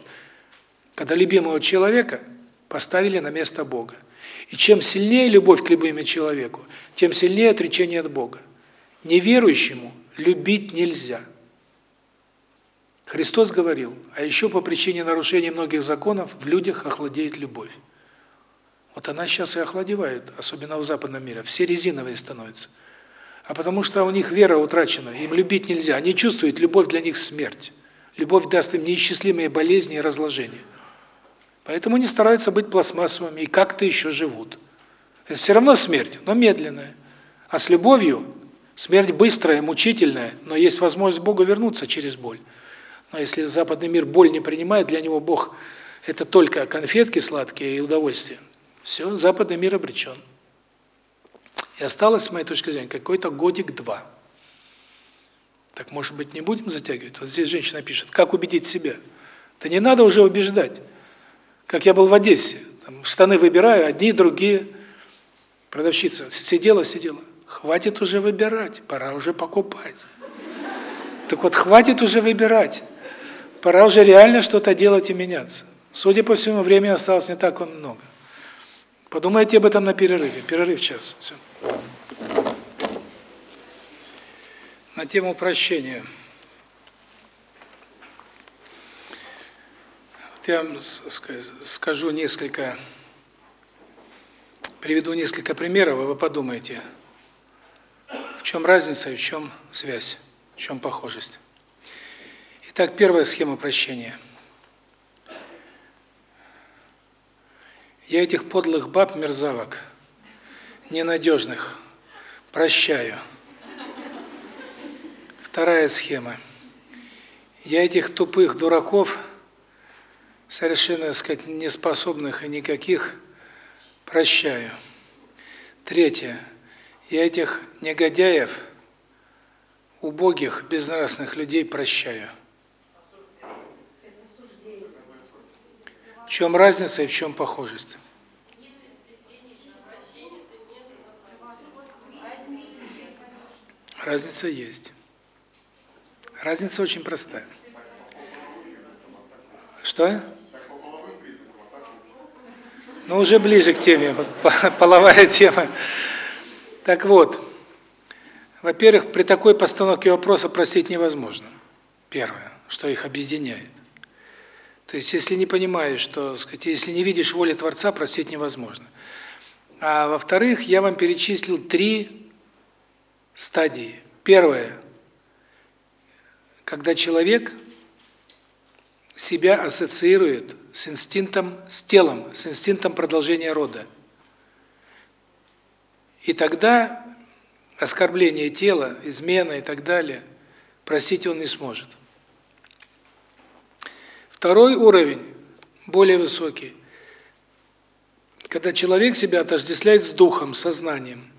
Speaker 1: когда любимого человека поставили на место Бога. И чем сильнее любовь к любимому человеку, тем сильнее отречение от Бога. Неверующему любить нельзя. Христос говорил, а еще по причине нарушения многих законов в людях охладеет любовь. Вот она сейчас и охладевает, особенно в западном мире. Все резиновые становятся. А потому что у них вера утрачена, им любить нельзя. Они чувствуют, любовь для них смерть. Любовь даст им неисчислимые болезни и разложения. Поэтому они стараются быть пластмассовыми и как-то еще живут. Это все равно смерть, но медленная. А с любовью смерть быстрая, мучительная, но есть возможность Богу вернуться через боль. Но если западный мир боль не принимает, для него Бог – это только конфетки сладкие и удовольствие. Все, западный мир обречен. И осталось, с моей точки зрения, какой-то годик-два. Так, может быть, не будем затягивать? Вот здесь женщина пишет, как убедить себя? Да не надо уже убеждать. Как я был в Одессе, там штаны выбираю, одни, другие. Продавщица сидела, сидела. Хватит уже выбирать, пора уже покупать. Так вот, хватит уже выбирать. Пора уже реально что-то делать и меняться. Судя по всему, времени осталось не так много. Подумайте об этом на перерыве. Перерыв час. Все. На тему прощения. я скажу несколько, приведу несколько примеров, и вы подумайте, в чем разница и в чем связь, в чем похожесть. Итак, первая схема прощения. Я этих подлых баб, мерзавок, ненадежных, прощаю. Вторая схема. Я этих тупых дураков, совершенно, так сказать, неспособных и никаких, прощаю. Третье. Я этих негодяев, убогих, безнравственных людей прощаю. Чем разница и в чем похожесть? Разница есть. Разница очень простая. Что? Ну, уже ближе к теме, половая тема. Так вот, во-первых, при такой постановке вопроса простить невозможно. Первое, что их объединяет. То есть, если не понимаешь, что, сказать, если не видишь воли Творца, простить невозможно. А во-вторых, я вам перечислил три стадии. Первое, когда человек себя ассоциирует с инстинктом, с телом, с инстинктом продолжения рода. И тогда оскорбление тела, измена и так далее простить он не сможет. Второй уровень, более высокий, когда человек себя отождествляет с духом, сознанием.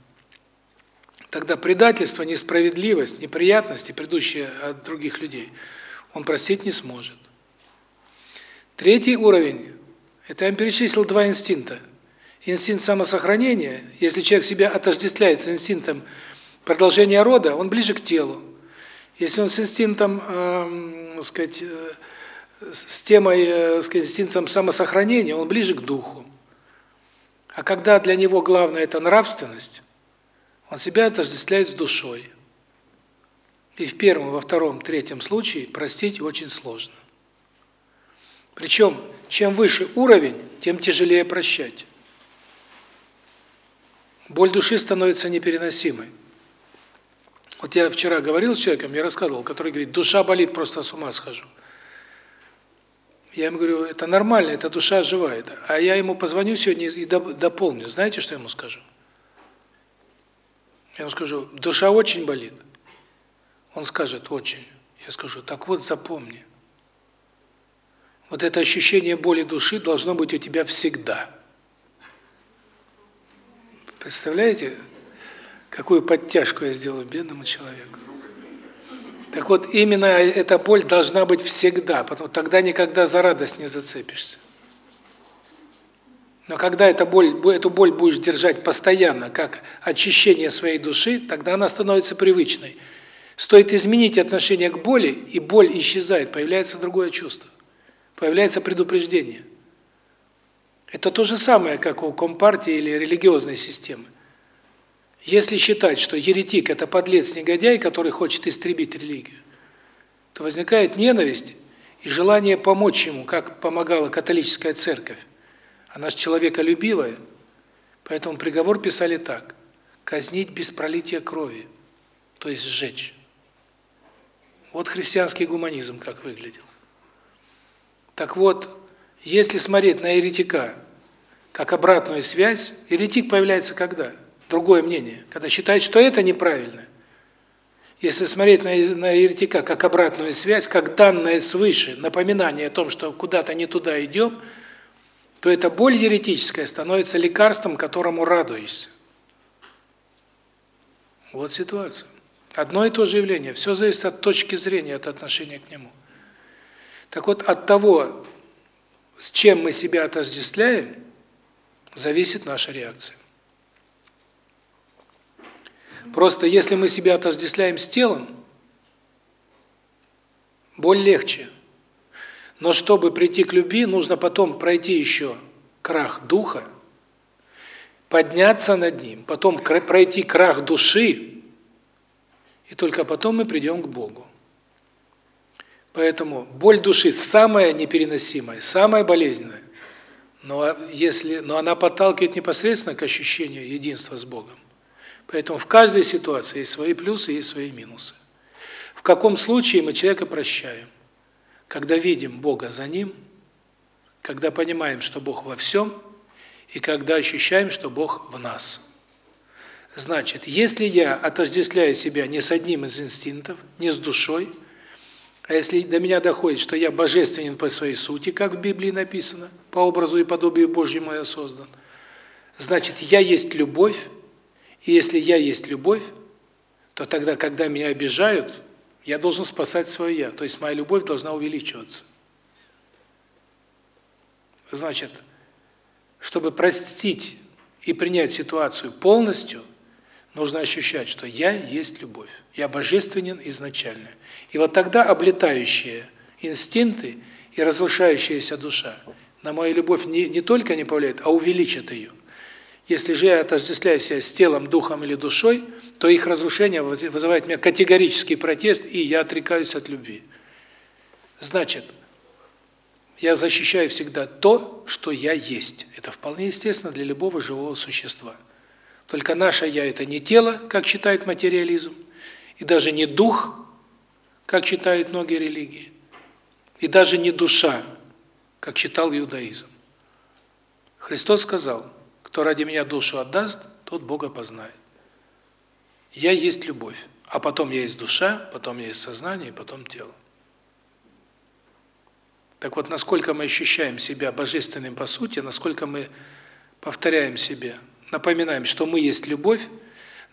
Speaker 1: Тогда предательство, несправедливость, неприятности, предыдущие от других людей, он простить не сможет. Третий уровень это я вам перечислил два инстинкта. Инстинкт самосохранения, если человек себя отождествляет с инстинктом продолжения рода, он ближе к телу. Если он с инстинктом, э, сказать, с темой, э, сказать, инстинктом самосохранения, он ближе к духу. А когда для него главное это нравственность, он себя отождествляет с душой. И в первом, во втором, третьем случае простить очень сложно. Причем, чем выше уровень, тем тяжелее прощать. Боль души становится непереносимой. Вот я вчера говорил с человеком, я рассказывал, который говорит, душа болит, просто с ума схожу. Я ему говорю, это нормально, эта душа оживает. А я ему позвоню сегодня и дополню. Знаете, что я ему скажу? Я ему скажу, душа очень болит. Он скажет, очень. Я скажу, так вот запомни. Вот это ощущение боли души должно быть у тебя всегда. Представляете, какую подтяжку я сделал бедному человеку? Так вот, именно эта боль должна быть всегда, потому тогда никогда за радость не зацепишься. Но когда эта боль, эту боль будешь держать постоянно, как очищение своей души, тогда она становится привычной. Стоит изменить отношение к боли, и боль исчезает, появляется другое чувство. Появляется предупреждение. Это то же самое, как у компартии или религиозной системы. Если считать, что еретик – это подлец-негодяй, который хочет истребить религию, то возникает ненависть и желание помочь ему, как помогала католическая церковь. Она же человеколюбивая, поэтому приговор писали так – казнить без пролития крови, то есть сжечь. Вот христианский гуманизм как выглядел. Так вот, если смотреть на еретика как обратную связь, еретик появляется когда? Другое мнение, когда считает, что это неправильно. Если смотреть на, на еретика как обратную связь, как данное свыше, напоминание о том, что куда-то не туда идем, то эта боль еретическая становится лекарством, которому радуешься. Вот ситуация. Одно и то же явление. Все зависит от точки зрения, от отношения к нему. Так вот, от того, с чем мы себя отождествляем, зависит наша реакция. Просто если мы себя отождествляем с телом, боль легче. Но чтобы прийти к любви, нужно потом пройти еще крах духа, подняться над ним, потом пройти крах души, и только потом мы придем к Богу. Поэтому боль души самая непереносимая, самая болезненная. Но если, но она подталкивает непосредственно к ощущению единства с Богом. Поэтому в каждой ситуации есть свои плюсы и свои минусы. В каком случае мы человека прощаем? Когда видим Бога за ним, когда понимаем, что Бог во всем, и когда ощущаем, что Бог в нас. Значит, если я отождествляю себя не с одним из инстинктов, не с душой, а если до меня доходит, что я божественен по своей сути, как в Библии написано, по образу и подобию Божьему я создан, значит, я есть любовь, И если я есть любовь, то тогда, когда меня обижают, я должен спасать свое я. То есть моя любовь должна увеличиваться. Значит, чтобы простить и принять ситуацию полностью, нужно ощущать, что я есть любовь. Я божественен изначально. И вот тогда облетающие инстинкты и разрушающаяся душа на мою любовь не, не только не повлияет, а увеличит ее. Если же я отождествляю себя с телом, духом или душой, то их разрушение вызывает у меня категорический протест, и я отрекаюсь от любви. Значит, я защищаю всегда то, что я есть. Это вполне естественно для любого живого существа. Только наше «я» – это не тело, как считает материализм, и даже не дух, как считают многие религии, и даже не душа, как считал иудаизм. Христос сказал, кто ради меня душу отдаст, тот Бога познает. Я есть любовь, а потом я есть душа, потом я есть сознание, потом тело. Так вот, насколько мы ощущаем себя божественным по сути, насколько мы повторяем себе, напоминаем, что мы есть любовь,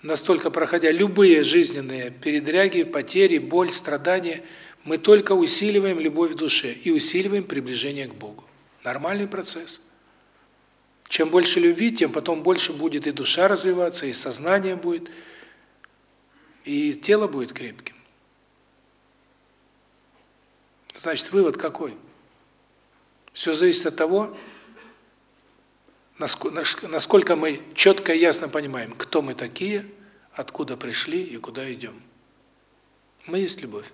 Speaker 1: настолько проходя любые жизненные передряги, потери, боль, страдания, мы только усиливаем любовь в душе и усиливаем приближение к Богу. Нормальный процесс. Чем больше любви, тем потом больше будет и душа развиваться, и сознание будет, и тело будет крепким. Значит, вывод какой? Все зависит от того, насколько мы четко и ясно понимаем, кто мы такие, откуда пришли и куда идем. Мы есть любовь.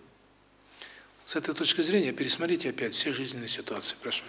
Speaker 1: С этой точки зрения пересмотрите опять все жизненные ситуации. Прошу.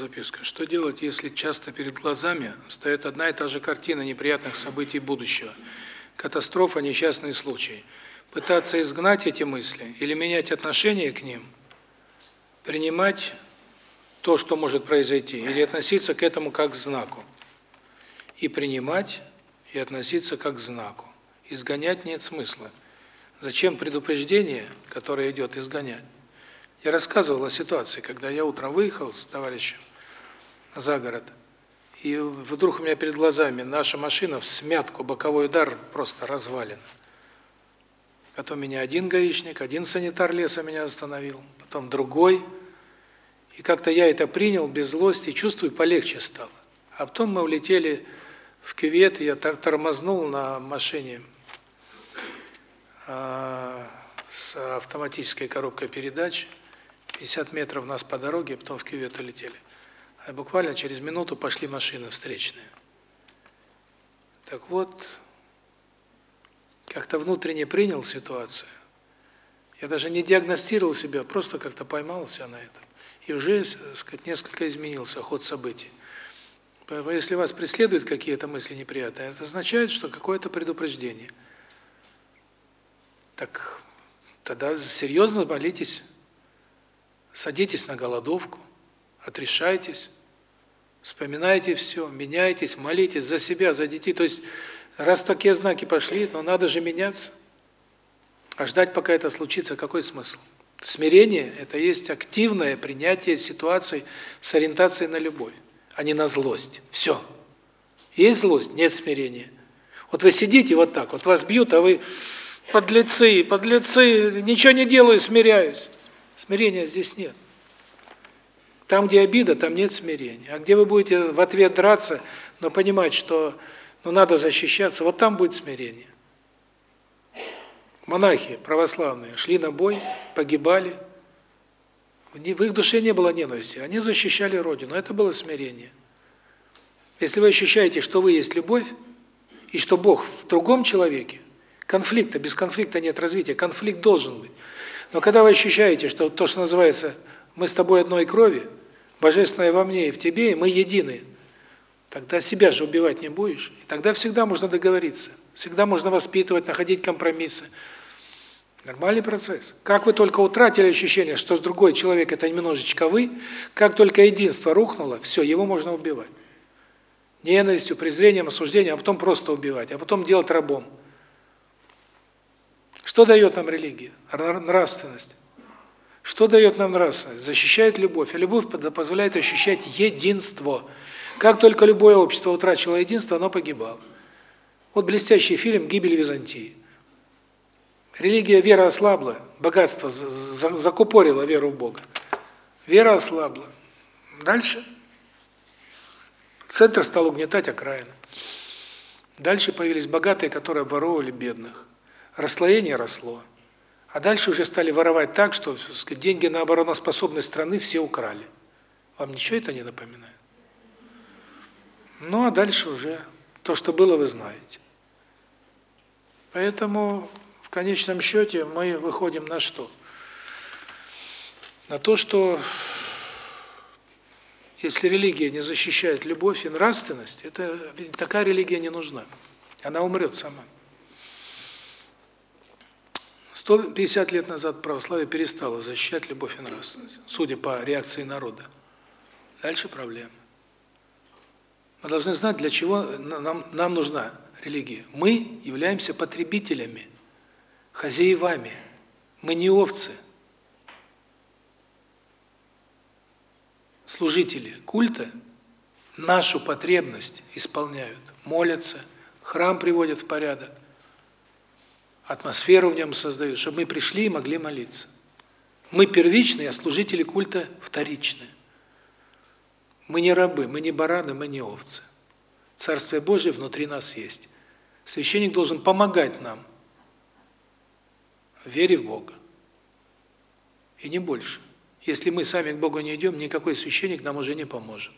Speaker 1: Записка. Что делать, если часто перед глазами стоит одна и та же картина неприятных событий будущего? Катастрофа, несчастный случай. Пытаться изгнать эти мысли или менять отношение к ним, принимать то, что может произойти, или относиться к этому как к знаку. И принимать, и относиться как к знаку. Изгонять нет смысла. Зачем предупреждение, которое идет изгонять? Я рассказывал о ситуации, когда я утром выехал с товарищем за город, и вдруг у меня перед глазами наша машина в смятку, боковой удар просто развалена. Потом меня один гаишник, один санитар леса меня остановил, потом другой. И как-то я это принял без злости, чувствую, полегче стало. А потом мы улетели в кювет, я тормознул на машине а, с автоматической коробкой передач. 50 метров нас по дороге, потом в кювет улетели. А буквально через минуту пошли машины встречные. Так вот, как-то внутренне принял ситуацию. Я даже не диагностировал себя, просто как-то поймался на этом. И уже, так сказать, несколько изменился ход событий. Если вас преследуют какие-то мысли неприятные, это означает, что какое-то предупреждение. Так тогда серьезно молитесь, садитесь на голодовку, отрешайтесь, вспоминайте все, меняйтесь, молитесь за себя, за детей. То есть, раз такие знаки пошли, но надо же меняться. А ждать, пока это случится, какой смысл? Смирение – это есть активное принятие ситуации с ориентацией на любовь а не на злость. Все. Есть злость, нет смирения. Вот вы сидите вот так, вот вас бьют, а вы подлецы, подлецы, ничего не делаю, смиряюсь. Смирения здесь нет. Там, где обида, там нет смирения. А где вы будете в ответ драться, но понимать, что ну надо защищаться, вот там будет смирение. Монахи православные шли на бой, погибали, в их душе не было ненависти, они защищали Родину, это было смирение. Если вы ощущаете, что вы есть любовь, и что Бог в другом человеке, конфликта, без конфликта нет развития, конфликт должен быть. Но когда вы ощущаете, что то, что называется «мы с тобой одной крови», Божественное во мне и в тебе, и мы едины, тогда себя же убивать не будешь. И тогда всегда можно договориться, всегда можно воспитывать, находить компромиссы. Нормальный процесс. Как вы только утратили ощущение, что с другой человек это немножечко вы, как только единство рухнуло, все, его можно убивать. Ненавистью, презрением, осуждением, а потом просто убивать, а потом делать рабом. Что дает нам религия? Нравственность. Что дает нам нравственность? Защищает любовь. А любовь позволяет ощущать единство. Как только любое общество утратило единство, оно погибало. Вот блестящий фильм «Гибель Византии». Религия, вера ослабла, богатство закупорило веру в Бога. Вера ослабла. Дальше центр стал угнетать окраины. Дальше появились богатые, которые обворовывали бедных. Расслоение росло. А дальше уже стали воровать так, что сказать, деньги на обороноспособность страны все украли. Вам ничего это не напоминает? Ну, а дальше уже то, что было, вы знаете. Поэтому в конечном счете мы выходим на что? На то, что если религия не защищает любовь и нравственность, это такая религия не нужна. Она умрет сама. 150 лет назад православие перестало защищать любовь и нравственность, судя по реакции народа. Дальше проблема. Мы должны знать, для чего нам, нам нужна религия. Мы являемся потребителями хозяевами. Мы не овцы. Служители культа нашу потребность исполняют, молятся, храм приводят в порядок, атмосферу в нем создают, чтобы мы пришли и могли молиться. Мы первичные, а служители культа вторичные. Мы не рабы, мы не бараны, мы не овцы. Царствие Божие внутри нас есть. Священник должен помогать нам вере в Бога. И не больше. Если мы сами к Богу не идем, никакой священник нам уже не поможет.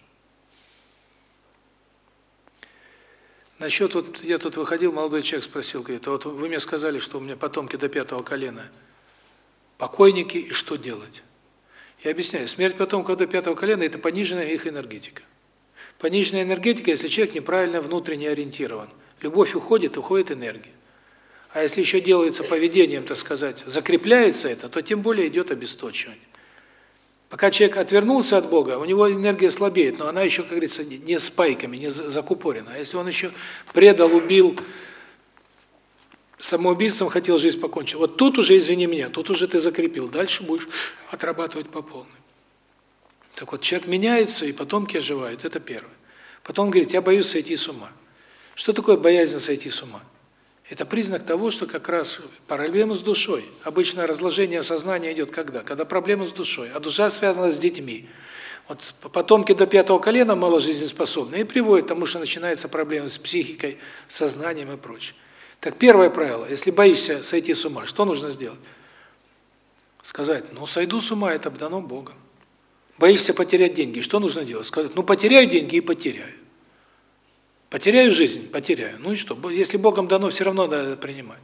Speaker 1: Насчет вот я тут выходил, молодой человек спросил, говорит: "А вот вы мне сказали, что у меня потомки до пятого колена покойники, и что делать?" Я объясняю, смерть потомков до пятого колена – это пониженная их энергетика. Пониженная энергетика, если человек неправильно внутренне ориентирован. Любовь уходит, уходит энергия. А если еще делается поведением, так сказать, закрепляется это, то тем более идет обесточивание. Пока человек отвернулся от Бога, у него энергия слабеет, но она еще, как говорится, не спайками, не закупорена. А если он еще предал, убил, самоубийством хотел жизнь покончить, вот тут уже, извини меня, тут уже ты закрепил, дальше будешь отрабатывать по полной. Так вот, человек меняется, и потомки оживают, это первое. Потом говорит, я боюсь сойти с ума. Что такое боязнь сойти с ума? Это признак того, что как раз проблема с душой. Обычно разложение сознания идет когда? Когда проблема с душой. А душа связана с детьми. Вот потомки до пятого колена мало жизнеспособны и приводят к тому, что начинается проблема с психикой, сознанием и прочее. Так первое правило, если боишься сойти с ума, что нужно сделать? Сказать, ну сойду с ума, это дано Богом. Боишься потерять деньги, что нужно делать? Сказать, ну потеряю деньги и потеряю. Потеряю жизнь, потеряю. Ну и что? Если Богом дано, все равно надо принимать.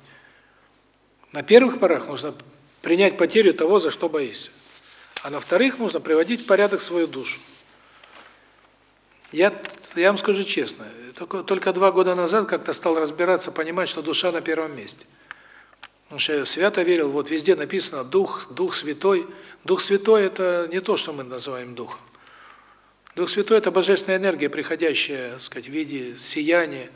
Speaker 1: На первых порах нужно принять потерю того, за что боишься. А на вторых нужно приводить в порядок свою душу. Я, я вам скажу честно, только, только два года назад как-то стал разбираться, понимать, что душа на первом месте. Потому что я свято верил, вот везде написано Дух, Дух Святой. Дух Святой – это не то, что мы называем Духом. Дух Святой – это божественная энергия, приходящая, так сказать, в виде сияния.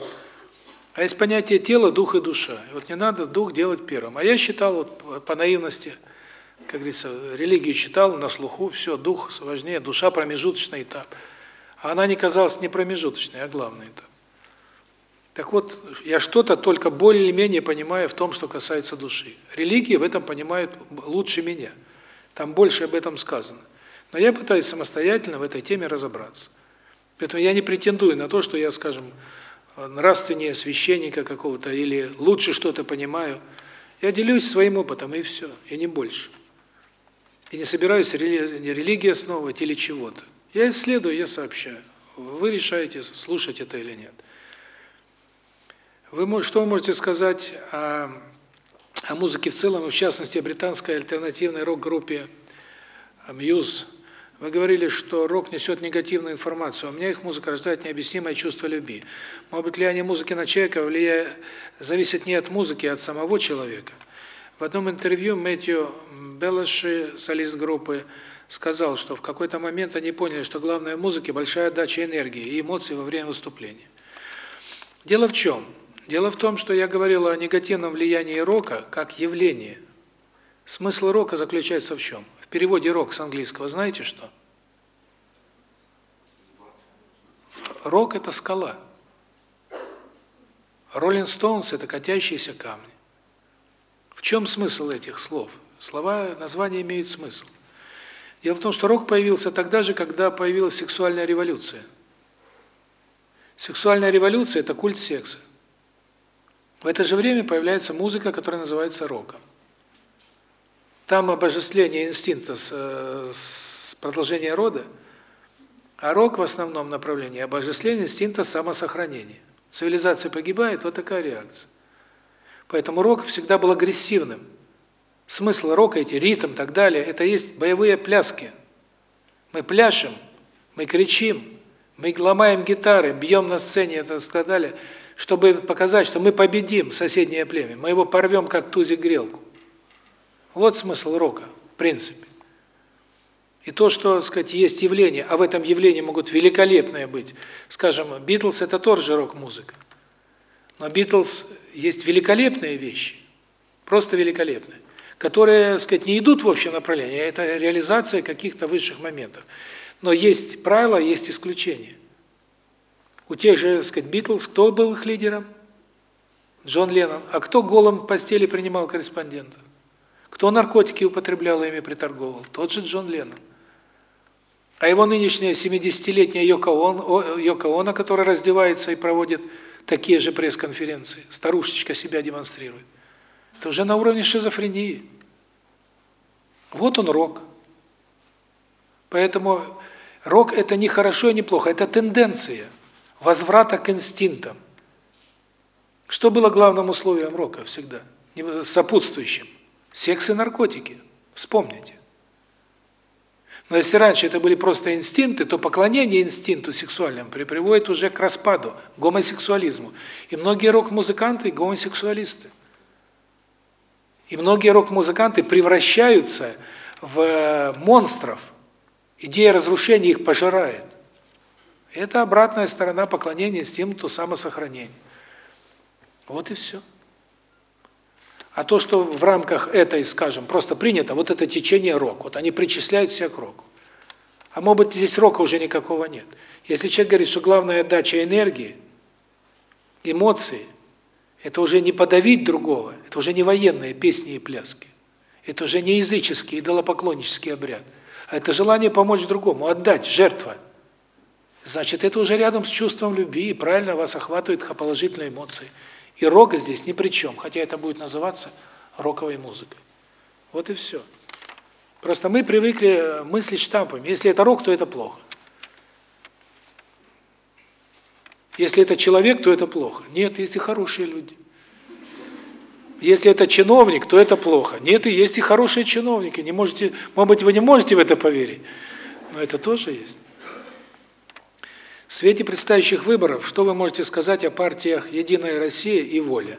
Speaker 1: А есть понятие тела, дух и душа. И вот не надо дух делать первым. А я считал, вот по наивности, как говорится, религию читал на слуху, все, дух важнее, душа – промежуточный этап. А она не казалась не промежуточной, а главный этап. Так вот, я что-то только более-менее понимаю в том, что касается души. Религии в этом понимают лучше меня. Там больше об этом сказано. Но я пытаюсь самостоятельно в этой теме разобраться. Поэтому я не претендую на то, что я, скажем, нравственнее священника какого-то или лучше что-то понимаю. Я делюсь своим опытом, и все, и не больше. И не собираюсь религии основывать или чего-то. Я исследую, я сообщаю. Вы решаете, слушать это или нет. Вы что можете сказать о, о музыке в целом, и в частности о британской альтернативной рок-группе Muse? Вы говорили, что рок несет негативную информацию. У меня их музыка рождает необъяснимое чувство любви. Может быть, влияние музыки на человека влияет, зависит не от музыки, а от самого человека. В одном интервью Мэтью Беллаши, солист группы, сказал, что в какой-то момент они поняли, что главное в музыке – большая отдача энергии и эмоций во время выступления. Дело в чем? Дело в том, что я говорил о негативном влиянии рока как явления. Смысл рока заключается в чем? Переводе рок с английского знаете что? Рок – это скала. Роллинг Стоунс – это катящиеся камни. В чем смысл этих слов? Слова, названия имеют смысл. Дело в том, что рок появился тогда же, когда появилась сексуальная революция. Сексуальная революция – это культ секса. В это же время появляется музыка, которая называется роком. Там обожествление инстинкта с, с продолжения рода, а рок в основном направлении обожествление инстинкта самосохранения. Цивилизация погибает, вот такая реакция. Поэтому рок всегда был агрессивным. Смысл рока, эти ритм и так далее, это есть боевые пляски. Мы пляшем, мы кричим, мы ломаем гитары, бьем на сцене, это сказали, чтобы показать, что мы победим соседнее племя, мы его порвем, как тузик грелку. Вот смысл рока, в принципе. И то, что, сказать, есть явление, а в этом явлении могут великолепные быть. Скажем, Битлз – это тоже рок-музыка. Но Битлз есть великолепные вещи, просто великолепные, которые, сказать, не идут в общем направлении, а это реализация каких-то высших моментов. Но есть правила, есть исключения. У тех же, сказать, Битлз, кто был их лидером? Джон Леннон. А кто голым в постели принимал корреспондента? Кто наркотики употреблял и ими приторговал? Тот же Джон Леннон. А его нынешняя 70-летняя Йоко Оно, Йоко Оно, которая раздевается и проводит такие же пресс-конференции, старушечка себя демонстрирует. Это уже на уровне шизофрении. Вот он рок. Поэтому рок – это не хорошо и не плохо, это тенденция возврата к инстинктам. Что было главным условием рока всегда? Сопутствующим – Секс и наркотики. Вспомните. Но если раньше это были просто инстинкты, то поклонение инстинкту сексуальному приводит уже к распаду, к гомосексуализму. И многие рок-музыканты – гомосексуалисты. И многие рок-музыканты превращаются в монстров. Идея разрушения их пожирает. Это обратная сторона поклонения инстинкту самосохранения. Вот и все. А то, что в рамках этой, скажем, просто принято, вот это течение рок, вот они причисляют себя к року. А может быть, здесь рока уже никакого нет. Если человек говорит, что главная отдача энергии, эмоции, это уже не подавить другого, это уже не военные песни и пляски. Это уже не языческий, идолопоклоннический обряд. А это желание помочь другому, отдать, жертва. Значит, это уже рядом с чувством любви, и правильно вас охватывает положительные эмоции. И рок здесь ни при чем, хотя это будет называться роковой музыкой. Вот и все. Просто мы привыкли мыслить штампами. Если это рок, то это плохо. Если это человек, то это плохо. Нет, есть и хорошие люди. Если это чиновник, то это плохо. Нет, и есть и хорошие чиновники. Не можете, может быть, вы не можете в это поверить, но это тоже есть. В свете предстоящих выборов, что вы можете сказать о партиях «Единая Россия» и «Воля»?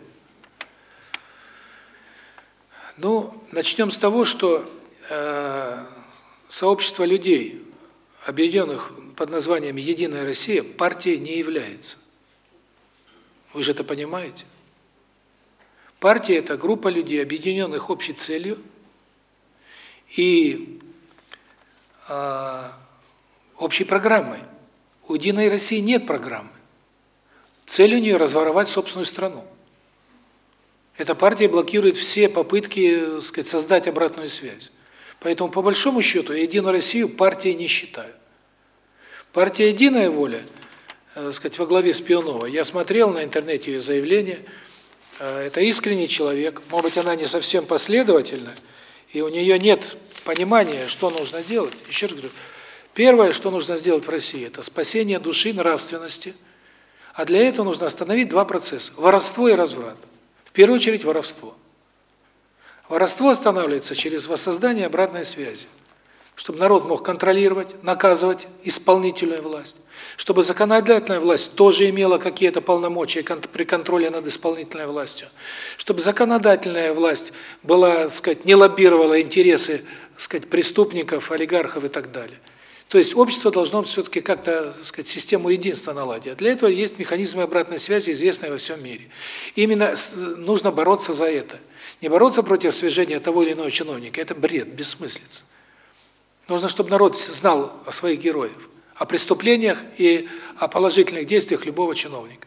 Speaker 1: Ну, начнем с того, что э, сообщество людей, объединенных под названием «Единая Россия», партией не является. Вы же это понимаете? Партия – это группа людей, объединенных общей целью и э, общей программой. У «Единой России» нет программы. Цель у нее – разворовать собственную страну. Эта партия блокирует все попытки, сказать, создать обратную связь. Поэтому, по большому счету, «Единую Россию» партией не считаю. Партия «Единая воля», э, сказать, во главе Спионова, я смотрел на интернете ее заявление, э, это искренний человек, может быть, она не совсем последовательна, и у нее нет понимания, что нужно делать. Еще раз говорю, Первое, что нужно сделать в России, это спасение души, нравственности. А для этого нужно остановить два процесса – воровство и разврат. В первую очередь воровство. Воровство останавливается через воссоздание обратной связи, чтобы народ мог контролировать, наказывать исполнительную власть, чтобы законодательная власть тоже имела какие-то полномочия при контроле над исполнительной властью, чтобы законодательная власть была, так сказать, не лоббировала интересы, так сказать, преступников, олигархов и так далее. То есть общество должно все-таки как-то, сказать, систему единства наладить. Для этого есть механизмы обратной связи, известные во всем мире. Именно нужно бороться за это. Не бороться против освежения того или иного чиновника – это бред, бессмыслица. Нужно, чтобы народ знал о своих героях, о преступлениях и о положительных действиях любого чиновника.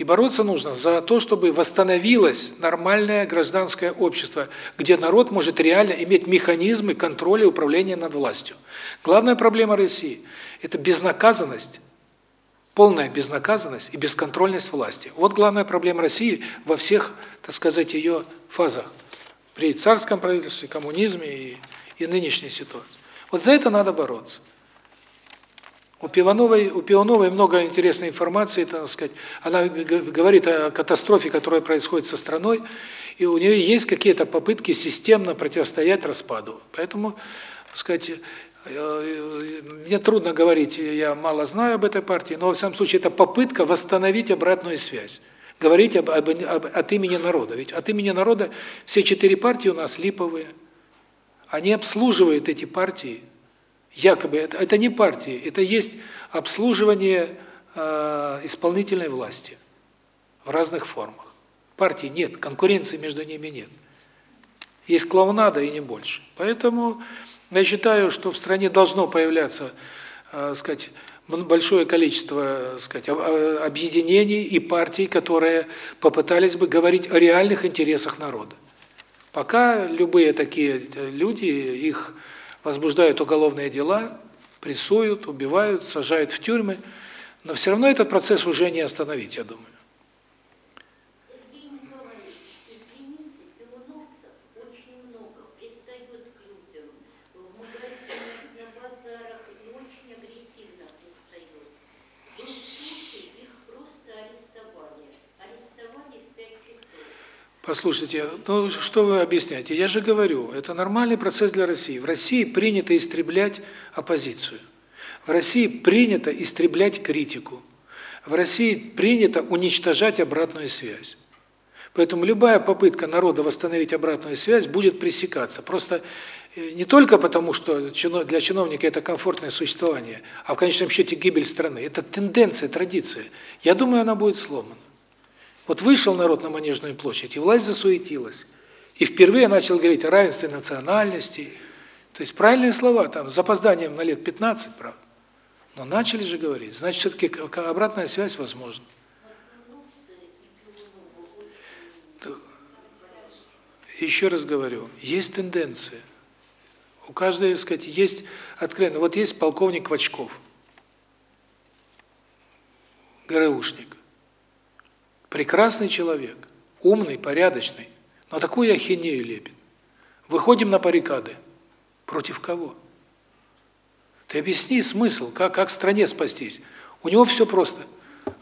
Speaker 1: И бороться нужно за то, чтобы восстановилось нормальное гражданское общество, где народ может реально иметь механизмы контроля и управления над властью. Главная проблема России – это безнаказанность, полная безнаказанность и бесконтрольность власти. Вот главная проблема России во всех, так сказать, ее фазах. При царском правительстве, коммунизме и, и нынешней ситуации. Вот за это надо бороться. У Пивановой, у Пивановой много интересной информации, так сказать. Она говорит о катастрофе, которая происходит со страной, и у нее есть какие-то попытки системно противостоять распаду. Поэтому, так сказать, э, мне трудно говорить, я мало знаю об этой партии, но во всяком случае это попытка восстановить обратную связь. Говорить об, об, об, от имени народа. Ведь от имени народа все четыре партии у нас липовые. Они обслуживают эти партии Якобы это, это не партии, это есть обслуживание э, исполнительной власти в разных формах. Партий нет, конкуренции между ними нет. Есть клоунада и не больше. Поэтому я считаю, что в стране должно появляться, э, сказать, большое количество, сказать, объединений и партий, которые попытались бы говорить о реальных интересах народа. Пока любые такие э, люди, их возбуждают уголовные дела, прессуют, убивают, сажают в тюрьмы, но все равно этот процесс уже не остановить, я думаю. Послушайте, ну что вы объясняете? Я же говорю, это нормальный процесс для России. В России принято истреблять оппозицию. В России принято истреблять критику. В России принято уничтожать обратную связь. Поэтому любая попытка народа восстановить обратную связь будет пресекаться. Просто э, не только потому, что для чиновника это комфортное существование, а в конечном счете гибель страны. Это тенденция, традиция. Я думаю, она будет сломана. Вот вышел народ на Манежную площадь, и власть засуетилась. И впервые начал говорить о равенстве национальностей. То есть правильные слова, там, с запозданием на лет 15, правда. Но начали же говорить. Значит, все-таки обратная связь возможна. Еще раз говорю, есть тенденция. У каждой, так сказать, есть откровенно. Вот есть полковник Квачков, ГРУшник. Прекрасный человек, умный, порядочный, но такую ахинею лепит. Выходим на баррикады. Против кого? Ты объясни смысл, как, как стране спастись. У него все просто.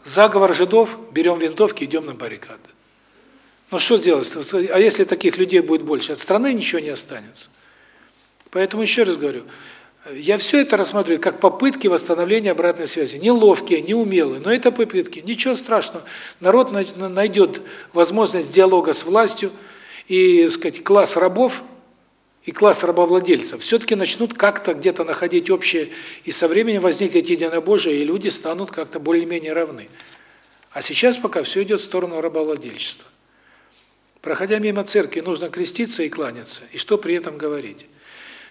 Speaker 1: Заговор жидов, берем винтовки, идем на баррикады. Ну что сделать? А если таких людей будет больше? От страны ничего не останется. Поэтому еще раз говорю, я все это рассматриваю как попытки восстановления обратной связи. Неловкие, неумелые, но это попытки. Ничего страшного. Народ найдет возможность диалога с властью, и, сказать, класс рабов и класс рабовладельцев все-таки начнут как-то где-то находить общее, и со временем возникнет единобожие, и люди станут как-то более-менее равны. А сейчас пока все идет в сторону рабовладельчества. Проходя мимо церкви, нужно креститься и кланяться. И что при этом говорить?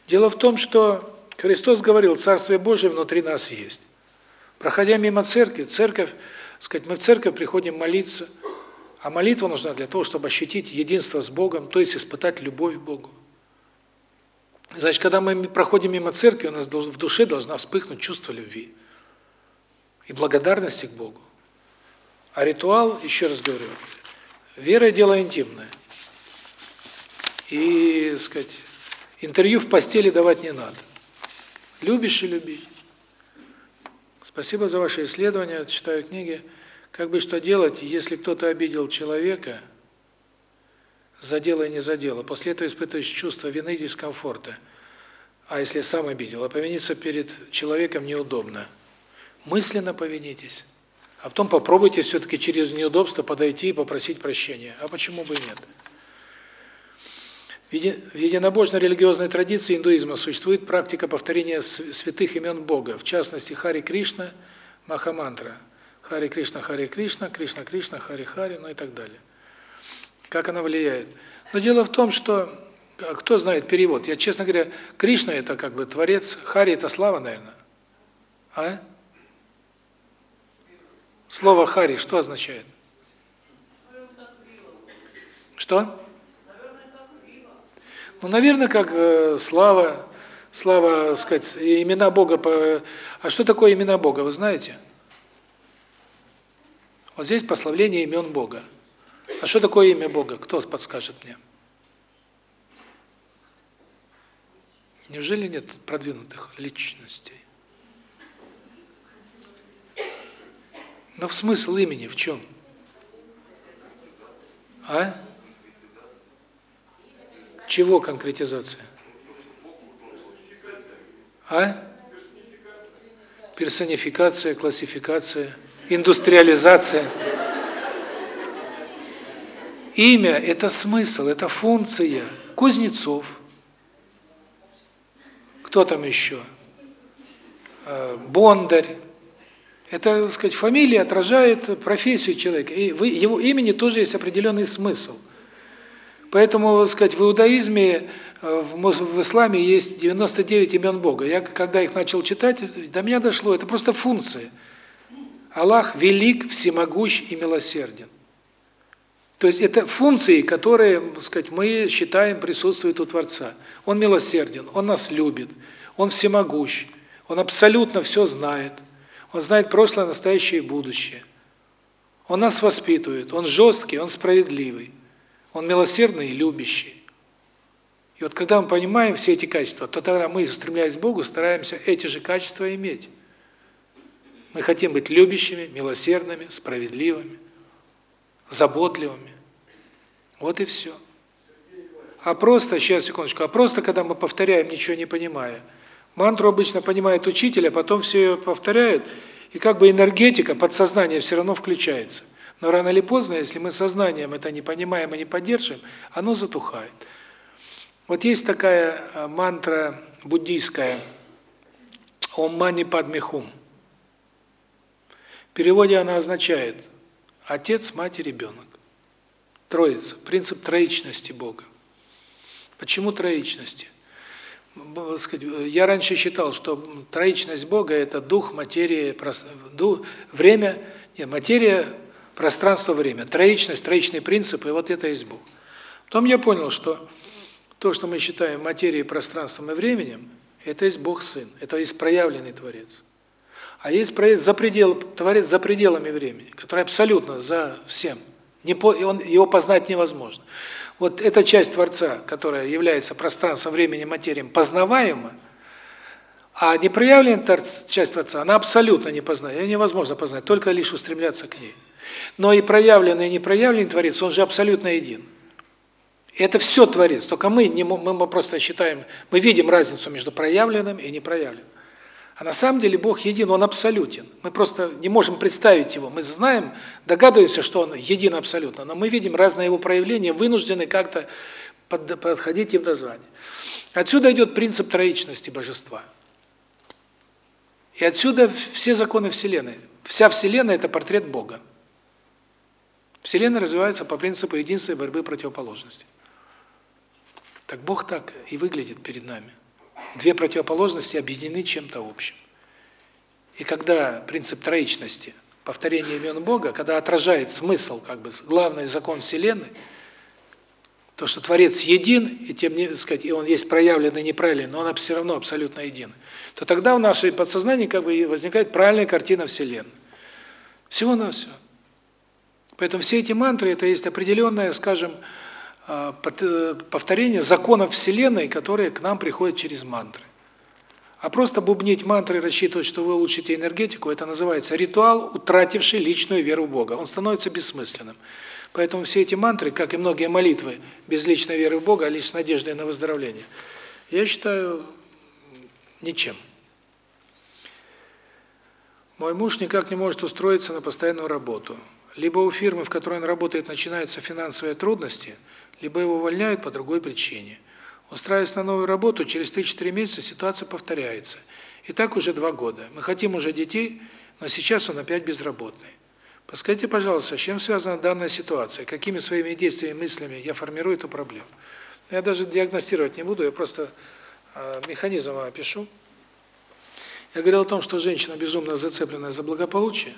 Speaker 1: Дело в том, что Христос говорил, Царствие Божие внутри нас есть. Проходя мимо церкви, церковь, сказать, мы в церковь приходим молиться, а молитва нужна для того, чтобы ощутить единство с Богом, то есть испытать любовь к Богу. Значит, когда мы проходим мимо церкви, у нас в душе должна вспыхнуть чувство любви и благодарности к Богу. А ритуал, еще раз говорю, вера – дело интимное. И, сказать, интервью в постели давать не надо. Любишь и люби. Спасибо за ваше исследование, читаю книги. Как бы что делать, если кто-то обидел человека, задел и не задел, а после этого испытываешь чувство вины и дискомфорта. А если сам обидел, а повиниться перед человеком неудобно. Мысленно повинитесь. А потом попробуйте все-таки через неудобство подойти и попросить прощения. А почему бы и нет? В единобожной религиозной традиции индуизма существует практика повторения святых имен Бога, в частности Хари Кришна, Махамантра. Хари Кришна, Хари Кришна, Кришна Кришна, Хари Хари, ну и так далее. Как она влияет? Но дело в том, что а кто знает перевод? Я, честно говоря, Кришна это как бы творец, Хари это слава, наверное. А? Слово Хари что означает? Что? Ну, наверное, как э, слава, слава, сказать, имена Бога. По... А что такое имена Бога, вы знаете? Вот здесь прославление имен Бога. А что такое имя Бога? Кто подскажет мне? Неужели нет продвинутых личностей? Но в смысл имени в чем? А? Чего конкретизация? А? Персонификация, классификация, индустриализация. Имя – это смысл, это функция. Кузнецов. Кто там еще? Э, Бондарь. Это, так сказать, фамилия отражает профессию человека. И его имени тоже есть определенный смысл. Поэтому, так сказать, в иудаизме, э, в исламе есть 99 имен Бога. Я когда их начал читать, до меня дошло, это просто функция. Аллах велик, всемогущ и милосерден. То есть это функции, которые, так сказать, мы считаем присутствуют у Творца. Он милосерден, он нас любит, он всемогущ, он абсолютно все знает. Он знает прошлое, настоящее и будущее. Он нас воспитывает, он жесткий, он справедливый. Он милосердный и любящий. И вот когда мы понимаем все эти качества, то тогда мы, стремляясь к Богу, стараемся эти же качества иметь. Мы хотим быть любящими, милосердными, справедливыми, заботливыми. Вот и все. А просто, сейчас, секундочку, а просто, когда мы повторяем, ничего не понимая, мантру обычно понимает учитель, а потом все ее повторяют, и как бы энергетика, подсознание все равно включается. Но рано или поздно, если мы сознанием это не понимаем и не поддерживаем, оно затухает. Вот есть такая э, мантра буддийская «Ом мани падме хум». В переводе она означает «отец, мать и ребенок». Троица, принцип троичности Бога. Почему троичности? Я раньше считал, что троичность Бога – это дух, материя, время, нет, материя, пространство, время. Троичность, троичный принцип, и вот это Бог. Потом я понял, что то, что мы считаем материей, пространством и временем, это есть Бог Сын, это есть проявленный Творец. А есть Творец за, предел, творец за пределами времени, который абсолютно за всем. Не по, он, его познать невозможно. Вот эта часть Творца, которая является пространством, временем, материей, познаваема, а непроявленная часть Творца, она абсолютно не познает, ее невозможно познать, только лишь устремляться к ней. Но и проявленный, и непроявленный Творец, он же абсолютно един. Это все Творец, только мы, не, мы просто считаем, мы видим разницу между проявленным и непроявленным. А на самом деле Бог един, Он абсолютен. Мы просто не можем представить Его. Мы знаем, догадываемся, что Он един абсолютно, но мы видим разные Его проявления, вынуждены как-то подходить им название. Отсюда идет принцип троичности Божества. И отсюда все законы Вселенной. Вся Вселенная – это портрет Бога. Вселенная развивается по принципу единства и борьбы противоположностей. Так Бог так и выглядит перед нами. Две противоположности объединены чем-то общим. И когда принцип троичности, повторение имен Бога, когда отражает смысл, как бы главный закон Вселенной, то, что Творец един, и тем не сказать, и он есть проявленный неправильный, но он все равно абсолютно един, то тогда в нашей подсознании как бы возникает правильная картина Вселенной. Всего-навсего. Поэтому все эти мантры – это есть определенная, скажем, а, повторение законов Вселенной, которые к нам приходят через мантры. А просто бубнить мантры рассчитывать, что вы улучшите энергетику, это называется ритуал, утративший личную веру в Бога. Он становится бессмысленным. Поэтому все эти мантры, как и многие молитвы, без личной веры в Бога, а лишь с надеждой на выздоровление, я считаю ничем. Мой муж никак не может устроиться на постоянную работу. Либо у фирмы, в которой он работает, начинаются финансовые трудности – либо его увольняют по другой причине. Устраиваясь на новую работу, через 3-4 месяца ситуация повторяется. И так уже два года. Мы хотим уже детей, но сейчас он опять безработный. Подскажите, пожалуйста, с чем связана данная ситуация? Какими своими действиями, мыслями я формирую эту проблему? Я даже диагностировать не буду, я просто э, механизм опишу. Я говорил о том, что женщина безумно зацепленная за благополучие,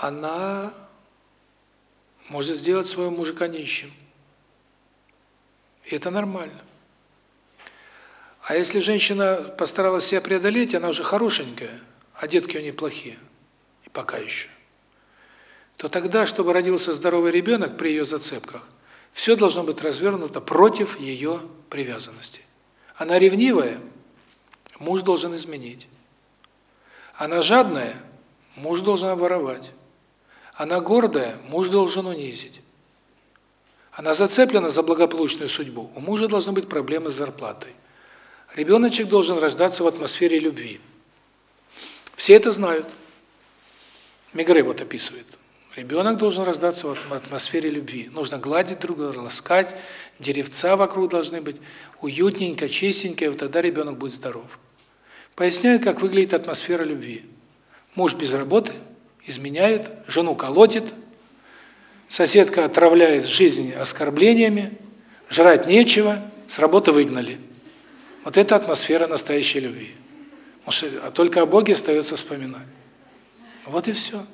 Speaker 1: она может сделать своего мужика нищим. И это нормально. А если женщина постаралась себя преодолеть, она уже хорошенькая, а детки у нее плохие, и пока еще, то тогда, чтобы родился здоровый ребенок при ее зацепках, все должно быть развернуто против ее привязанности. Она ревнивая, муж должен изменить. Она жадная, муж должен обворовать. Она гордая, муж должен унизить. Она зацеплена за благополучную судьбу, у мужа должны быть проблемы с зарплатой. Ребеночек должен рождаться в атмосфере любви. Все это знают. Мегре вот описывает. Ребенок должен рождаться в атмосфере любви. Нужно гладить друг друга, ласкать, деревца вокруг должны быть уютненько, чистенько, и вот тогда ребенок будет здоров. Поясняю, как выглядит атмосфера любви. Муж без работы – изменяет, жену колотит, соседка отравляет жизнь оскорблениями, жрать нечего, с работы выгнали. Вот это атмосфера настоящей любви. а только о Боге остается вспоминать. Вот и все.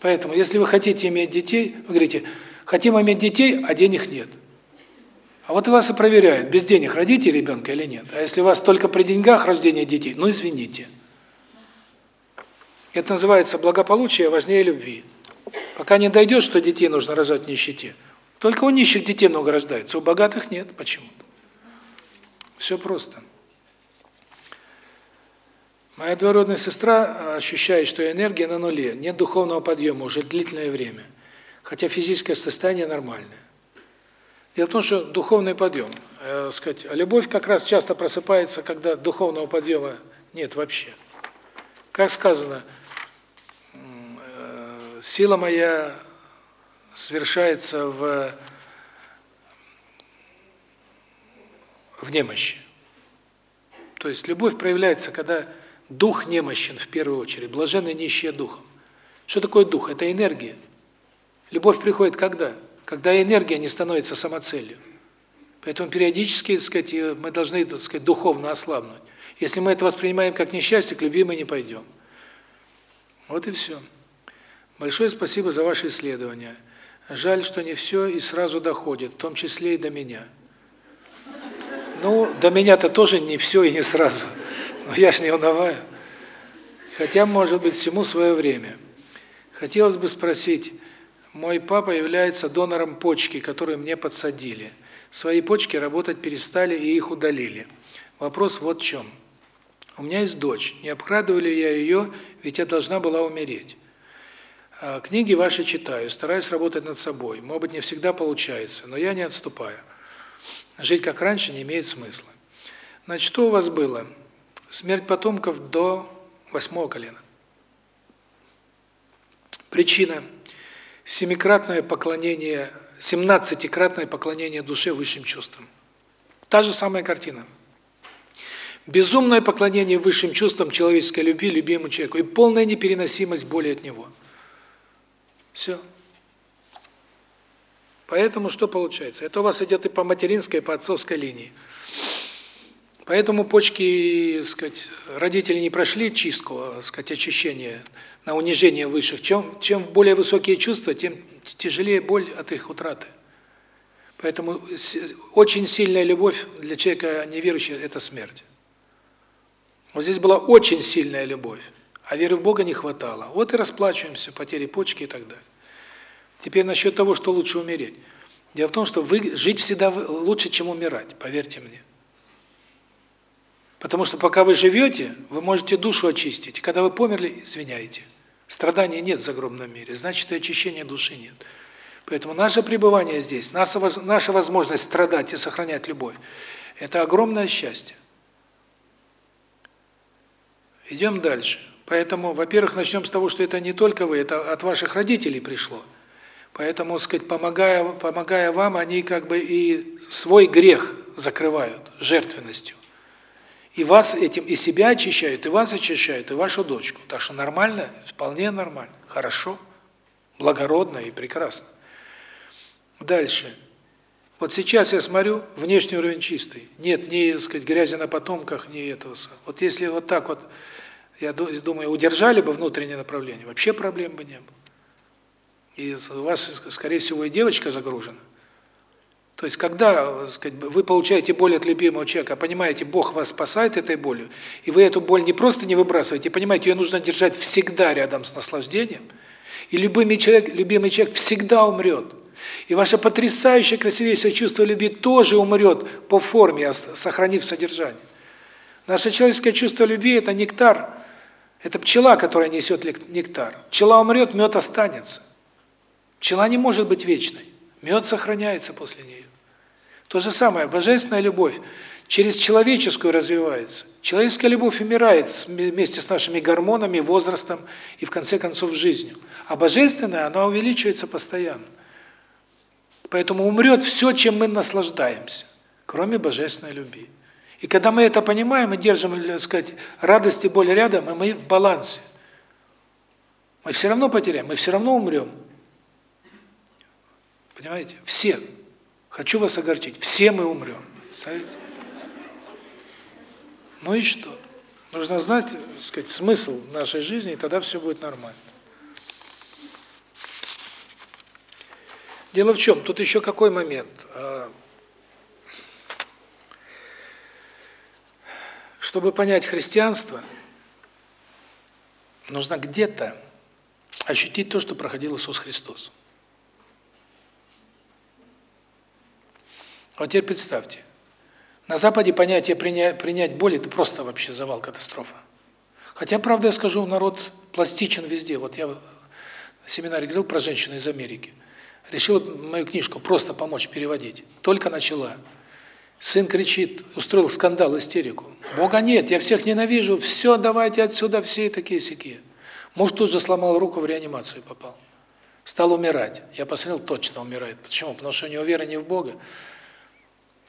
Speaker 1: Поэтому, если вы хотите иметь детей, вы говорите, хотим иметь детей, а денег нет. А вот вас и проверяют, без денег родите ребенка или нет. А если у вас только при деньгах рождение детей, ну извините. Это называется благополучие важнее любви. Пока не дойдет, что детей нужно рожать в нищете. Только у нищих детей много рождается, у богатых нет почему-то. Все просто. Моя двоюродная сестра ощущает, что энергия на нуле, нет духовного подъема уже длительное время. хотя физическое состояние нормальное. Дело в том, что духовный подъем, э, сказать, а любовь как раз часто просыпается, когда духовного подъема нет вообще. Как сказано, сила моя совершается в в немощи. То есть любовь проявляется, когда дух немощен в первую очередь, блаженны нищие духом. Что такое дух? Это энергия. Любовь приходит когда? Когда энергия не становится самоцелью. Поэтому периодически, так сказать, мы должны, так сказать, духовно ослабнуть. Если мы это воспринимаем как несчастье, к любви мы не пойдем. Вот и все. Большое спасибо за ваши исследования. Жаль, что не все и сразу доходит, в том числе и до меня. Ну, до меня-то тоже не все и не сразу. Но я ж не унываю. Хотя, может быть, всему свое время. Хотелось бы спросить, мой папа является донором почки, которую мне подсадили. Свои почки работать перестали и их удалили. Вопрос вот в чем. У меня есть дочь. Не обкрадывали я ее, ведь я должна была умереть. А, книги ваши читаю, стараюсь работать над собой. Может быть, не всегда получается, но я не отступаю. Жить как раньше не имеет смысла. Значит, что у вас было? Смерть потомков до восьмого колена. Причина – семикратное поклонение, семнадцатикратное поклонение душе высшим чувствам. Та же самая картина. Безумное поклонение высшим чувствам человеческой любви любимому человеку и полная непереносимость боли от него. Все. Поэтому что получается? Это у вас идет и по материнской, и по отцовской линии. Поэтому почки, сказать, родители не прошли чистку, сказать, очищение, на унижение высших. Чем чем более высокие чувства, тем тяжелее боль от их утраты. Поэтому очень сильная любовь для человека неверующего это смерть. Вот здесь была очень сильная любовь, а веры в Бога не хватало. Вот и расплачиваемся потери почки и так далее. Теперь насчет того, что лучше умереть. Дело в том, что вы жить всегда лучше, чем умирать, поверьте мне. Потому что пока вы живете, вы можете душу очистить. Когда вы померли, извиняйте. Страданий нет в загробном мире, значит, и очищения души нет. Поэтому наше пребывание здесь, наша возможность страдать и сохранять любовь это огромное счастье. Идем дальше. Поэтому, во-первых, начнем с того, что это не только вы, это от ваших родителей пришло. Поэтому, сказать, помогая помогая вам, они как бы и свой грех закрывают жертвенностью. И вас этим и себя очищают, и вас очищают, и вашу дочку. Так что нормально, вполне нормально, хорошо, благородно и прекрасно. Дальше. Вот сейчас я смотрю, внешний уровень чистый. Нет ни, сказать, грязи на потомках, ни этого. Вот если вот так вот, я думаю, удержали бы внутреннее направление, вообще проблем бы не было и у вас, скорее всего, и девочка загружена. То есть, когда сказать, вы получаете боль от любимого человека, понимаете, Бог вас спасает этой болью, и вы эту боль не просто не выбрасываете, понимаете, ее нужно держать всегда рядом с наслаждением, и любимый человек, любимый человек всегда умрет. И ваше потрясающее, красивейшее чувство любви тоже умрет по форме, сохранив содержание. Наше человеческое чувство любви – это нектар, это пчела, которая несет нектар. Пчела умрет, мед останется. Пчела не может быть вечной. Мед сохраняется после нее. То же самое, божественная любовь через человеческую развивается. Человеческая любовь умирает вместе с нашими гормонами, возрастом и, в конце концов, жизнью. А божественная, она увеличивается постоянно. Поэтому умрет все, чем мы наслаждаемся, кроме божественной любви. И когда мы это понимаем, мы держим, так сказать, радость и боль рядом, и мы в балансе. Мы все равно потеряем, мы все равно умрем. Понимаете? Все. Хочу вас огорчить. Все мы умрем. Представляете? Ну и что? Нужно знать, так сказать, смысл нашей жизни, и тогда все будет нормально. Дело в чем? Тут еще какой момент? Чтобы понять христианство, нужно где-то ощутить то, что проходил Иисус Христос. Вот теперь представьте, на Западе понятие принять, боль – это просто вообще завал, катастрофа. Хотя, правда, я скажу, народ пластичен везде. Вот я на семинаре говорил про женщину из Америки. Решила мою книжку просто помочь переводить. Только начала. Сын кричит, устроил скандал, истерику. Бога нет, я всех ненавижу, все, давайте отсюда, все такие сякие. Муж тут же сломал руку, в реанимацию попал. Стал умирать. Я посмотрел, точно умирает. Почему? Потому что у него вера не в Бога,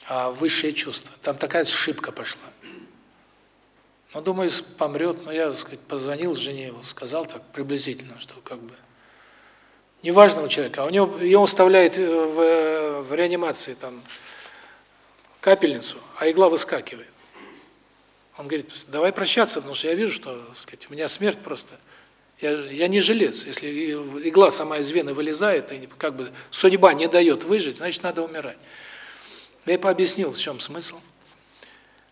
Speaker 1: а в высшее чувство. Там такая ошибка пошла. Ну, думаю, помрет. Но я, так сказать, позвонил жене его, сказал так приблизительно, что как бы неважного человека, а у него его вставляет э, в, э, в реанимации там капельницу, а игла выскакивает. Он говорит: "Давай прощаться, потому что я вижу, что, сказать, у меня смерть просто. Я я не жилец. Если игла сама из вены вылезает, и как бы судьба не дает выжить, значит, надо умирать". Я пообъяснил, в чем смысл.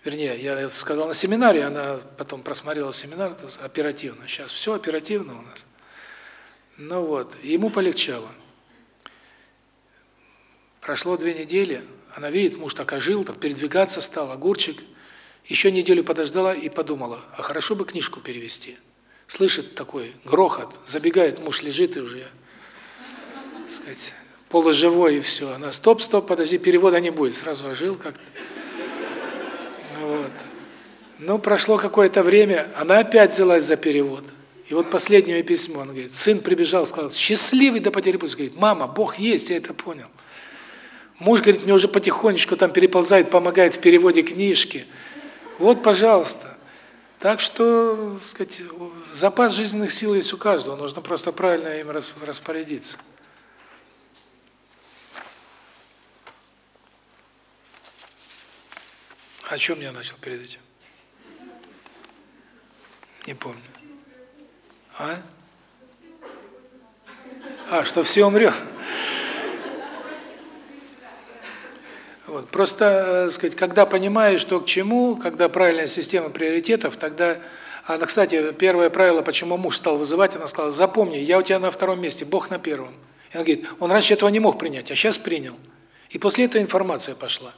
Speaker 1: Вернее, я это сказал на семинаре, она потом просмотрела семинар оперативно. Сейчас все оперативно у нас. Ну вот, ему полегчало. Прошло две недели, она видит, муж так ожил, так передвигаться стал, огурчик. Еще неделю подождала и подумала, а хорошо бы книжку перевести. Слышит такой грохот, забегает, муж лежит и уже, так сказать, полуживой и все. Она, стоп, стоп, подожди, перевода не будет. Сразу ожил как-то. Вот. Ну, прошло какое-то время, она опять взялась за перевод. И вот последнее письмо, он говорит, сын прибежал, сказал, счастливый до потери пульса. Говорит, мама, Бог есть, я это понял. Муж, говорит, мне уже потихонечку там переползает, помогает в переводе книжки. Вот, пожалуйста. Так что, сказать, запас жизненных сил есть у каждого, нужно просто правильно им распорядиться. О чем я начал перед этим? Не помню. А? А, что все умрем. Вот. Просто, э, сказать, когда понимаешь, что к чему, когда правильная система приоритетов, тогда... А, кстати, первое правило, почему муж стал вызывать, она сказала, запомни, я у тебя на втором месте, Бог на первом. И он говорит, он раньше этого не мог принять, а сейчас принял. И после этого информация пошла.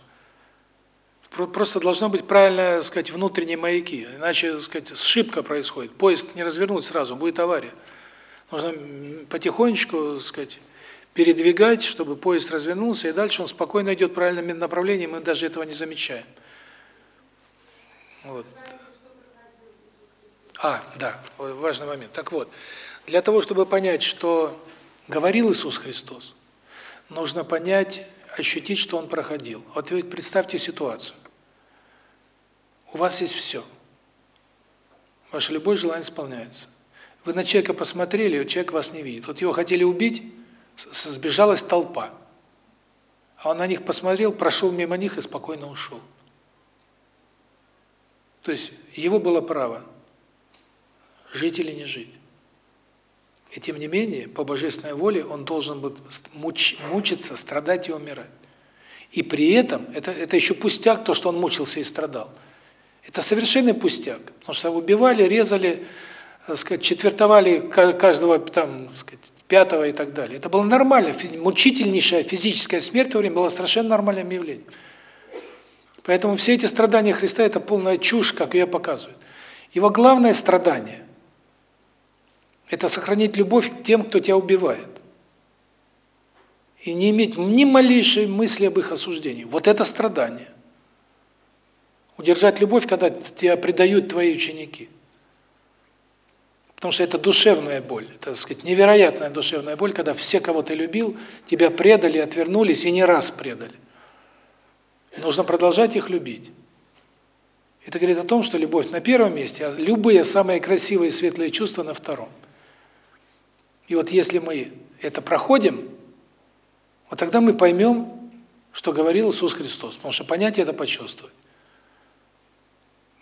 Speaker 1: Просто должно быть правильно, сказать, внутренние маяки, иначе, сказать, сшибка происходит. Поезд не развернуть сразу, будет авария. Нужно потихонечку, сказать, передвигать, чтобы поезд развернулся, и дальше он спокойно идет в правильном направлении, мы даже этого не замечаем. Вот. А, да, важный момент. Так вот, для того, чтобы понять, что говорил Иисус Христос, нужно понять, ощутить, что Он проходил. Вот ведь представьте ситуацию. У вас есть все. Ваше любое желание исполняется. Вы на человека посмотрели, человек вас не видит. Вот его хотели убить, сбежалась толпа. А он на них посмотрел, прошел мимо них и спокойно ушел. То есть его было право жить или не жить. И тем не менее, по божественной воле он должен был муч, мучиться, страдать и умирать. И при этом, это, это еще пустяк, то, что он мучился и страдал – это совершенный пустяк, потому что убивали, резали, так сказать, четвертовали каждого там, сказать, пятого и так далее. Это было нормально, мучительнейшая физическая смерть во время была совершенно нормальным явлением. Поэтому все эти страдания Христа – это полная чушь, как ее показывают. Его главное страдание – это сохранить любовь к тем, кто тебя убивает. И не иметь ни малейшей мысли об их осуждении. Вот это страдание. Удержать любовь, когда тебя предают твои ученики. Потому что это душевная боль, это, так сказать, невероятная душевная боль, когда все, кого ты любил, тебя предали, отвернулись и не раз предали. И нужно продолжать их любить. Это говорит о том, что любовь на первом месте, а любые самые красивые светлые чувства на втором. И вот если мы это проходим, вот тогда мы поймем, что говорил Иисус Христос, потому что понять это почувствовать.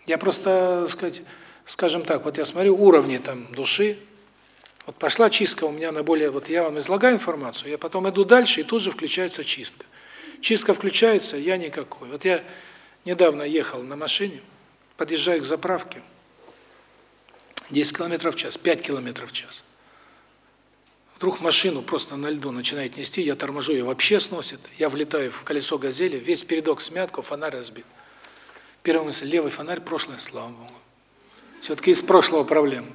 Speaker 1: Я просто, так сказать, скажем так, вот я смотрю уровни там души. Вот пошла чистка у меня на более вот я вам излагаю информацию, я потом иду дальше, и тут же включается чистка. Чистка включается, я никакой. Вот я недавно ехал на машине, подъезжаю к заправке. 10 км в час, 5 км в час. Вдруг машину просто на льду начинает нести, я торможу, ее вообще сносит. Я влетаю в колесо газели, весь передок смятку, фонарь разбит. Первая мысль – левый фонарь, прошлое, слава Богу. Все-таки из прошлого проблем.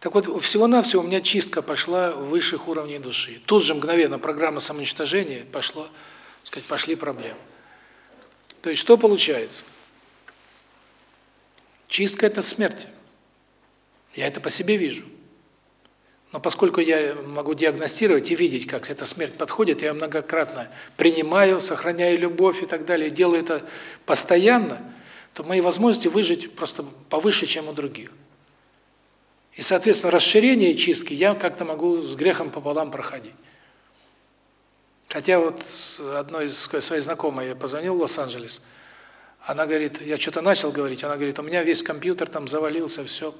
Speaker 1: Так вот, всего-навсего у меня чистка пошла высших уровней души. Тут же мгновенно программа самоуничтожения пошло, сказать, пошли проблемы. То есть что получается? Чистка – это смерть. Я это по себе вижу. Но поскольку я могу диагностировать и видеть, как эта смерть подходит, я многократно принимаю, сохраняю любовь и так далее, делаю это постоянно, то мои возможности выжить просто повыше, чем у других. И, соответственно, расширение чистки я как-то могу с грехом пополам проходить. Хотя вот с одной из своей знакомой я позвонил в Лос-Анджелес, она говорит, я что-то начал говорить, она говорит, у меня весь компьютер там завалился, все,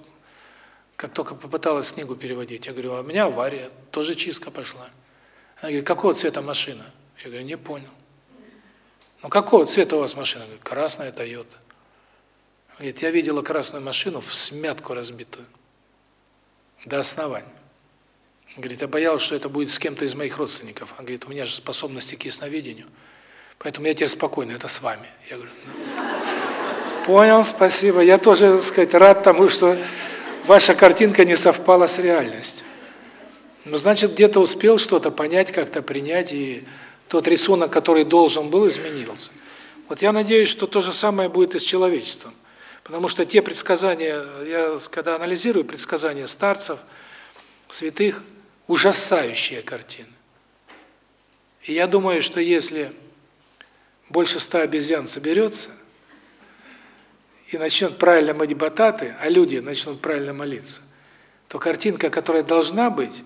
Speaker 1: как только попыталась книгу переводить. Я говорю, а у меня авария, тоже чистка пошла. Она говорит, какого цвета машина? Я говорю, не понял. Ну какого цвета у вас машина? Говорит, красная Toyota. Говорит, я видела красную машину в смятку разбитую. До основания. Говорит, я боялась, что это будет с кем-то из моих родственников. Он говорит, у меня же способности к ясновидению. Поэтому я теперь спокойно, это с вами. Я говорю, ну, понял, спасибо. Я тоже, так сказать, рад тому, что ваша картинка не совпала с реальностью. Ну, значит, где-то успел что-то понять, как-то принять, и тот рисунок, который должен был, изменился. Вот я надеюсь, что то же самое будет и с человечеством. Потому что те предсказания, я когда анализирую предсказания старцев, святых, ужасающие картины. И я думаю, что если больше ста обезьян соберется и начнет правильно мыть бататы, а люди начнут правильно молиться, то картинка, которая должна быть,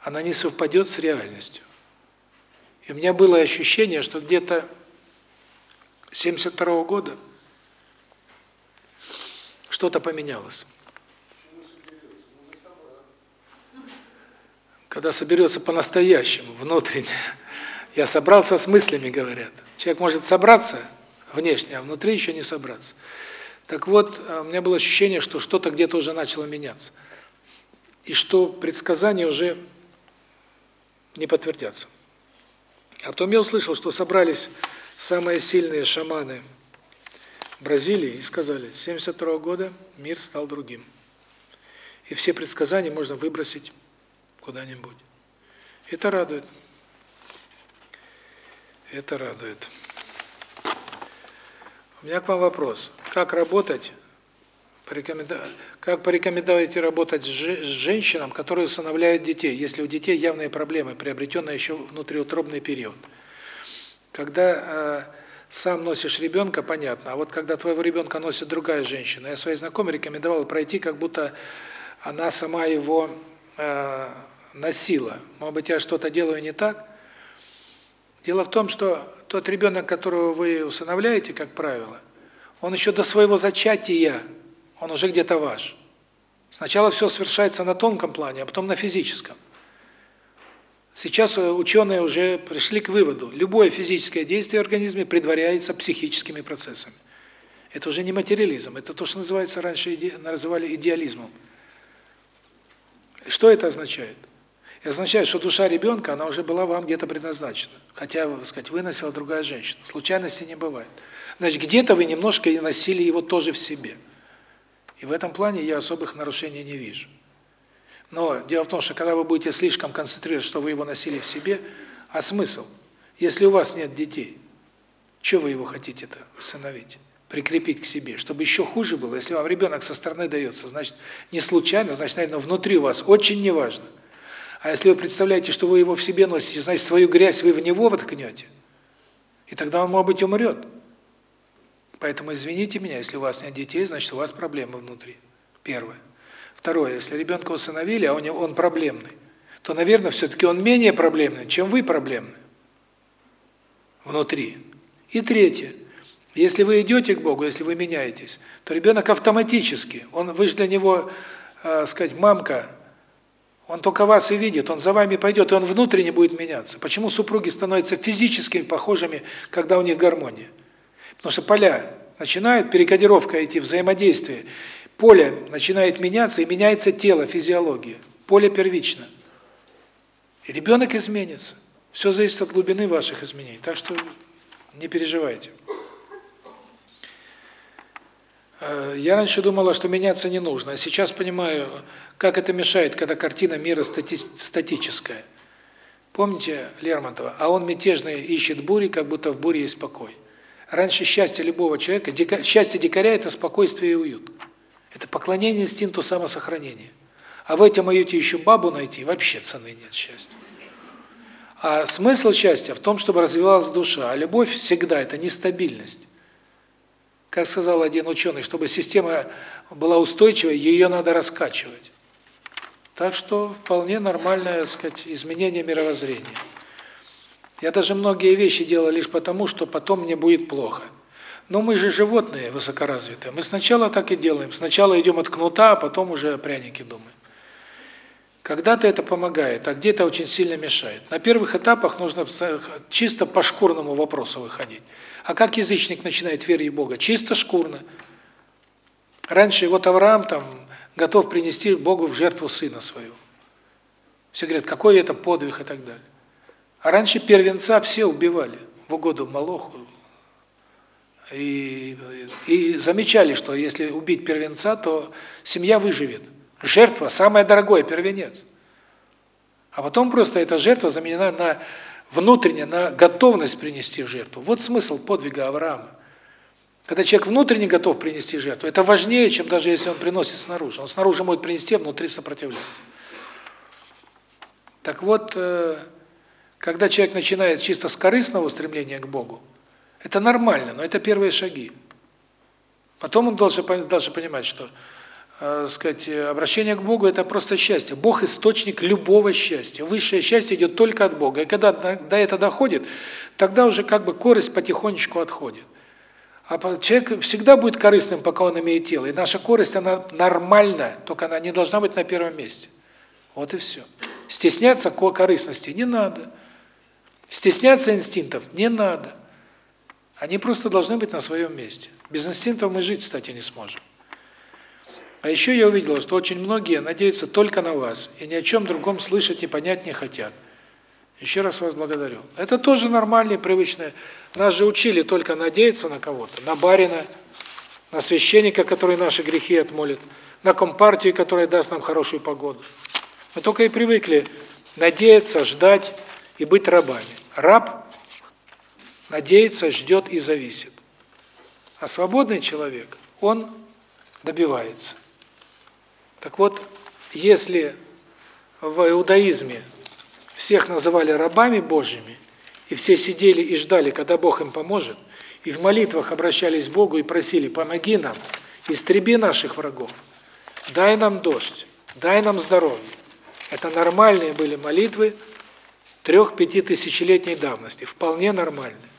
Speaker 1: она не совпадет с реальностью. И у меня было ощущение, что где-то 72 -го года что-то поменялось. Когда соберется по-настоящему, внутренне. Я собрался с мыслями, говорят. Человек может собраться внешне, а внутри еще не собраться. Так вот, э, у меня было ощущение, что что-то где-то уже начало меняться. И что предсказания уже не подтвердятся. А потом я услышал, что собрались самые сильные шаманы Бразилии и сказали, с 72 года мир стал другим. И все предсказания можно выбросить куда-нибудь. Это радует. Это радует. У меня к вам вопрос. Как работать, как порекомендуете работать с женщинам, которые усыновляют детей, если у детей явные проблемы, приобретенные еще внутриутробный период? Когда э, сам носишь ребенка, понятно, а вот когда твоего ребенка носит другая женщина, я своей знакомой рекомендовал пройти, как будто она сама его э, носила. Может быть, я что-то делаю не так? Дело в том, что тот ребенок, которого вы усыновляете, как правило, он еще до своего зачатия, он уже где-то ваш. Сначала все совершается на тонком плане, а потом на физическом. Сейчас э, ученые уже пришли к выводу, любое физическое действие в организме предваряется психическими процессами. Это уже не материализм, это то, что называется раньше называли идеализмом. Что это означает? Это означает, что душа ребенка, она уже была вам где-то предназначена. Хотя, так сказать, выносила другая женщина. Случайности не бывает. Значит, где-то вы немножко и носили его тоже в себе. И в этом плане я особых нарушений не вижу. Но дело в том, что когда вы будете слишком концентрировать, что вы его носили в себе, а смысл? Если у вас нет детей, что вы его хотите-то усыновить? Прикрепить к себе, чтобы еще хуже было. Если вам ребенок со стороны дается, значит, не случайно, значит, наверное, внутри у вас очень неважно. А если вы представляете, что вы его в себе носите, значит, свою грязь вы в него воткнете. И тогда он, может быть, умрет. Поэтому извините меня, если у вас нет детей, значит, у вас проблемы внутри. Первое. Второе, если ребенка усыновили, а он, он проблемный, то, наверное, все-таки он менее проблемный, чем вы проблемны внутри. И третье. Если вы идете к Богу, если вы меняетесь, то ребенок автоматически, он вы же для него, э, сказать, мамка, он только вас и видит, он за вами пойдет, и он внутренне будет меняться. Почему супруги становятся физически похожими, когда у них гармония? Потому что поля начинают перекодировка идти, взаимодействие. Поле начинает меняться, и меняется тело, физиология. Поле первично. И ребенок изменится. Все зависит от глубины ваших изменений. Так что не переживайте. Э, я раньше думала, что меняться не нужно, а сейчас понимаю, как это мешает, когда картина мира стати статическая. Помните Лермонтова? А он мятежный ищет бури, как будто в буре есть покой. Раньше счастье любого человека, дика, счастье дикаря – это спокойствие и уют. Это поклонение инстинкту самосохранения. А в этом уюте еще бабу найти, вообще цены нет счастья. А смысл счастья в том, чтобы развивалась душа. А любовь всегда – это нестабильность. Как сказал один ученый, чтобы система была устойчивой, ее надо раскачивать. Так что вполне нормальное, так сказать, изменение мировоззрения. Я даже многие вещи делал лишь потому, что потом мне будет плохо. Но мы же животные высокоразвитые. Мы сначала так и делаем. Сначала идем от кнута, а потом уже о прянике думаем. Когда-то это помогает, а где-то очень сильно мешает. На первых этапах нужно чисто по шкурному вопросу выходить. А как язычник начинает верить в Бога? Чисто шкурно. Раньше вот Авраам там готов принести Богу в жертву сына своего. Все говорят, какой это подвиг и так далее. А раньше первенца все убивали в угоду Молоху. И, и замечали, что если убить первенца, то семья выживет. Жертва – самое дорогое, первенец. А потом просто эта жертва заменена на внутренне, на готовность принести в жертву. Вот смысл подвига Авраама. Когда человек внутренне готов принести жертву, это важнее, чем даже если он приносит снаружи. Он снаружи может принести, а внутри сопротивляться. Так вот, э, когда человек начинает чисто с корыстного стремления к Богу, это нормально, но это первые шаги. Потом он должен, должен понимать, что э, сказать, обращение к Богу – это просто счастье. Бог – источник любого счастья. Высшее счастье идет только от Бога. И когда до этого доходит, тогда уже как бы корость потихонечку отходит. А человек всегда будет корыстным, пока он имеет тело. И наша корость, она нормальна, только она не должна быть на первом месте. Вот и все. Стесняться корыстности не надо. Стесняться инстинктов не надо. Они просто должны быть на своем месте. Без инстинктов мы жить, кстати, не сможем. А еще я увидел, что очень многие надеются только на вас и ни о чем другом слышать и понять не хотят. Еще раз вас благодарю. Это тоже нормальное, привычное. Нас же учили только надеяться на кого-то, на барина, на священника, который наши грехи отмолит, на компартию, которая даст нам хорошую погоду. Мы только и привыкли надеяться, ждать и быть рабами. Раб надеется, ждет и зависит. А свободный человек, он добивается. Так вот, если в иудаизме всех называли рабами Божьими, и все сидели и ждали, когда Бог им поможет, и в молитвах обращались к Богу и просили, помоги нам, истреби наших врагов, дай нам дождь, дай нам здоровье. Это нормальные были молитвы трех-пяти тысячелетней давности, вполне нормальные.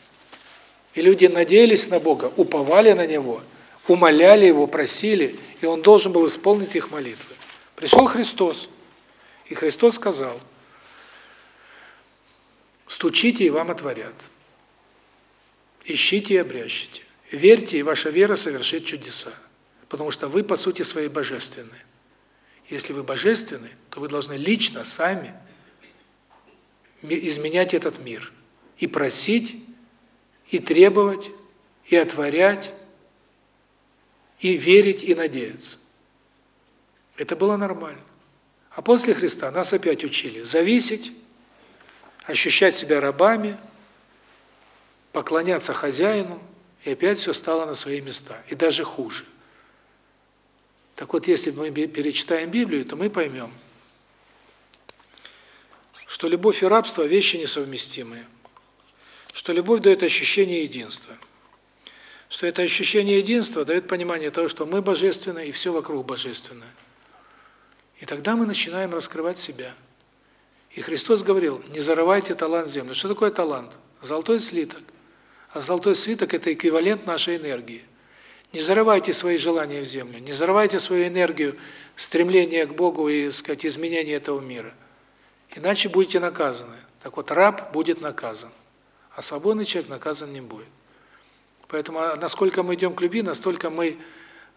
Speaker 1: И люди надеялись на Бога, уповали на Него, умоляли Его, просили, и Он должен был исполнить их молитвы. Пришел Христос, и Христос сказал – Стучите, и вам отворят. Ищите и обрящите. Верьте, и ваша вера совершит чудеса. Потому что вы, по сути своей, божественны. Если вы божественны, то вы должны лично, сами изменять этот мир. И просить, и требовать, и отворять, и верить, и надеяться. Это было нормально. А после Христа нас опять учили зависеть, ощущать себя рабами, поклоняться хозяину, и опять все стало на свои места, и даже хуже. Так вот, если мы перечитаем Библию, то мы поймем, что любовь и рабство – вещи несовместимые, что любовь дает ощущение единства, что это ощущение единства дает понимание того, что мы божественны и все вокруг божественное. И тогда мы начинаем раскрывать себя – и Христос говорил, не зарывайте талант в землю. Что такое талант? Золотой слиток. А золотой слиток – это эквивалент нашей энергии. Не зарывайте свои желания в землю, не зарывайте свою энергию, стремление к Богу и, сказать, изменение этого мира. Иначе будете наказаны. Так вот, раб будет наказан, а свободный человек наказан не будет. Поэтому а насколько мы идем к любви, настолько мы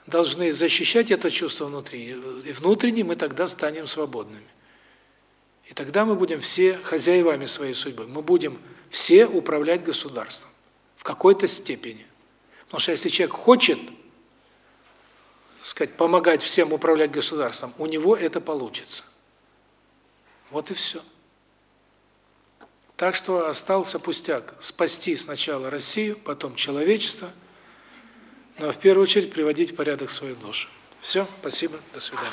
Speaker 1: должны защищать это чувство внутри. И внутренне мы тогда станем свободными. И тогда мы будем все хозяевами своей судьбы. Мы будем все управлять государством в какой-то степени. Потому что если человек хочет сказать, помогать всем управлять государством, у него это получится. Вот и все. Так что остался пустяк спасти сначала Россию, потом человечество, но в первую очередь приводить в порядок свою душу. Все, спасибо, до свидания.